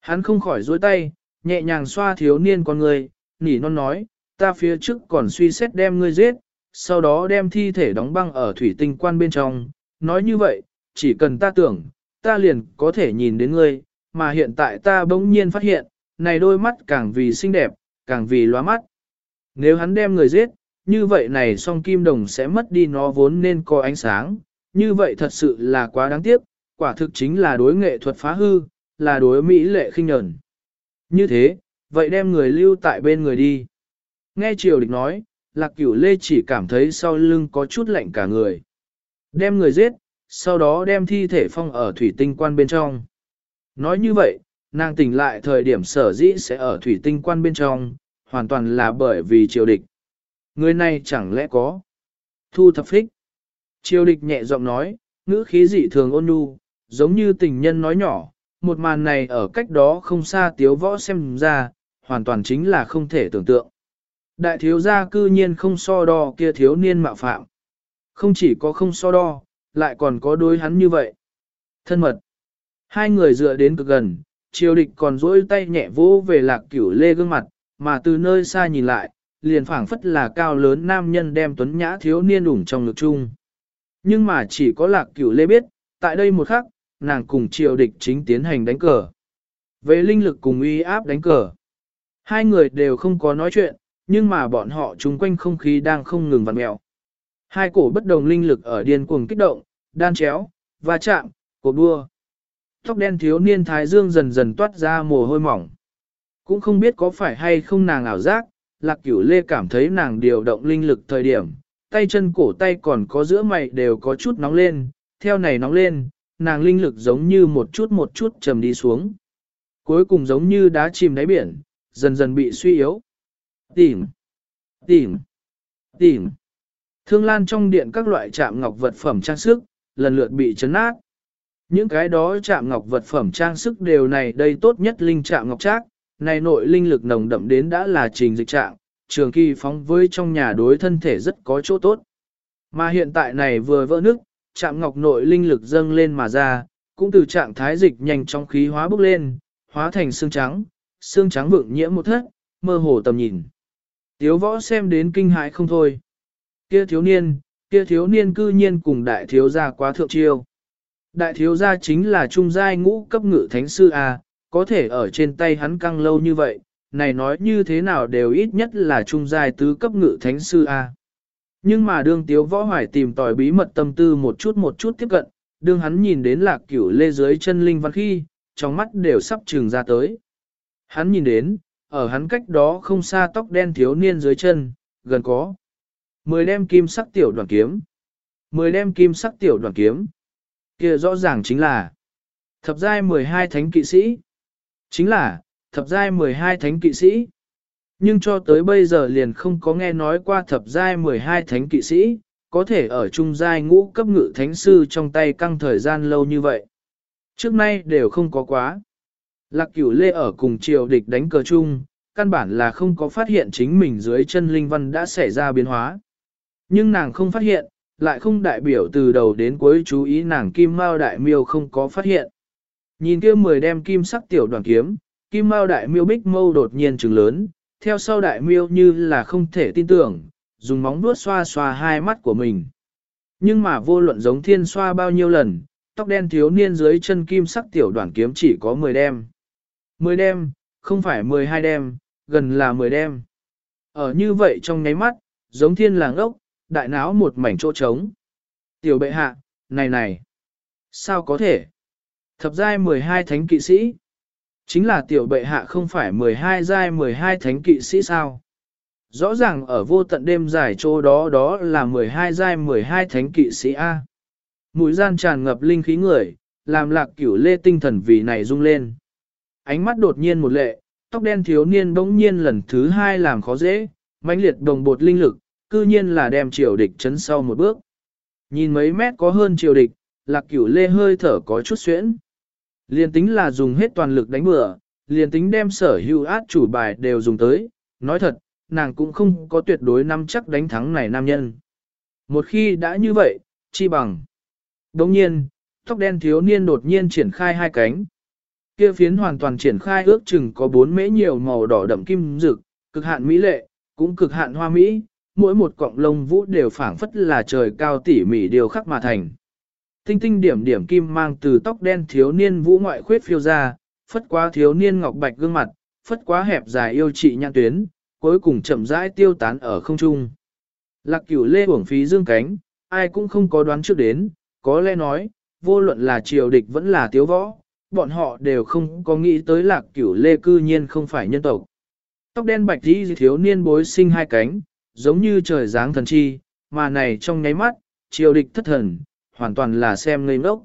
Hắn không khỏi dối tay, nhẹ nhàng xoa thiếu niên con người, nỉ non nói, ta phía trước còn suy xét đem ngươi giết, sau đó đem thi thể đóng băng ở thủy tinh quan bên trong. Nói như vậy, chỉ cần ta tưởng, ta liền có thể nhìn đến ngươi, mà hiện tại ta bỗng nhiên phát hiện, này đôi mắt càng vì xinh đẹp, càng vì lóa mắt. Nếu hắn đem người giết, như vậy này song kim đồng sẽ mất đi nó vốn nên có ánh sáng, như vậy thật sự là quá đáng tiếc, quả thực chính là đối nghệ thuật phá hư, là đối mỹ lệ khinh nhẫn. Như thế, vậy đem người lưu tại bên người đi. Nghe triều địch nói, lạc cửu lê chỉ cảm thấy sau lưng có chút lạnh cả người. Đem người giết, sau đó đem thi thể phong ở thủy tinh quan bên trong. Nói như vậy, nàng tỉnh lại thời điểm sở dĩ sẽ ở thủy tinh quan bên trong, hoàn toàn là bởi vì triều địch. Người này chẳng lẽ có thu thập phích. Triều địch nhẹ giọng nói, ngữ khí dị thường ôn nhu, giống như tình nhân nói nhỏ, một màn này ở cách đó không xa tiếu võ xem ra, hoàn toàn chính là không thể tưởng tượng. Đại thiếu gia cư nhiên không so đo kia thiếu niên mạo phạm. Không chỉ có không so đo, lại còn có đối hắn như vậy. Thân mật. Hai người dựa đến cực gần, triều địch còn duỗi tay nhẹ vỗ về lạc cửu lê gương mặt, mà từ nơi xa nhìn lại, liền phảng phất là cao lớn nam nhân đem tuấn nhã thiếu niên ủng trong ngực chung. Nhưng mà chỉ có lạc cửu lê biết, tại đây một khắc, nàng cùng triều địch chính tiến hành đánh cờ. Về linh lực cùng uy áp đánh cờ. Hai người đều không có nói chuyện, nhưng mà bọn họ chung quanh không khí đang không ngừng vặn mèo. Hai cổ bất đồng linh lực ở điên cuồng kích động, đan chéo, va chạm, cổ đua. Tóc đen thiếu niên thái dương dần dần toát ra mồ hôi mỏng. Cũng không biết có phải hay không nàng ảo giác, lạc cửu lê cảm thấy nàng điều động linh lực thời điểm, tay chân cổ tay còn có giữa mày đều có chút nóng lên, theo này nóng lên, nàng linh lực giống như một chút một chút trầm đi xuống. Cuối cùng giống như đá chìm đáy biển, dần dần bị suy yếu. Tìm, tìm, tìm. Thương lan trong điện các loại chạm ngọc vật phẩm trang sức, lần lượt bị chấn nát. Những cái đó chạm ngọc vật phẩm trang sức đều này đây tốt nhất linh chạm ngọc trác, này nội linh lực nồng đậm đến đã là trình dịch trạng, trường kỳ phóng với trong nhà đối thân thể rất có chỗ tốt. Mà hiện tại này vừa vỡ nước, chạm ngọc nội linh lực dâng lên mà ra, cũng từ trạng thái dịch nhanh trong khí hóa bốc lên, hóa thành xương trắng, xương trắng vượng nhiễm một thất, mơ hồ tầm nhìn. Tiếu võ xem đến kinh hãi không thôi. Kia thiếu niên, kia thiếu niên cư nhiên cùng đại thiếu gia quá thượng chiêu. Đại thiếu gia chính là trung giai ngũ cấp ngự thánh sư A, có thể ở trên tay hắn căng lâu như vậy, này nói như thế nào đều ít nhất là trung giai tứ cấp ngự thánh sư A. Nhưng mà đương tiếu võ hoài tìm tòi bí mật tâm tư một chút một chút tiếp cận, đương hắn nhìn đến lạc cửu lê dưới chân linh văn khi, trong mắt đều sắp trừng ra tới. Hắn nhìn đến, ở hắn cách đó không xa tóc đen thiếu niên dưới chân, gần có. Mười đem kim sắc tiểu đoàn kiếm. Mười đem kim sắc tiểu đoàn kiếm. kia rõ ràng chính là thập giai 12 thánh kỵ sĩ. Chính là, thập giai 12 thánh kỵ sĩ. Nhưng cho tới bây giờ liền không có nghe nói qua thập giai 12 thánh kỵ sĩ, có thể ở trung giai ngũ cấp ngự thánh sư trong tay căng thời gian lâu như vậy. Trước nay đều không có quá. Lạc cửu lê ở cùng triều địch đánh cờ chung, căn bản là không có phát hiện chính mình dưới chân linh văn đã xảy ra biến hóa. Nhưng nàng không phát hiện, lại không đại biểu từ đầu đến cuối chú ý nàng kim mao đại miêu không có phát hiện. Nhìn kia mười đem kim sắc tiểu đoàn kiếm, kim mao đại miêu bích mâu đột nhiên trừng lớn, theo sau đại miêu như là không thể tin tưởng, dùng móng vuốt xoa xoa hai mắt của mình. Nhưng mà vô luận giống thiên xoa bao nhiêu lần, tóc đen thiếu niên dưới chân kim sắc tiểu đoàn kiếm chỉ có 10 đem. 10 đem, không phải 12 đem, gần là 10 đem. Ở như vậy trong nháy mắt, giống thiên làng ốc, đại náo một mảnh chỗ trống. Tiểu bệ hạ, này này, sao có thể? Thập giai 12 thánh kỵ sĩ. Chính là tiểu bệ hạ không phải 12 giai 12 thánh kỵ sĩ sao? Rõ ràng ở vô tận đêm dài chỗ đó đó là 12 giai 12 thánh kỵ sĩ A. Mũi gian tràn ngập linh khí người, làm lạc cửu lê tinh thần vì này rung lên. Ánh mắt đột nhiên một lệ, tóc đen thiếu niên bỗng nhiên lần thứ hai làm khó dễ, mãnh liệt đồng bột linh lực, cư nhiên là đem triều địch chấn sau một bước. Nhìn mấy mét có hơn triều địch, lạc cửu lê hơi thở có chút xuyễn. Liên tính là dùng hết toàn lực đánh bừa, liền tính đem sở hữu át chủ bài đều dùng tới, nói thật, nàng cũng không có tuyệt đối nắm chắc đánh thắng này nam nhân. Một khi đã như vậy, chi bằng. Đồng nhiên, tóc đen thiếu niên đột nhiên triển khai hai cánh. Kia phiến hoàn toàn triển khai ước chừng có bốn mễ nhiều màu đỏ đậm kim rực, cực hạn mỹ lệ, cũng cực hạn hoa mỹ, mỗi một cọng lông vũ đều phảng phất là trời cao tỉ mỉ điều khắc mà thành. Tinh tinh điểm điểm kim mang từ tóc đen thiếu niên vũ ngoại khuyết phiêu ra, phất quá thiếu niên ngọc bạch gương mặt, phất quá hẹp dài yêu trị nhãn tuyến, cuối cùng chậm rãi tiêu tán ở không trung. Lạc cửu lê uổng phí dương cánh, ai cũng không có đoán trước đến, có lẽ nói, vô luận là triều địch vẫn là tiếu võ, bọn họ đều không có nghĩ tới lạc cửu lê cư nhiên không phải nhân tộc. Tóc đen bạch đi thiếu niên bối sinh hai cánh, giống như trời dáng thần chi, mà này trong nháy mắt, triều địch thất thần, hoàn toàn là xem ngây ngốc.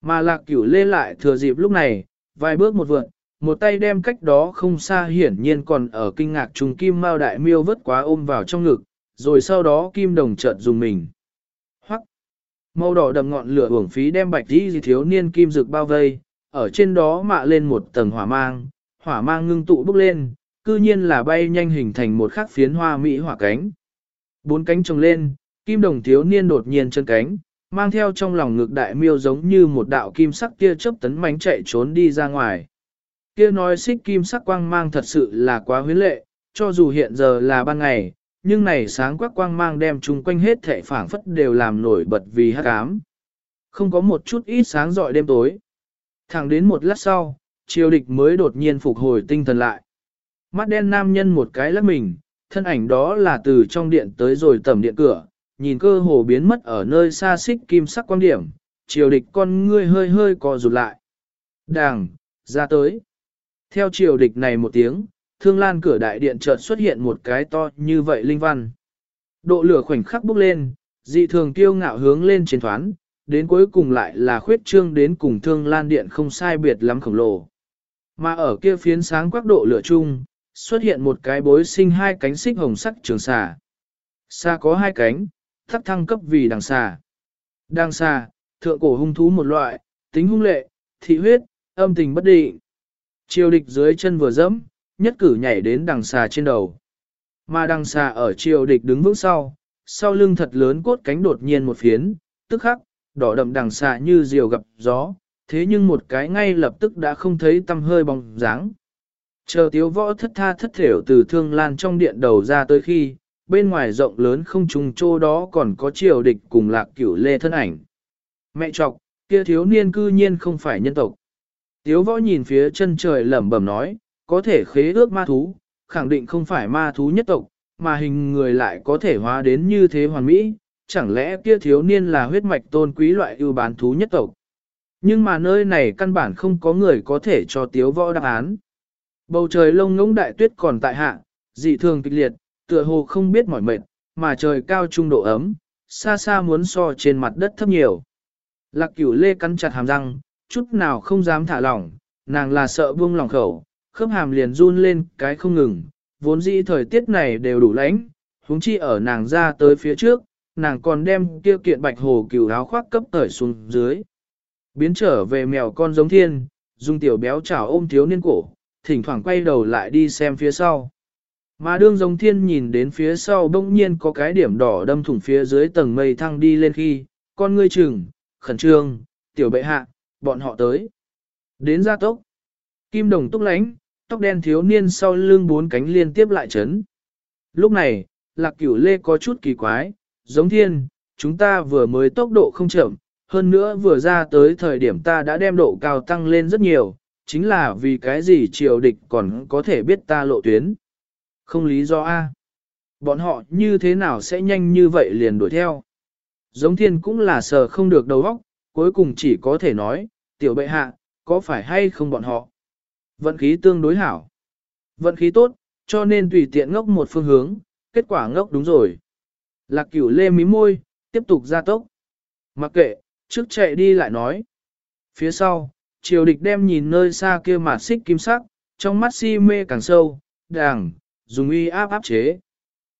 Mà lạc cửu lê lại thừa dịp lúc này, vài bước một vượn, một tay đem cách đó không xa hiển nhiên còn ở kinh ngạc trùng kim mao đại miêu vớt quá ôm vào trong ngực, rồi sau đó kim đồng chợt dùng mình. Hoắc! Màu đỏ đậm ngọn lửa uổng phí đem bạch đi thiếu niên kim dược bao vây, ở trên đó mạ lên một tầng hỏa mang, hỏa mang ngưng tụ bốc lên, cư nhiên là bay nhanh hình thành một khắc phiến hoa mỹ hỏa cánh. Bốn cánh trồng lên, kim đồng thiếu niên đột nhiên chân cánh, mang theo trong lòng ngực đại miêu giống như một đạo kim sắc kia chớp tấn mánh chạy trốn đi ra ngoài. Kia nói xích kim sắc quang mang thật sự là quá huyến lệ, cho dù hiện giờ là ban ngày, nhưng này sáng quắc quang mang đem chung quanh hết thể phảng phất đều làm nổi bật vì hắc ám. Không có một chút ít sáng dọi đêm tối. Thẳng đến một lát sau, triều địch mới đột nhiên phục hồi tinh thần lại. Mắt đen nam nhân một cái lắc mình, thân ảnh đó là từ trong điện tới rồi tầm điện cửa, nhìn cơ hồ biến mất ở nơi xa xích kim sắc quan điểm, triều địch con ngươi hơi hơi co rụt lại. Đàng, ra tới. Theo triều địch này một tiếng, thương lan cửa đại điện chợt xuất hiện một cái to như vậy linh văn. Độ lửa khoảnh khắc bốc lên, dị thường kiêu ngạo hướng lên trên thoán, đến cuối cùng lại là khuyết trương đến cùng thương lan điện không sai biệt lắm khổng lồ. Mà ở kia phiến sáng quắc độ lửa chung, xuất hiện một cái bối sinh hai cánh xích hồng sắc trường xà. Xa có hai cánh, thắt thăng cấp vì đằng xà. Đằng xà, thượng cổ hung thú một loại, tính hung lệ, thị huyết, âm tình bất định. Triều địch dưới chân vừa dẫm, nhất cử nhảy đến đằng xà trên đầu. Mà đằng xà ở triều địch đứng vững sau, sau lưng thật lớn cốt cánh đột nhiên một phiến, tức khắc, đỏ đậm đằng xà như diều gặp gió, thế nhưng một cái ngay lập tức đã không thấy tâm hơi bóng dáng. Chờ tiếu võ thất tha thất thểu từ thương lan trong điện đầu ra tới khi, bên ngoài rộng lớn không trùng chỗ đó còn có triều địch cùng lạc cửu lê thân ảnh. Mẹ chọc, kia thiếu niên cư nhiên không phải nhân tộc. Tiếu võ nhìn phía chân trời lẩm bẩm nói, có thể khế ước ma thú, khẳng định không phải ma thú nhất tộc, mà hình người lại có thể hóa đến như thế hoàn mỹ, chẳng lẽ kia thiếu niên là huyết mạch tôn quý loại ưu bán thú nhất tộc. Nhưng mà nơi này căn bản không có người có thể cho tiếu võ đáp án. Bầu trời lông ngỗng đại tuyết còn tại hạ, dị thường kịch liệt, tựa hồ không biết mỏi mệt, mà trời cao trung độ ấm, xa xa muốn so trên mặt đất thấp nhiều. Lạc cửu lê cắn chặt hàm răng, chút nào không dám thả lỏng, nàng là sợ buông lòng khẩu, khớp hàm liền run lên cái không ngừng, vốn dĩ thời tiết này đều đủ lạnh, huống chi ở nàng ra tới phía trước, nàng còn đem kia kiện bạch hồ cửu áo khoác cấp tởi xuống dưới. Biến trở về mèo con giống thiên, dùng tiểu béo chảo ôm thiếu niên cổ, thỉnh thoảng quay đầu lại đi xem phía sau. Mà đương giống thiên nhìn đến phía sau bỗng nhiên có cái điểm đỏ đâm thủng phía dưới tầng mây thăng đi lên khi, con ngươi chừng, khẩn trương, tiểu bệ hạ, bọn họ tới. Đến gia tốc. Kim đồng túc lánh, tóc đen thiếu niên sau lưng bốn cánh liên tiếp lại chấn. Lúc này, lạc cửu lê có chút kỳ quái, giống thiên, chúng ta vừa mới tốc độ không chậm, hơn nữa vừa ra tới thời điểm ta đã đem độ cao tăng lên rất nhiều, chính là vì cái gì triều địch còn có thể biết ta lộ tuyến. Không lý do A. Bọn họ như thế nào sẽ nhanh như vậy liền đuổi theo. Giống thiên cũng là sờ không được đầu óc, cuối cùng chỉ có thể nói, tiểu bệ hạ, có phải hay không bọn họ. Vận khí tương đối hảo. Vận khí tốt, cho nên tùy tiện ngốc một phương hướng, kết quả ngốc đúng rồi. Lạc cửu lê mí môi, tiếp tục ra tốc. Mặc kệ, trước chạy đi lại nói. Phía sau, triều địch đem nhìn nơi xa kia mà xích kim sắc, trong mắt si mê càng sâu, đàng, dùng uy áp áp chế.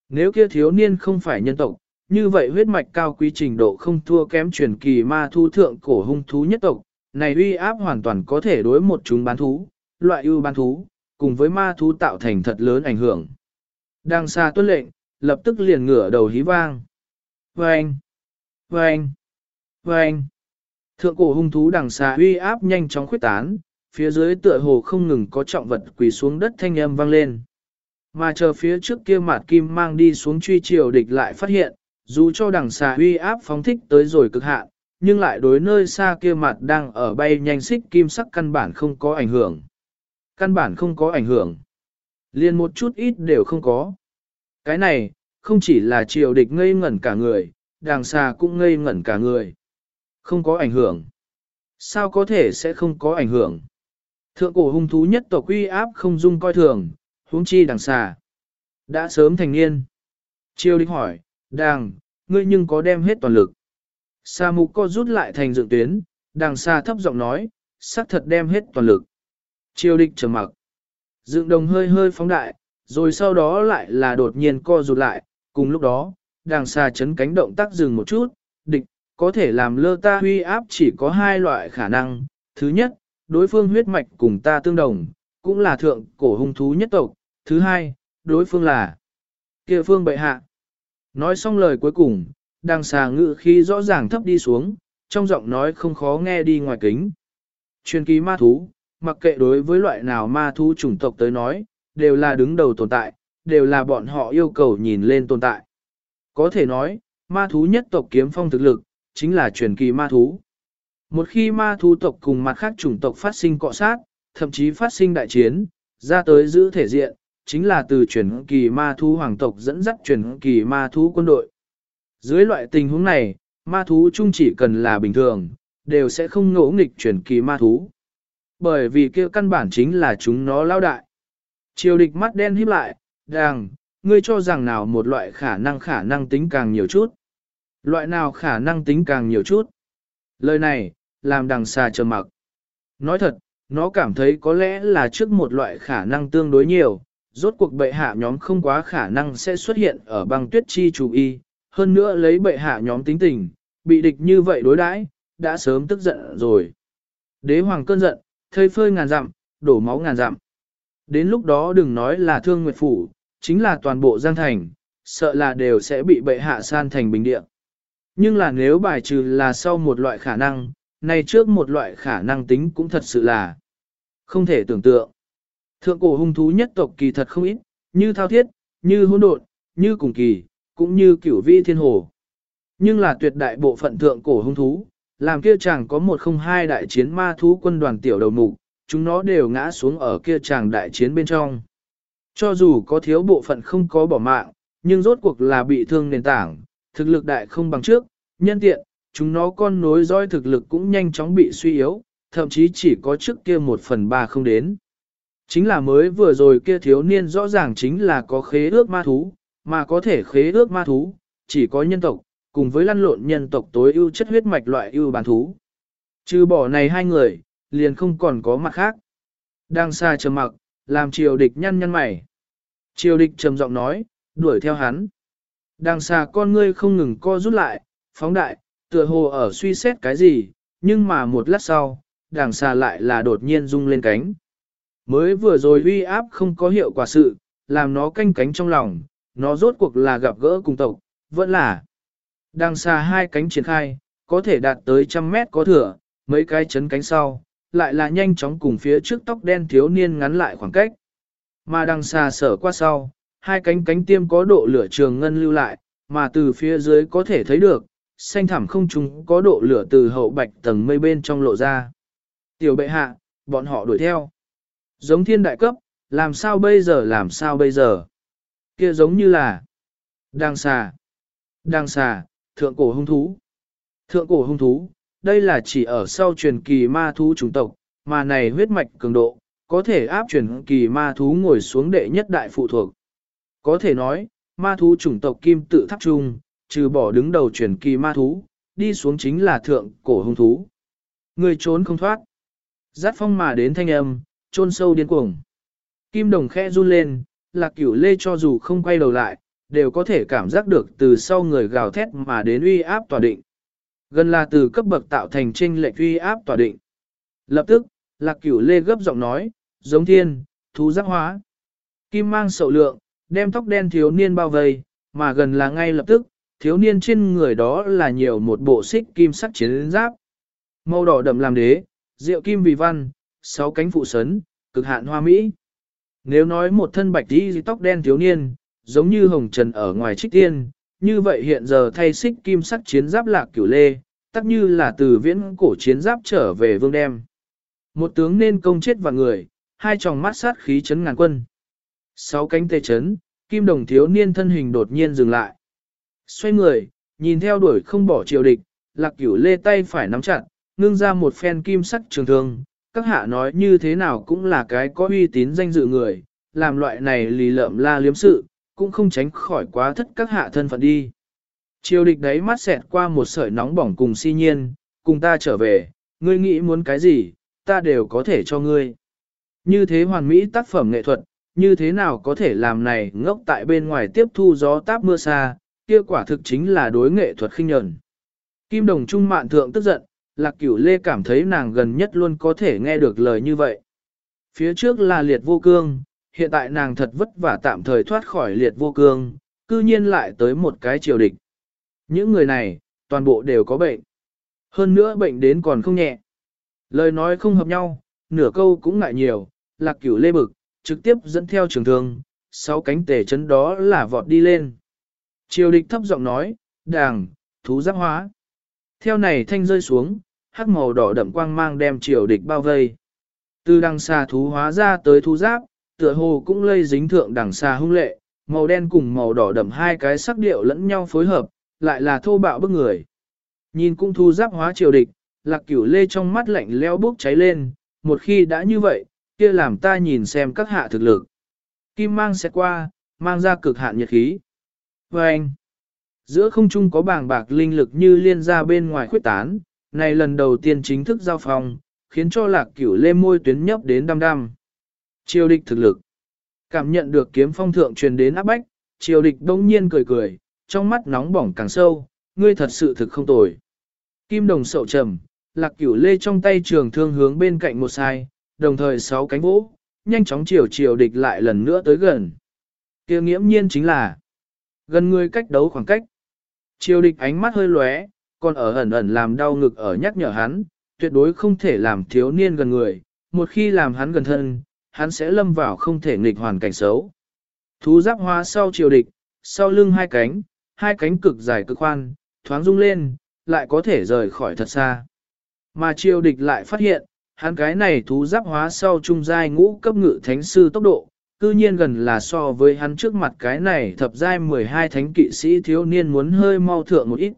Nếu kia thiếu niên không phải nhân tộc, như vậy huyết mạch cao quý trình độ không thua kém truyền kỳ ma thu thượng cổ hung thú nhất tộc, này uy áp hoàn toàn có thể đối một chúng bán thú, loại ưu bán thú, cùng với ma thú tạo thành thật lớn ảnh hưởng. Đang xa tuân lệnh, lập tức liền ngửa đầu hí vang. Vâng! Vâng! Vâng! Thượng cổ hung thú đằng xa uy áp nhanh chóng khuyết tán, phía dưới tựa hồ không ngừng có trọng vật quỳ xuống đất thanh âm vang lên. Mà chờ phía trước kia mạt kim mang đi xuống truy triều địch lại phát hiện, dù cho đằng xà uy áp phóng thích tới rồi cực hạn, nhưng lại đối nơi xa kia mặt đang ở bay nhanh xích kim sắc căn bản không có ảnh hưởng. Căn bản không có ảnh hưởng. Liên một chút ít đều không có. Cái này, không chỉ là triều địch ngây ngẩn cả người, đằng xà cũng ngây ngẩn cả người. Không có ảnh hưởng. Sao có thể sẽ không có ảnh hưởng? Thượng cổ hung thú nhất tộc uy áp không dung coi thường, huống chi đằng xà. Đã sớm thành niên. chiêu địch hỏi, đàng, ngươi nhưng có đem hết toàn lực. Sa mục co rút lại thành dựng tuyến, đằng xa thấp giọng nói, xác thật đem hết toàn lực. chiêu địch trầm mặc. Dựng đồng hơi hơi phóng đại, rồi sau đó lại là đột nhiên co rụt lại, cùng lúc đó, đằng xa chấn cánh động tác dừng một chút, địch, có thể làm lơ ta huy áp chỉ có hai loại khả năng. Thứ nhất, đối phương huyết mạch cùng ta tương đồng, cũng là thượng cổ hung thú nhất tộc. Thứ hai, đối phương là kia phương bệ hạ. Nói xong lời cuối cùng, đang xà ngự khi rõ ràng thấp đi xuống, trong giọng nói không khó nghe đi ngoài kính. Truyền kỳ ma thú, mặc kệ đối với loại nào ma thú chủng tộc tới nói, đều là đứng đầu tồn tại, đều là bọn họ yêu cầu nhìn lên tồn tại. Có thể nói, ma thú nhất tộc kiếm phong thực lực, chính là truyền kỳ ma thú. Một khi ma thú tộc cùng mặt khác chủng tộc phát sinh cọ sát, thậm chí phát sinh đại chiến, ra tới giữ thể diện, chính là từ truyền kỳ ma thú hoàng tộc dẫn dắt truyền kỳ ma thú quân đội. Dưới loại tình huống này, ma thú chung chỉ cần là bình thường, đều sẽ không ngỗ nghịch truyền kỳ ma thú. Bởi vì kia căn bản chính là chúng nó lao đại. Triều địch mắt đen híp lại, đàng, ngươi cho rằng nào một loại khả năng khả năng tính càng nhiều chút. Loại nào khả năng tính càng nhiều chút. Lời này, làm đằng xa trầm mặc. Nói thật, nó cảm thấy có lẽ là trước một loại khả năng tương đối nhiều, rốt cuộc bệ hạ nhóm không quá khả năng sẽ xuất hiện ở băng tuyết chi chủ y, hơn nữa lấy bệ hạ nhóm tính tình, bị địch như vậy đối đãi, đã sớm tức giận rồi. Đế hoàng cơn giận, thây phơi ngàn dặm, đổ máu ngàn dặm. Đến lúc đó đừng nói là thương nguyệt phủ, chính là toàn bộ Giang Thành, sợ là đều sẽ bị bệ hạ san thành bình địa. Nhưng là nếu bài trừ là sau một loại khả năng, này trước một loại khả năng tính cũng thật sự là không thể tưởng tượng. Thượng cổ hung thú nhất tộc kỳ thật không ít, như thao thiết, như hỗn độn, như cùng kỳ, cũng như cửu vi thiên hồ. Nhưng là tuyệt đại bộ phận thượng cổ hung thú, làm kia chàng có một không hai đại chiến ma thú quân đoàn tiểu đầu mục, chúng nó đều ngã xuống ở kia chàng đại chiến bên trong. Cho dù có thiếu bộ phận không có bỏ mạng, nhưng rốt cuộc là bị thương nền tảng, thực lực đại không bằng trước, nhân tiện, chúng nó con nối dõi thực lực cũng nhanh chóng bị suy yếu, thậm chí chỉ có trước kia một phần ba không đến. Chính là mới vừa rồi kia thiếu niên rõ ràng chính là có khế ước ma thú, mà có thể khế ước ma thú, chỉ có nhân tộc, cùng với lăn lộn nhân tộc tối ưu chất huyết mạch loại ưu bản thú. Trừ bỏ này hai người, liền không còn có mặt khác. Đang xa trầm mặc, làm triều địch nhăn nhăn mày. Triều địch trầm giọng nói, đuổi theo hắn. Đang xa con ngươi không ngừng co rút lại, phóng đại, tựa hồ ở suy xét cái gì, nhưng mà một lát sau, đằng xa lại là đột nhiên rung lên cánh. Mới vừa rồi uy áp không có hiệu quả sự, làm nó canh cánh trong lòng, nó rốt cuộc là gặp gỡ cùng tộc, vẫn là đang xa hai cánh triển khai, có thể đạt tới trăm mét có thừa, mấy cái chấn cánh sau, lại là nhanh chóng cùng phía trước tóc đen thiếu niên ngắn lại khoảng cách. Mà đằng xa sở qua sau, hai cánh cánh tiêm có độ lửa trường ngân lưu lại, mà từ phía dưới có thể thấy được, xanh thảm không trùng có độ lửa từ hậu bạch tầng mây bên trong lộ ra. Tiểu bệ hạ, bọn họ đuổi theo. Giống thiên đại cấp, làm sao bây giờ làm sao bây giờ? Kia giống như là đang xà. Đang xà, thượng cổ hung thú. Thượng cổ hung thú, đây là chỉ ở sau truyền kỳ ma thú chủng tộc, mà này huyết mạch cường độ, có thể áp truyền kỳ ma thú ngồi xuống đệ nhất đại phụ thuộc. Có thể nói, ma thú chủng tộc kim tự tháp trung, trừ bỏ đứng đầu truyền kỳ ma thú, đi xuống chính là thượng cổ hung thú. Người trốn không thoát. Giác phong mà đến thanh âm, chôn sâu điên cuồng. Kim đồng khẽ run lên, lạc cửu lê cho dù không quay đầu lại, đều có thể cảm giác được từ sau người gào thét mà đến uy áp tỏa định. Gần là từ cấp bậc tạo thành trên lệch uy áp tỏa định. Lập tức, lạc cửu lê gấp giọng nói, giống thiên, thú giác hóa. Kim mang sậu lượng, đem tóc đen thiếu niên bao vây, mà gần là ngay lập tức, thiếu niên trên người đó là nhiều một bộ xích kim sắc chiến giáp. Màu đỏ đậm làm đế, rượu kim vì văn, sáu cánh phụ sấn, cực hạn hoa mỹ. Nếu nói một thân bạch đi tóc đen thiếu niên, giống như hồng trần ở ngoài trích tiên, như vậy hiện giờ thay xích kim sắc chiến giáp lạc cửu lê, tắc như là từ viễn cổ chiến giáp trở về vương đem. Một tướng nên công chết và người, hai tròng mắt sát khí chấn ngàn quân. Sáu cánh tê chấn, kim đồng thiếu niên thân hình đột nhiên dừng lại. Xoay người, nhìn theo đuổi không bỏ triều địch, lạc cửu lê tay phải nắm chặt, ngưng ra một phen kim sắc trường thương. Các hạ nói như thế nào cũng là cái có uy tín danh dự người, làm loại này lì lợm la liếm sự, cũng không tránh khỏi quá thất các hạ thân phận đi. Triều địch đấy mắt xẹt qua một sợi nóng bỏng cùng si nhiên, cùng ta trở về, ngươi nghĩ muốn cái gì, ta đều có thể cho ngươi. Như thế hoàn mỹ tác phẩm nghệ thuật, như thế nào có thể làm này ngốc tại bên ngoài tiếp thu gió táp mưa xa, kia quả thực chính là đối nghệ thuật khinh nhẫn. Kim đồng trung mạn thượng tức giận, lạc cửu lê cảm thấy nàng gần nhất luôn có thể nghe được lời như vậy. Phía trước là liệt vô cương, hiện tại nàng thật vất vả tạm thời thoát khỏi liệt vô cương, cư nhiên lại tới một cái triều địch. Những người này, toàn bộ đều có bệnh. Hơn nữa bệnh đến còn không nhẹ. Lời nói không hợp nhau, nửa câu cũng ngại nhiều, lạc cửu lê bực, trực tiếp dẫn theo trường thương, sáu cánh tề chấn đó là vọt đi lên. Triều địch thấp giọng nói, đàng, thú giáp hóa. Theo này thanh rơi xuống, hắc màu đỏ đậm quang mang đem triều địch bao vây. Từ đằng xa thú hóa ra tới thú giáp, tựa hồ cũng lây dính thượng đằng xa hung lệ, màu đen cùng màu đỏ đậm hai cái sắc điệu lẫn nhau phối hợp, lại là thô bạo bức người. Nhìn cung thu giáp hóa triều địch, lạc cửu lê trong mắt lạnh leo bốc cháy lên, một khi đã như vậy, kia làm ta nhìn xem các hạ thực lực. Kim mang sẽ qua, mang ra cực hạn nhiệt khí. Và anh, giữa không trung có bảng bạc linh lực như liên ra bên ngoài khuyết tán, này lần đầu tiên chính thức giao phòng, khiến cho lạc cửu lê môi tuyến nhấp đến đăm đăm. Triều địch thực lực. Cảm nhận được kiếm phong thượng truyền đến áp bách, triều địch đông nhiên cười cười, trong mắt nóng bỏng càng sâu, ngươi thật sự thực không tồi. Kim đồng sậu trầm, lạc cửu lê trong tay trường thương hướng bên cạnh một sai, đồng thời sáu cánh vỗ, nhanh chóng chiều Triều địch lại lần nữa tới gần. kia nghiễm nhiên chính là gần người cách đấu khoảng cách. Triều địch ánh mắt hơi lóe, còn ở ẩn ẩn làm đau ngực ở nhắc nhở hắn, tuyệt đối không thể làm thiếu niên gần người, một khi làm hắn gần thân, hắn sẽ lâm vào không thể nghịch hoàn cảnh xấu. Thú giáp hóa sau triều địch, sau lưng hai cánh, hai cánh cực dài cực khoan, thoáng rung lên, lại có thể rời khỏi thật xa. Mà triều địch lại phát hiện, hắn cái này thú giáp hóa sau trung giai ngũ cấp ngự thánh sư tốc độ, cư nhiên gần là so với hắn trước mặt cái này thập giai 12 thánh kỵ sĩ thiếu niên muốn hơi mau thượng một ít.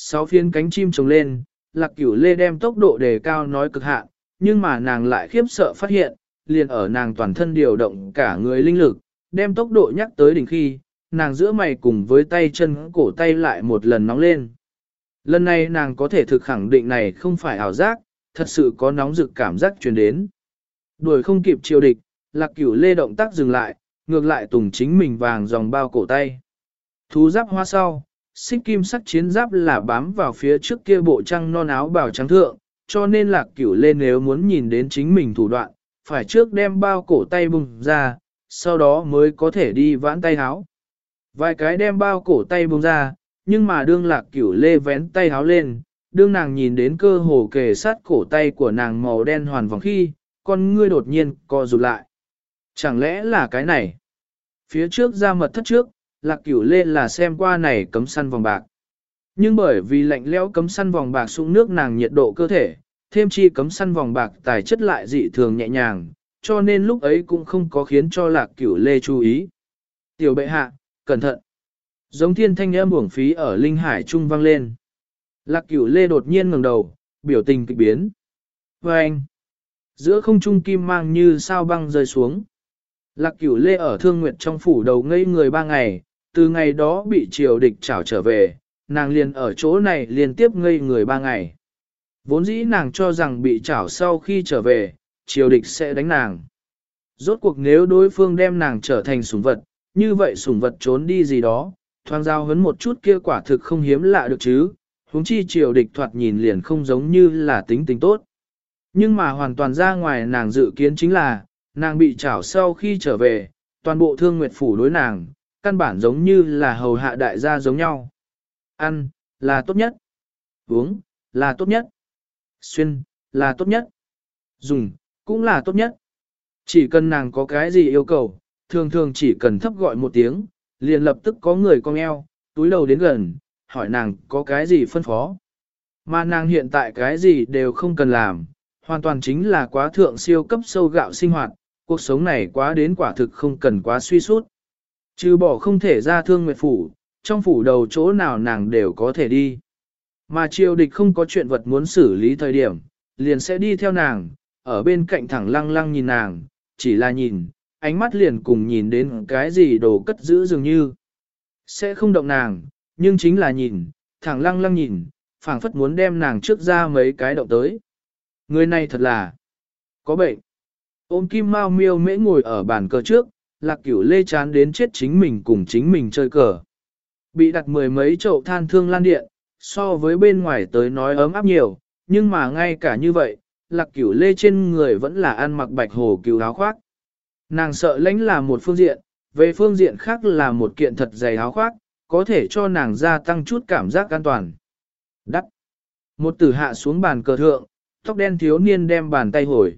Sáu phiến cánh chim trồng lên, lạc cửu lê đem tốc độ đề cao nói cực hạn, nhưng mà nàng lại khiếp sợ phát hiện, liền ở nàng toàn thân điều động cả người linh lực, đem tốc độ nhắc tới đỉnh khi, nàng giữa mày cùng với tay chân cổ tay lại một lần nóng lên. Lần này nàng có thể thực khẳng định này không phải ảo giác, thật sự có nóng rực cảm giác truyền đến. Đuổi không kịp chiều địch, lạc cửu lê động tác dừng lại, ngược lại tùng chính mình vàng dòng bao cổ tay. Thú giáp hoa sau, xích kim sắc chiến giáp là bám vào phía trước kia bộ trăng non áo bào trắng thượng, cho nên lạc cửu lê nếu muốn nhìn đến chính mình thủ đoạn, phải trước đem bao cổ tay bùng ra, sau đó mới có thể đi vãn tay áo. Vài cái đem bao cổ tay bùng ra, nhưng mà đương lạc cửu lê vén tay áo lên, đương nàng nhìn đến cơ hồ kề sát cổ tay của nàng màu đen hoàn vòng khi, con ngươi đột nhiên co rụt lại. Chẳng lẽ là cái này? Phía trước ra mật thất trước, lạc cửu lê là xem qua này cấm săn vòng bạc. Nhưng bởi vì lạnh lẽo cấm săn vòng bạc xuống nước nàng nhiệt độ cơ thể, thêm chi cấm săn vòng bạc tài chất lại dị thường nhẹ nhàng, cho nên lúc ấy cũng không có khiến cho lạc cửu lê chú ý. Tiểu bệ hạ, cẩn thận. Giống thiên thanh âm uổng phí ở linh hải trung vang lên. Lạc cửu lê đột nhiên ngẩng đầu, biểu tình kịch biến. Và anh, giữa không trung kim mang như sao băng rơi xuống. Lạc cửu lê ở thương nguyệt trong phủ đầu ngây người ba ngày, từ ngày đó bị triều địch trảo trở về, nàng liền ở chỗ này liên tiếp ngây người ba ngày. Vốn dĩ nàng cho rằng bị trảo sau khi trở về, triều địch sẽ đánh nàng. Rốt cuộc nếu đối phương đem nàng trở thành sủng vật, như vậy sủng vật trốn đi gì đó, thoang giao hấn một chút kia quả thực không hiếm lạ được chứ, huống chi triều địch thoạt nhìn liền không giống như là tính tính tốt. Nhưng mà hoàn toàn ra ngoài nàng dự kiến chính là, nàng bị trảo sau khi trở về, toàn bộ thương nguyệt phủ đối nàng, căn bản giống như là hầu hạ đại gia giống nhau. Ăn, là tốt nhất. Uống, là tốt nhất. Xuyên, là tốt nhất. Dùng, cũng là tốt nhất. Chỉ cần nàng có cái gì yêu cầu, thường thường chỉ cần thấp gọi một tiếng, liền lập tức có người cong eo, túi đầu đến gần, hỏi nàng có cái gì phân phó. Mà nàng hiện tại cái gì đều không cần làm, hoàn toàn chính là quá thượng siêu cấp sâu gạo sinh hoạt, cuộc sống này quá đến quả thực không cần quá suy sút. Trừ bỏ không thể ra thương nguyệt phủ, trong phủ đầu chỗ nào nàng đều có thể đi. Mà triều địch không có chuyện vật muốn xử lý thời điểm, liền sẽ đi theo nàng, ở bên cạnh thẳng lăng lăng nhìn nàng, chỉ là nhìn, ánh mắt liền cùng nhìn đến cái gì đồ cất giữ dường như. Sẽ không động nàng, nhưng chính là nhìn, thẳng lăng lăng nhìn, phảng phất muốn đem nàng trước ra mấy cái động tới. Người này thật là có bệnh. Ôm kim mau miêu mễ ngồi ở bàn cờ trước, lạc cửu lê chán đến chết chính mình cùng chính mình chơi cờ. Bị đặt mười mấy chậu than thương lan điện, so với bên ngoài tới nói ấm áp nhiều, nhưng mà ngay cả như vậy, lạc cửu lê trên người vẫn là ăn mặc bạch hồ cửu áo khoác. Nàng sợ lãnh là một phương diện, về phương diện khác là một kiện thật dày áo khoác, có thể cho nàng gia tăng chút cảm giác an toàn. Đắt! Một tử hạ xuống bàn cờ thượng, tóc đen thiếu niên đem bàn tay hồi.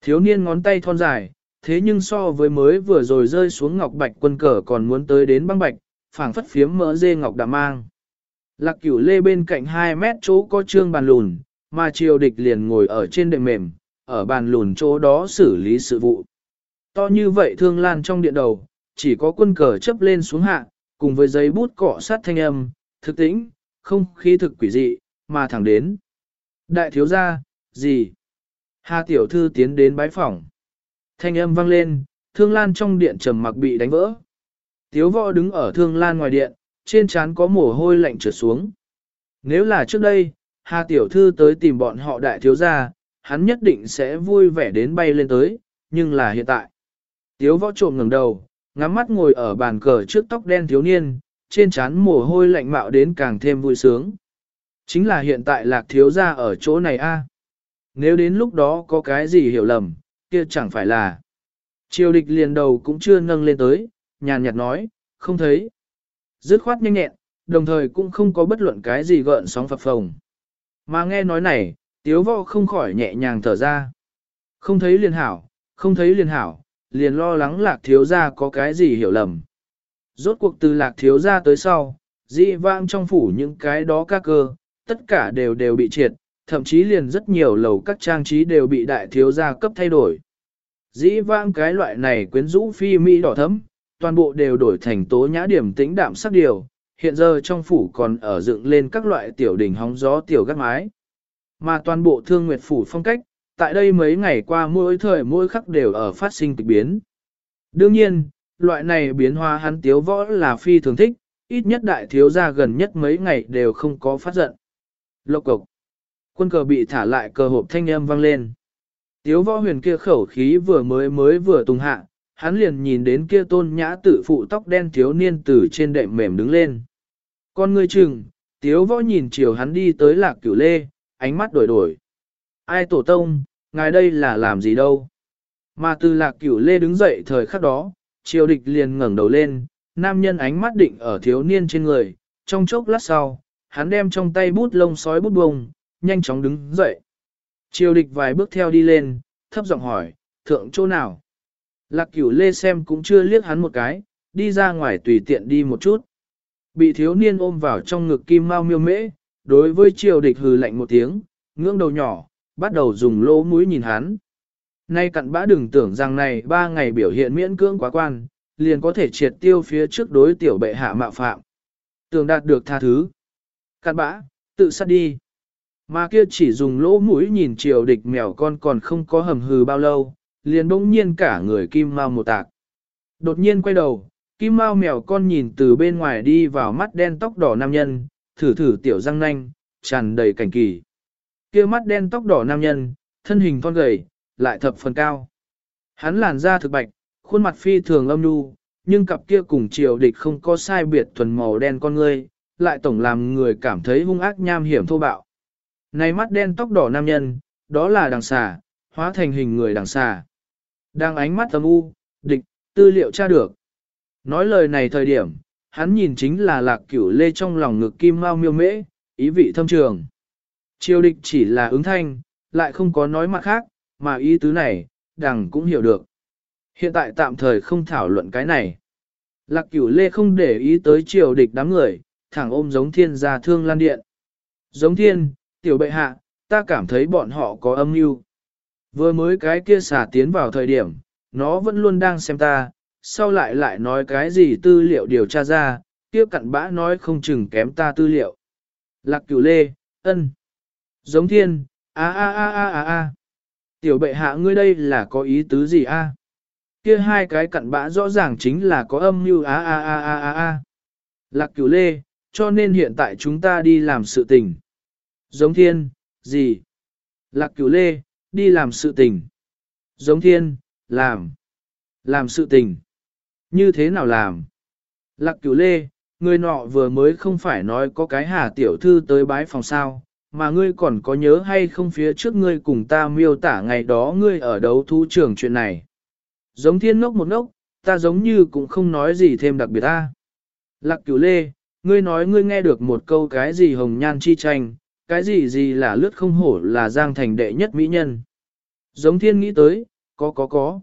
Thiếu niên ngón tay thon dài, thế nhưng so với mới vừa rồi rơi xuống ngọc bạch quân cờ còn muốn tới đến băng bạch, phảng phất phiếm mỡ dê ngọc đạm mang. Lạc cửu lê bên cạnh 2 mét chỗ có trương bàn lùn, mà triều địch liền ngồi ở trên đệm mềm, ở bàn lùn chỗ đó xử lý sự vụ. To như vậy thương lan trong điện đầu, chỉ có quân cờ chấp lên xuống hạ, cùng với giấy bút cọ sát thanh âm, thực tĩnh, không khí thực quỷ dị, mà thẳng đến. Đại thiếu gia, gì? Hà tiểu thư tiến đến bái phỏng. Thanh âm vang lên, thương lan trong điện trầm mặc bị đánh vỡ. Tiếu võ đứng ở thương lan ngoài điện, trên trán có mồ hôi lạnh trượt xuống. Nếu là trước đây, Hà tiểu thư tới tìm bọn họ đại thiếu gia, hắn nhất định sẽ vui vẻ đến bay lên tới, nhưng là hiện tại. Tiếu võ trộm ngẩng đầu, ngắm mắt ngồi ở bàn cờ trước tóc đen thiếu niên, trên trán mồ hôi lạnh mạo đến càng thêm vui sướng. Chính là hiện tại lạc thiếu gia ở chỗ này a. Nếu đến lúc đó có cái gì hiểu lầm, kia chẳng phải là. Triều địch liền đầu cũng chưa nâng lên tới, nhàn nhạt nói, không thấy. Dứt khoát nhanh nhẹn, đồng thời cũng không có bất luận cái gì gợn sóng phập phồng. Mà nghe nói này, tiếu võ không khỏi nhẹ nhàng thở ra. Không thấy liền hảo, không thấy liền hảo, liền lo lắng lạc thiếu gia có cái gì hiểu lầm. Rốt cuộc từ lạc thiếu gia tới sau, dị vang trong phủ những cái đó các cơ, tất cả đều đều bị triệt, thậm chí liền rất nhiều lầu các trang trí đều bị đại thiếu gia cấp thay đổi. Dĩ vãng cái loại này quyến rũ phi mỹ đỏ thấm, toàn bộ đều đổi thành tố nhã điểm tĩnh đạm sắc điều, hiện giờ trong phủ còn ở dựng lên các loại tiểu đỉnh hóng gió tiểu gác mái. Mà toàn bộ thương nguyệt phủ phong cách, tại đây mấy ngày qua mỗi thời mỗi khắc đều ở phát sinh kịch biến. Đương nhiên, loại này biến hóa hắn tiếu võ là phi thường thích, ít nhất đại thiếu gia gần nhất mấy ngày đều không có phát giận. Lộc cộc. Quân cờ bị thả lại cờ hộp thanh âm vang lên. Tiếu võ huyền kia khẩu khí vừa mới mới vừa tung hạ, hắn liền nhìn đến kia tôn nhã tự phụ tóc đen thiếu niên từ trên đệm mềm đứng lên. Con ngươi chừng, tiếu võ nhìn chiều hắn đi tới lạc cửu lê, ánh mắt đổi đổi. Ai tổ tông, ngài đây là làm gì đâu? Mà từ lạc cửu lê đứng dậy thời khắc đó, triều địch liền ngẩng đầu lên, nam nhân ánh mắt định ở thiếu niên trên người, trong chốc lát sau, hắn đem trong tay bút lông sói bút bông, nhanh chóng đứng dậy. Triều địch vài bước theo đi lên, thấp giọng hỏi, thượng chỗ nào? Lạc cửu lê xem cũng chưa liếc hắn một cái, đi ra ngoài tùy tiện đi một chút. Bị thiếu niên ôm vào trong ngực kim mau miêu mễ, đối với triều địch hừ lạnh một tiếng, ngưỡng đầu nhỏ, bắt đầu dùng lỗ mũi nhìn hắn. Nay cặn bã đừng tưởng rằng này ba ngày biểu hiện miễn cưỡng quá quan, liền có thể triệt tiêu phía trước đối tiểu bệ hạ mạo phạm. Tưởng đạt được tha thứ. Cặn bã, tự sát đi. Mà kia chỉ dùng lỗ mũi nhìn triều địch mèo con còn không có hầm hừ bao lâu, liền bỗng nhiên cả người kim mau một tạc. Đột nhiên quay đầu, kim mau mèo con nhìn từ bên ngoài đi vào mắt đen tóc đỏ nam nhân, thử thử tiểu răng nanh, tràn đầy cảnh kỳ. Kia mắt đen tóc đỏ nam nhân, thân hình thon gầy, lại thập phần cao. Hắn làn da thực bạch, khuôn mặt phi thường âm nhu, nhưng cặp kia cùng triều địch không có sai biệt thuần màu đen con ngươi, lại tổng làm người cảm thấy hung ác nham hiểm thô bạo. Này mắt đen tóc đỏ nam nhân, đó là đằng xà, hóa thành hình người đằng xà. Đang ánh mắt âm u, địch, tư liệu tra được. Nói lời này thời điểm, hắn nhìn chính là lạc cửu lê trong lòng ngực kim mau miêu mễ, ý vị thâm trường. Triều địch chỉ là ứng thanh, lại không có nói mặt khác, mà ý tứ này, đằng cũng hiểu được. Hiện tại tạm thời không thảo luận cái này. Lạc cửu lê không để ý tới triều địch đám người, thẳng ôm giống thiên ra thương lan điện. Giống thiên, tiểu bệ hạ, ta cảm thấy bọn họ có âm mưu. Vừa mới cái kia xả tiến vào thời điểm, nó vẫn luôn đang xem ta, sau lại lại nói cái gì tư liệu điều tra ra, kia cặn bã nói không chừng kém ta tư liệu. Lạc cửu lê, ân. Giống thiên, a a a a a a. Tiểu bệ hạ ngươi đây là có ý tứ gì a? Kia hai cái cặn bã rõ ràng chính là có âm mưu a a a a a a. Lạc cửu lê, cho nên hiện tại chúng ta đi làm sự tình. Giống thiên, gì? Lạc cửu lê, đi làm sự tình. Giống thiên, làm. Làm sự tình. Như thế nào làm? Lạc cửu lê, người nọ vừa mới không phải nói có cái hà tiểu thư tới bái phòng sao, mà ngươi còn có nhớ hay không phía trước ngươi cùng ta miêu tả ngày đó ngươi ở đấu thú trường chuyện này. Giống thiên ngốc một ngốc, ta giống như cũng không nói gì thêm đặc biệt ta. Lạc cửu lê, ngươi nói ngươi nghe được một câu cái gì hồng nhan chi tranh, cái gì gì là lướt không hổ là giang thành đệ nhất mỹ nhân. Giống thiên nghĩ tới, có có có.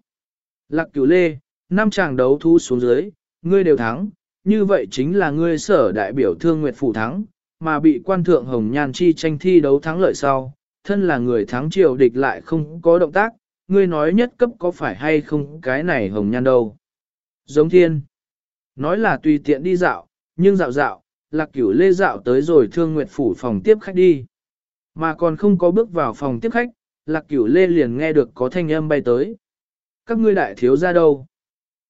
Lạc cửu lê, năm chàng đấu thu xuống dưới, ngươi đều thắng, như vậy chính là ngươi sở đại biểu thương nguyệt phủ thắng, mà bị quan thượng hồng nhan chi tranh thi đấu thắng lợi sau, thân là người thắng triều địch lại không có động tác, ngươi nói nhất cấp có phải hay không cái này hồng nhan đâu. Giống thiên, nói là tùy tiện đi dạo, nhưng dạo dạo, lạc cửu lê dạo tới rồi thương nguyệt phủ phòng tiếp khách đi. Mà còn không có bước vào phòng tiếp khách, lạc cửu lê liền nghe được có thanh âm bay tới. Các ngươi đại thiếu ra đâu?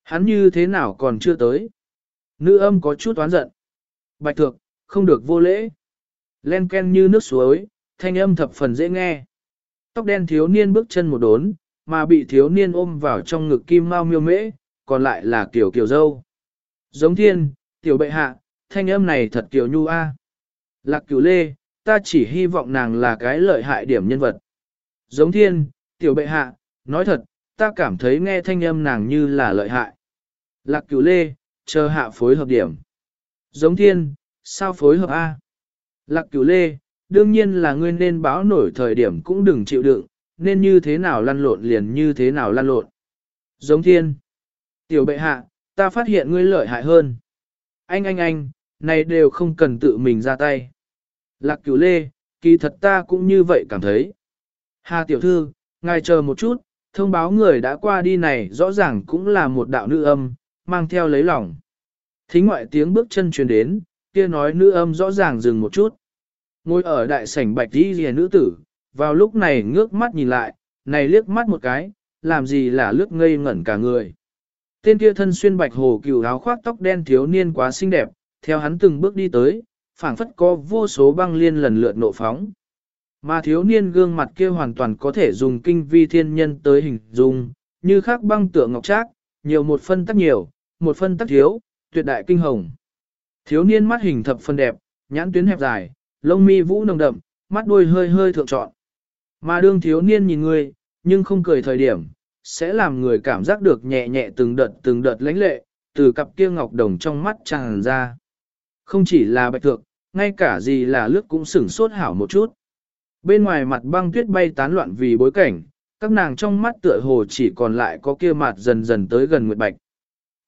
Hắn như thế nào còn chưa tới? Nữ âm có chút oán giận. Bạch thược, không được vô lễ. Len ken như nước suối, thanh âm thập phần dễ nghe. Tóc đen thiếu niên bước chân một đốn, mà bị thiếu niên ôm vào trong ngực kim mau miêu mễ, còn lại là kiểu kiểu dâu. Giống thiên, tiểu bệ hạ, thanh âm này thật kiểu nhu a. Lạc cửu lê, ta chỉ hy vọng nàng là cái lợi hại điểm nhân vật. Giống thiên, tiểu bệ hạ, nói thật, ta cảm thấy nghe thanh âm nàng như là lợi hại. Lạc cửu lê, chờ hạ phối hợp điểm. Giống thiên, sao phối hợp A? Lạc cửu lê, đương nhiên là ngươi nên báo nổi thời điểm cũng đừng chịu đựng, nên như thế nào lăn lộn liền như thế nào lăn lộn. Giống thiên. Tiểu bệ hạ, ta phát hiện ngươi lợi hại hơn. Anh anh anh, này đều không cần tự mình ra tay. Lạc cửu lê, kỳ thật ta cũng như vậy cảm thấy. Hà tiểu thư, ngài chờ một chút, thông báo người đã qua đi này rõ ràng cũng là một đạo nữ âm, mang theo lấy lòng. Thính ngoại tiếng bước chân truyền đến, kia nói nữ âm rõ ràng dừng một chút. Ngồi ở đại sảnh bạch đi rìa nữ tử, vào lúc này ngước mắt nhìn lại, này liếc mắt một cái, làm gì là lướt ngây ngẩn cả người. Tên kia thân xuyên bạch hồ cừu áo khoác tóc đen thiếu niên quá xinh đẹp, theo hắn từng bước đi tới, phảng phất có vô số băng liên lần lượt nộ phóng. Mà thiếu niên gương mặt kia hoàn toàn có thể dùng kinh vi thiên nhân tới hình dung, như khắc băng tượng ngọc trác, nhiều một phân tắc nhiều, một phân tắc thiếu, tuyệt đại kinh hồng. Thiếu niên mắt hình thập phân đẹp, nhãn tuyến hẹp dài, lông mi vũ nồng đậm, mắt đuôi hơi hơi thượng trọn. Mà đương thiếu niên nhìn người, nhưng không cười thời điểm, sẽ làm người cảm giác được nhẹ nhẹ từng đợt từng đợt lãnh lệ, từ cặp kia ngọc đồng trong mắt tràn ra. Không chỉ là bạch thượng, ngay cả gì là lướt cũng sửng sốt hảo một chút. Bên ngoài mặt băng tuyết bay tán loạn vì bối cảnh, các nàng trong mắt tựa hồ chỉ còn lại có kia mặt dần dần tới gần nguyệt bạch.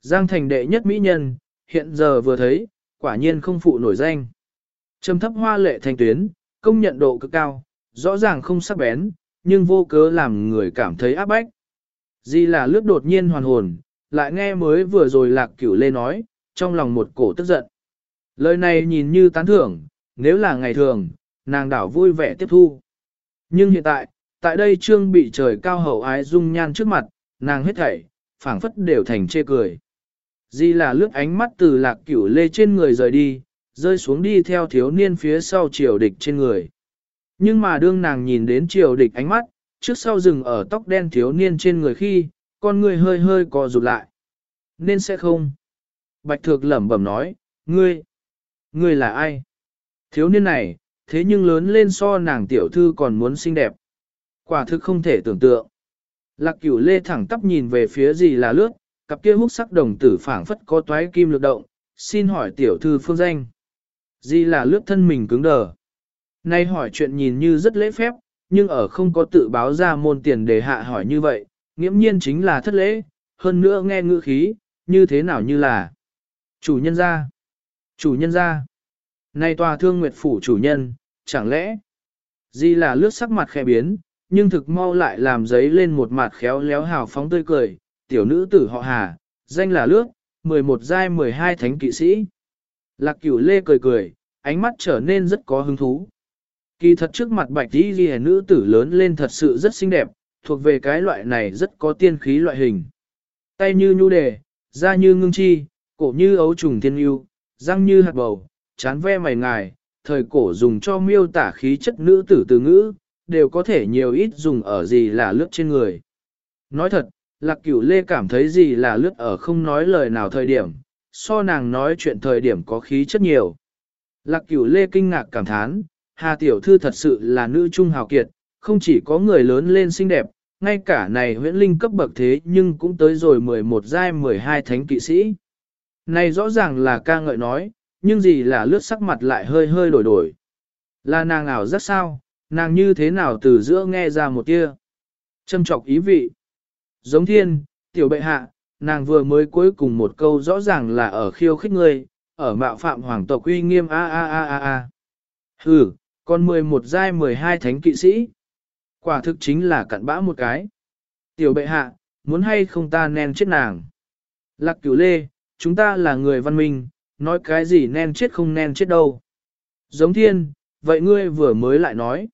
Giang thành đệ nhất mỹ nhân, hiện giờ vừa thấy, quả nhiên không phụ nổi danh. Trầm thấp hoa lệ thanh tuyến, công nhận độ cực cao, rõ ràng không sắc bén, nhưng vô cớ làm người cảm thấy áp bách. Di là lướt đột nhiên hoàn hồn, lại nghe mới vừa rồi lạc cửu lê nói, trong lòng một cổ tức giận. Lời này nhìn như tán thưởng, nếu là ngày thường, nàng đảo vui vẻ tiếp thu. Nhưng hiện tại, tại đây trương bị trời cao hậu ái dung nhan trước mặt, nàng hết thảy, phảng phất đều thành chê cười. Di là lướt ánh mắt từ lạc cửu lê trên người rời đi, rơi xuống đi theo thiếu niên phía sau triều địch trên người. Nhưng mà đương nàng nhìn đến triều địch ánh mắt, trước sau rừng ở tóc đen thiếu niên trên người khi, con người hơi hơi co rụt lại. Nên sẽ không. Bạch thược lẩm bẩm nói, ngươi, ngươi là ai? Thiếu niên này, thế nhưng lớn lên so nàng tiểu thư còn muốn xinh đẹp. Quả thực không thể tưởng tượng. Lạc cửu lê thẳng tắp nhìn về phía gì là lướt, cặp kia hút sắc đồng tử phảng phất có toái kim lực động, xin hỏi tiểu thư phương danh. Gì là lướt thân mình cứng đờ. Nay hỏi chuyện nhìn như rất lễ phép, nhưng ở không có tự báo ra môn tiền để hạ hỏi như vậy, nghiễm nhiên chính là thất lễ, hơn nữa nghe ngữ khí, như thế nào như là chủ nhân gia. Chủ nhân ra Này tòa thương nguyệt phủ chủ nhân, chẳng lẽ Di là lướt sắc mặt khẽ biến, nhưng thực mau lại làm giấy lên một mặt khéo léo hào phóng tươi cười, tiểu nữ tử họ Hà, danh là lướt, 11 giai 12 thánh kỵ sĩ. Lạc cửu lê cười cười, ánh mắt trở nên rất có hứng thú. Kỳ thật trước mặt bạch đi ghi nữ tử lớn lên thật sự rất xinh đẹp, thuộc về cái loại này rất có tiên khí loại hình. Tay như nhu đề, da như ngưng chi, cổ như ấu trùng thiên yêu, răng như hạt bầu, chán ve mày ngài, thời cổ dùng cho miêu tả khí chất nữ tử từ ngữ, đều có thể nhiều ít dùng ở gì là lướt trên người. Nói thật, lạc cửu lê cảm thấy gì là lướt ở không nói lời nào thời điểm, so nàng nói chuyện thời điểm có khí chất nhiều. Lạc cửu lê kinh ngạc cảm thán, Hà Tiểu Thư thật sự là nữ trung hào kiệt, không chỉ có người lớn lên xinh đẹp, ngay cả này huyễn linh cấp bậc thế nhưng cũng tới rồi 11 giai 12 thánh kỵ sĩ. Này rõ ràng là ca ngợi nói, nhưng gì là lướt sắc mặt lại hơi hơi đổi đổi. Là nàng ảo rất sao, nàng như thế nào từ giữa nghe ra một tia. Châm trọc ý vị. Giống thiên, tiểu bệ hạ, nàng vừa mới cuối cùng một câu rõ ràng là ở khiêu khích ngươi, ở mạo phạm hoàng tộc uy nghiêm a a a a a. Hừ, còn 11 giai 12 thánh kỵ sĩ. Quả thực chính là cặn bã một cái. Tiểu bệ hạ, muốn hay không ta nên chết nàng. Lạc cửu lê, chúng ta là người văn minh, nói cái gì nen chết không nen chết đâu. Giống thiên, vậy ngươi vừa mới lại nói.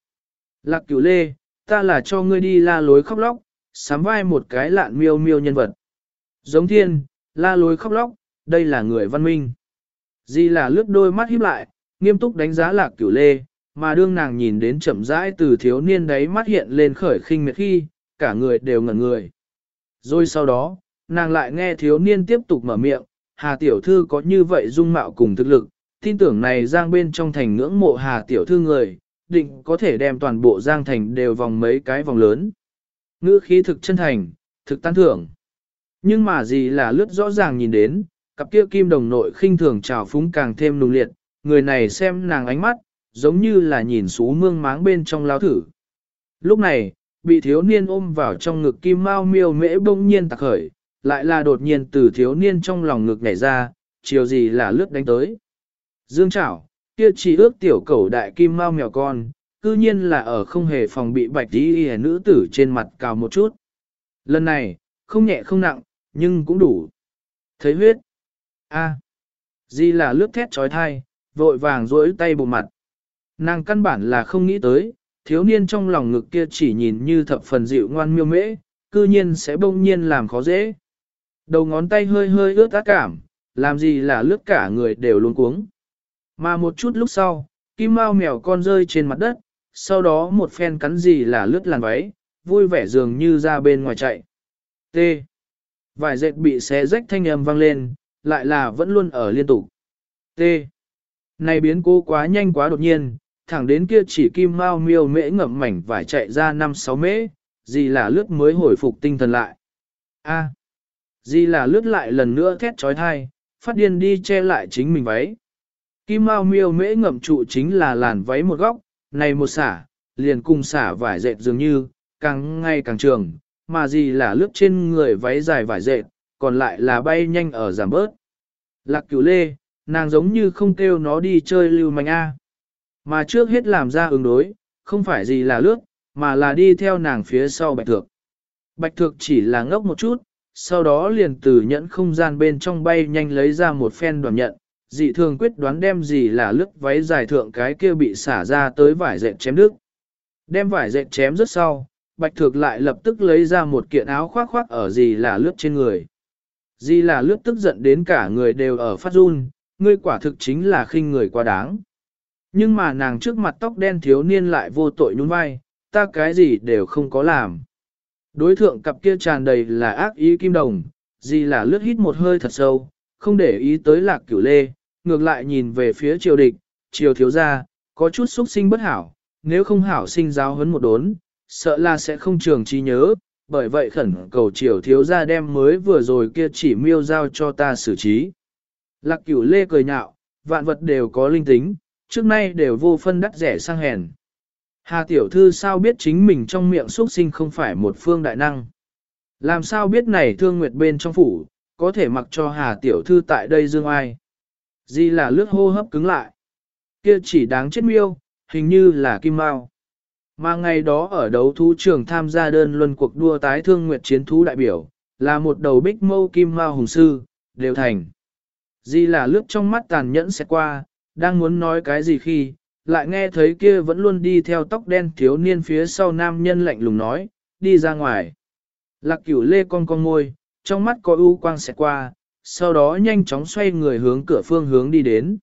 Lạc cửu lê, ta là cho ngươi đi la lối khóc lóc, sám vai một cái lạn miêu miêu nhân vật. Giống thiên, la lối khóc lóc, đây là người văn minh. Di là lướt đôi mắt híp lại, nghiêm túc đánh giá lạc cửu lê, mà đương nàng nhìn đến chậm rãi từ thiếu niên đấy mắt hiện lên khởi khinh miệt khi, cả người đều ngẩn người. Rồi sau đó, nàng lại nghe thiếu niên tiếp tục mở miệng, Hà Tiểu Thư có như vậy dung mạo cùng thực lực, tin tưởng này giang bên trong thành ngưỡng mộ Hà Tiểu Thư người, định có thể đem toàn bộ giang thành đều vòng mấy cái vòng lớn. Ngữ khí thực chân thành, thực tán thưởng. Nhưng mà gì là lướt rõ ràng nhìn đến, cặp kia kim đồng nội khinh thường trào phúng càng thêm nung liệt, người này xem nàng ánh mắt, giống như là nhìn xú mương máng bên trong lao thử. Lúc này, bị thiếu niên ôm vào trong ngực kim mao miêu mễ bỗng nhiên tạc khởi, lại là đột nhiên từ thiếu niên trong lòng ngực nhảy ra, chiều gì là lướt đánh tới. Dương chảo, kia chỉ ước tiểu cẩu đại kim mau mèo con, cư nhiên là ở không hề phòng bị bạch tí y nữ tử trên mặt cào một chút. Lần này, không nhẹ không nặng, nhưng cũng đủ. Thấy huyết. A. Di là lướt thét trói thai, vội vàng rỗi tay bụng mặt. Nàng căn bản là không nghĩ tới, thiếu niên trong lòng ngực kia chỉ nhìn như thập phần dịu ngoan miêu mễ, cư nhiên sẽ bỗng nhiên làm khó dễ. Đầu ngón tay hơi hơi ướt át cảm, làm gì là lướt cả người đều luôn cuống. Mà một chút lúc sau, kim mao mèo con rơi trên mặt đất, sau đó một phen cắn gì là lướt làn váy, vui vẻ dường như ra bên ngoài chạy. T. Vài dệt bị xé rách thanh âm vang lên, lại là vẫn luôn ở liên tục. T. Này biến cố quá nhanh quá đột nhiên, thẳng đến kia chỉ kim mao miêu mễ ngậm mảnh vải chạy ra 5-6 mễ, gì là lướt mới hồi phục tinh thần lại. A. À. Gì là lướt lại lần nữa thét trói thai, phát điên đi che lại chính mình váy. Kim mao miêu mễ ngậm trụ chính là làn váy một góc, này một xả, liền cùng xả vải dệt dường như, càng ngày càng trường, mà gì là lướt trên người váy dài vải dệt, còn lại là bay nhanh ở giảm bớt. Lạc cửu lê, nàng giống như không kêu nó đi chơi lưu manh A. Mà trước hết làm ra ứng đối, không phải gì là lướt, mà là đi theo nàng phía sau bạch thược. Bạch thược chỉ là ngốc một chút, sau đó liền từ nhẫn không gian bên trong bay nhanh lấy ra một phen đoàn nhận, dị thường quyết đoán đem gì là lướt váy dài thượng cái kia bị xả ra tới vải dệt chém đứt. Đem vải dệt chém rất sau, bạch thược lại lập tức lấy ra một kiện áo khoác khoác ở gì là lướt trên người. Gì là lướt tức giận đến cả người đều ở phát run, ngươi quả thực chính là khinh người quá đáng. Nhưng mà nàng trước mặt tóc đen thiếu niên lại vô tội nhún vai, ta cái gì đều không có làm. Đối thượng cặp kia tràn đầy là ác ý kim đồng, gì là lướt hít một hơi thật sâu, không để ý tới lạc cửu lê, ngược lại nhìn về phía triều địch, triều thiếu gia, có chút xúc sinh bất hảo, nếu không hảo sinh giáo huấn một đốn, sợ là sẽ không trường trí nhớ, bởi vậy khẩn cầu triều thiếu gia đem mới vừa rồi kia chỉ miêu giao cho ta xử trí. Lạc cửu lê cười nhạo, vạn vật đều có linh tính, trước nay đều vô phân đắt rẻ sang hèn. Hà tiểu thư sao biết chính mình trong miệng xuất sinh không phải một phương đại năng. Làm sao biết này thương nguyệt bên trong phủ, có thể mặc cho hà tiểu thư tại đây dương ai. Di là lướt hô hấp cứng lại. Kia chỉ đáng chết miêu, hình như là kim mao. Mà ngày đó ở đấu thú trường tham gia đơn luân cuộc đua tái thương nguyệt chiến thú đại biểu, là một đầu bích mâu kim mao hùng sư, đều thành. Di là lướt trong mắt tàn nhẫn sẽ qua, đang muốn nói cái gì khi, lại nghe thấy kia vẫn luôn đi theo tóc đen thiếu niên phía sau nam nhân lạnh lùng nói, đi ra ngoài. Lạc cửu lê con con ngôi, trong mắt có ưu quang sẽ qua, sau đó nhanh chóng xoay người hướng cửa phương hướng đi đến.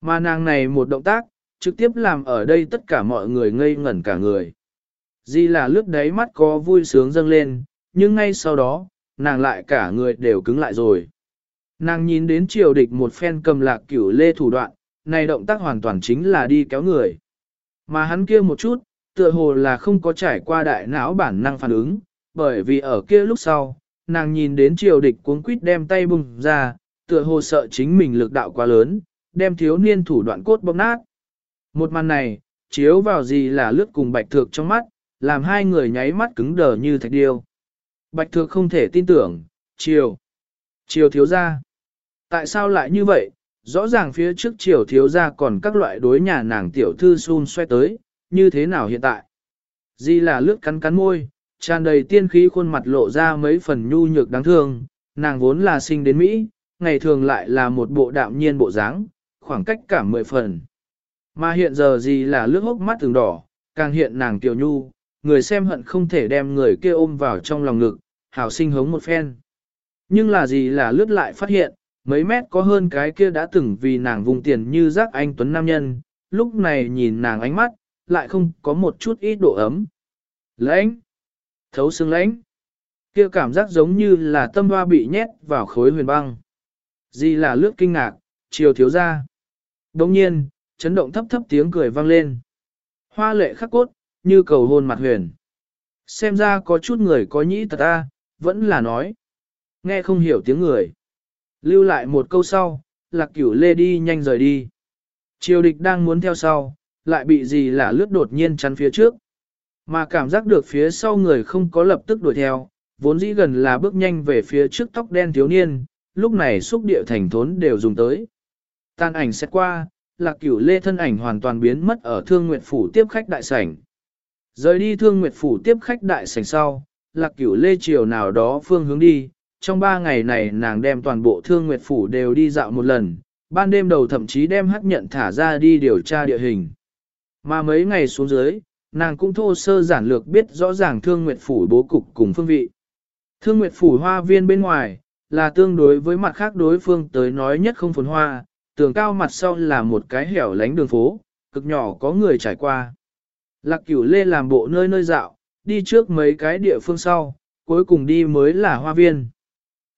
Mà nàng này một động tác, trực tiếp làm ở đây tất cả mọi người ngây ngẩn cả người. Di là lướt đáy mắt có vui sướng dâng lên, nhưng ngay sau đó, nàng lại cả người đều cứng lại rồi. Nàng nhìn đến triều địch một phen cầm lạc cửu lê thủ đoạn, này động tác hoàn toàn chính là đi kéo người. Mà hắn kia một chút, tựa hồ là không có trải qua đại não bản năng phản ứng, bởi vì ở kia lúc sau, nàng nhìn đến triều địch cuống quýt đem tay bùng ra, tựa hồ sợ chính mình lực đạo quá lớn, đem thiếu niên thủ đoạn cốt bóc nát. Một màn này, chiếu vào gì là lướt cùng bạch thược trong mắt, làm hai người nháy mắt cứng đờ như thạch điêu. Bạch thược không thể tin tưởng, triều, triều thiếu ra. Tại sao lại như vậy? Rõ ràng phía trước triều thiếu ra còn các loại đối nhà nàng tiểu thư xun xoay tới, như thế nào hiện tại? Di là lướt cắn cắn môi, tràn đầy tiên khí khuôn mặt lộ ra mấy phần nhu nhược đáng thương, nàng vốn là sinh đến Mỹ, ngày thường lại là một bộ đạm nhiên bộ dáng, khoảng cách cả mười phần. Mà hiện giờ gì là lướt hốc mắt từng đỏ, càng hiện nàng tiểu nhu, người xem hận không thể đem người kia ôm vào trong lòng ngực, hào sinh hống một phen. Nhưng là gì là lướt lại phát hiện, mấy mét có hơn cái kia đã từng vì nàng vùng tiền như giác anh Tuấn Nam Nhân, lúc này nhìn nàng ánh mắt, lại không có một chút ít độ ấm. Lãnh! Thấu xương lãnh! kia cảm giác giống như là tâm hoa bị nhét vào khối huyền băng. Gì là lướt kinh ngạc, chiều thiếu ra. Đồng nhiên, chấn động thấp thấp tiếng cười vang lên. Hoa lệ khắc cốt, như cầu hôn mặt huyền. Xem ra có chút người có nhĩ tật ta, vẫn là nói. Nghe không hiểu tiếng người. Lưu lại một câu sau, lạc cửu lê đi nhanh rời đi. Triều địch đang muốn theo sau, lại bị gì là lướt đột nhiên chắn phía trước. Mà cảm giác được phía sau người không có lập tức đuổi theo, vốn dĩ gần là bước nhanh về phía trước tóc đen thiếu niên, lúc này xúc địa thành thốn đều dùng tới. Tan ảnh xét qua, lạc cửu lê thân ảnh hoàn toàn biến mất ở thương nguyệt phủ tiếp khách đại sảnh. Rời đi thương nguyệt phủ tiếp khách đại sảnh sau, lạc cửu lê chiều nào đó phương hướng đi, trong ba ngày này nàng đem toàn bộ thương nguyệt phủ đều đi dạo một lần, ban đêm đầu thậm chí đem hắc nhận thả ra đi điều tra địa hình. Mà mấy ngày xuống dưới, nàng cũng thô sơ giản lược biết rõ ràng thương nguyệt phủ bố cục cùng phương vị. Thương nguyệt phủ hoa viên bên ngoài, là tương đối với mặt khác đối phương tới nói nhất không phồn hoa, tường cao mặt sau là một cái hẻo lánh đường phố, cực nhỏ có người trải qua. Lạc cửu lê làm bộ nơi nơi dạo, đi trước mấy cái địa phương sau, cuối cùng đi mới là hoa viên.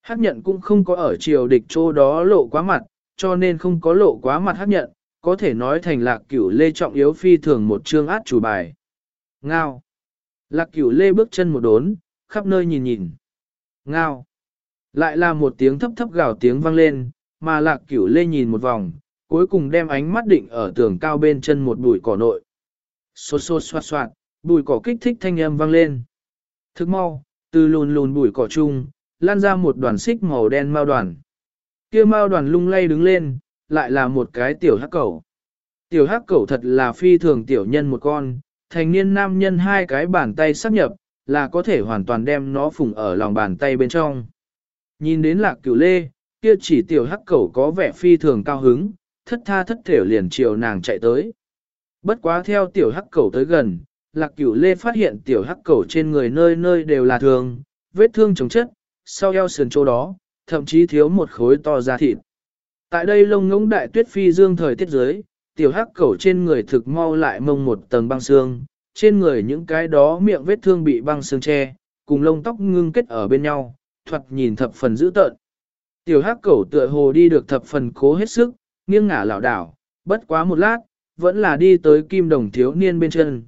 Hắc nhận cũng không có ở triều địch chỗ đó lộ quá mặt, cho nên không có lộ quá mặt hắc nhận, có thể nói thành lạc cửu lê trọng yếu phi thường một chương át chủ bài. Ngao. Lạc cửu lê bước chân một đốn, khắp nơi nhìn nhìn. Ngao. Lại là một tiếng thấp thấp gào tiếng vang lên, mà lạc cửu lê nhìn một vòng, cuối cùng đem ánh mắt định ở tường cao bên chân một bụi cỏ nội. Xôn xôn xoạt xoạt, bụi cỏ kích thích thanh âm vang lên. Thức mau, từ lùn lùn bụi cỏ chung, lan ra một đoàn xích màu đen mao đoàn. Kia mao đoàn lung lay đứng lên, lại là một cái tiểu hắc cẩu. Tiểu hắc cẩu thật là phi thường tiểu nhân một con, thành niên nam nhân hai cái bàn tay sắp nhập, là có thể hoàn toàn đem nó phùng ở lòng bàn tay bên trong. Nhìn đến lạc cửu lê, kia chỉ tiểu hắc cẩu có vẻ phi thường cao hứng, thất tha thất thể liền chiều nàng chạy tới. Bất quá theo tiểu hắc cẩu tới gần, lạc cửu lê phát hiện tiểu hắc cẩu trên người nơi nơi đều là thương, vết thương chống chất, sau eo sườn chỗ đó, thậm chí thiếu một khối to da thịt. Tại đây lông ngỗng đại tuyết phi dương thời tiết dưới, tiểu hắc cẩu trên người thực mau lại mông một tầng băng xương, trên người những cái đó miệng vết thương bị băng xương che, cùng lông tóc ngưng kết ở bên nhau, thoạt nhìn thập phần dữ tợn. Tiểu hắc cẩu tựa hồ đi được thập phần cố hết sức, nghiêng ngả lảo đảo, bất quá một lát, vẫn là đi tới kim đồng thiếu niên bên chân.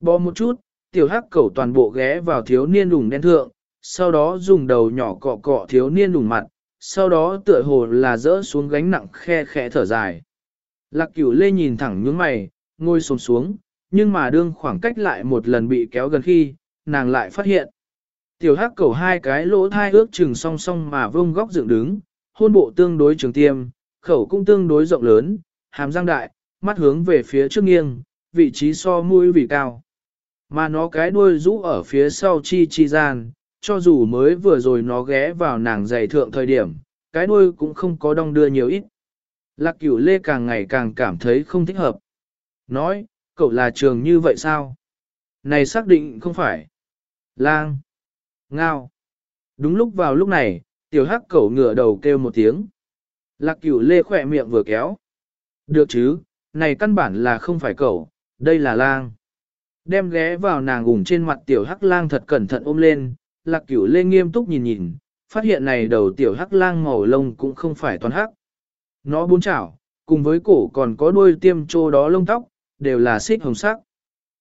Bò một chút, tiểu hắc cẩu toàn bộ ghé vào thiếu niên đùng đen thượng, sau đó dùng đầu nhỏ cọ cọ thiếu niên đùng mặt, sau đó tựa hồ là dỡ xuống gánh nặng khe khẽ thở dài. Lạc cửu lê nhìn thẳng nhướng mày, ngồi xuống xuống, nhưng mà đương khoảng cách lại một lần bị kéo gần khi, nàng lại phát hiện. Tiểu hắc cầu hai cái lỗ thai ước chừng song song mà vông góc dựng đứng, hôn bộ tương đối trường tiêm, khẩu cũng tương đối rộng lớn, hàm răng đại, mắt hướng về phía trước nghiêng, vị trí so mũi vì cao. Mà nó cái đuôi rũ ở phía sau chi chi gian, cho dù mới vừa rồi nó ghé vào nàng giày thượng thời điểm, cái đuôi cũng không có đong đưa nhiều ít. Lạc cửu lê càng ngày càng cảm thấy không thích hợp. Nói, cậu là trường như vậy sao? Này xác định không phải. Lang. Ngao. Đúng lúc vào lúc này, tiểu hắc cẩu ngửa đầu kêu một tiếng. Lạc cửu lê khỏe miệng vừa kéo. Được chứ, này căn bản là không phải cẩu, đây là lang. Đem ghé vào nàng ủng trên mặt tiểu hắc lang thật cẩn thận ôm lên, lạc cửu lê nghiêm túc nhìn nhìn, phát hiện này đầu tiểu hắc lang màu lông cũng không phải toàn hắc. Nó bốn chảo, cùng với cổ còn có đuôi tiêm trô đó lông tóc, đều là xích hồng sắc.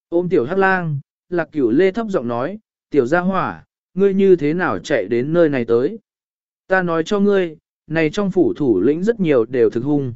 Ôm tiểu hắc lang, lạc cửu lê thấp giọng nói, tiểu gia hỏa, ngươi như thế nào chạy đến nơi này tới? Ta nói cho ngươi, này trong phủ thủ lĩnh rất nhiều đều thực hung.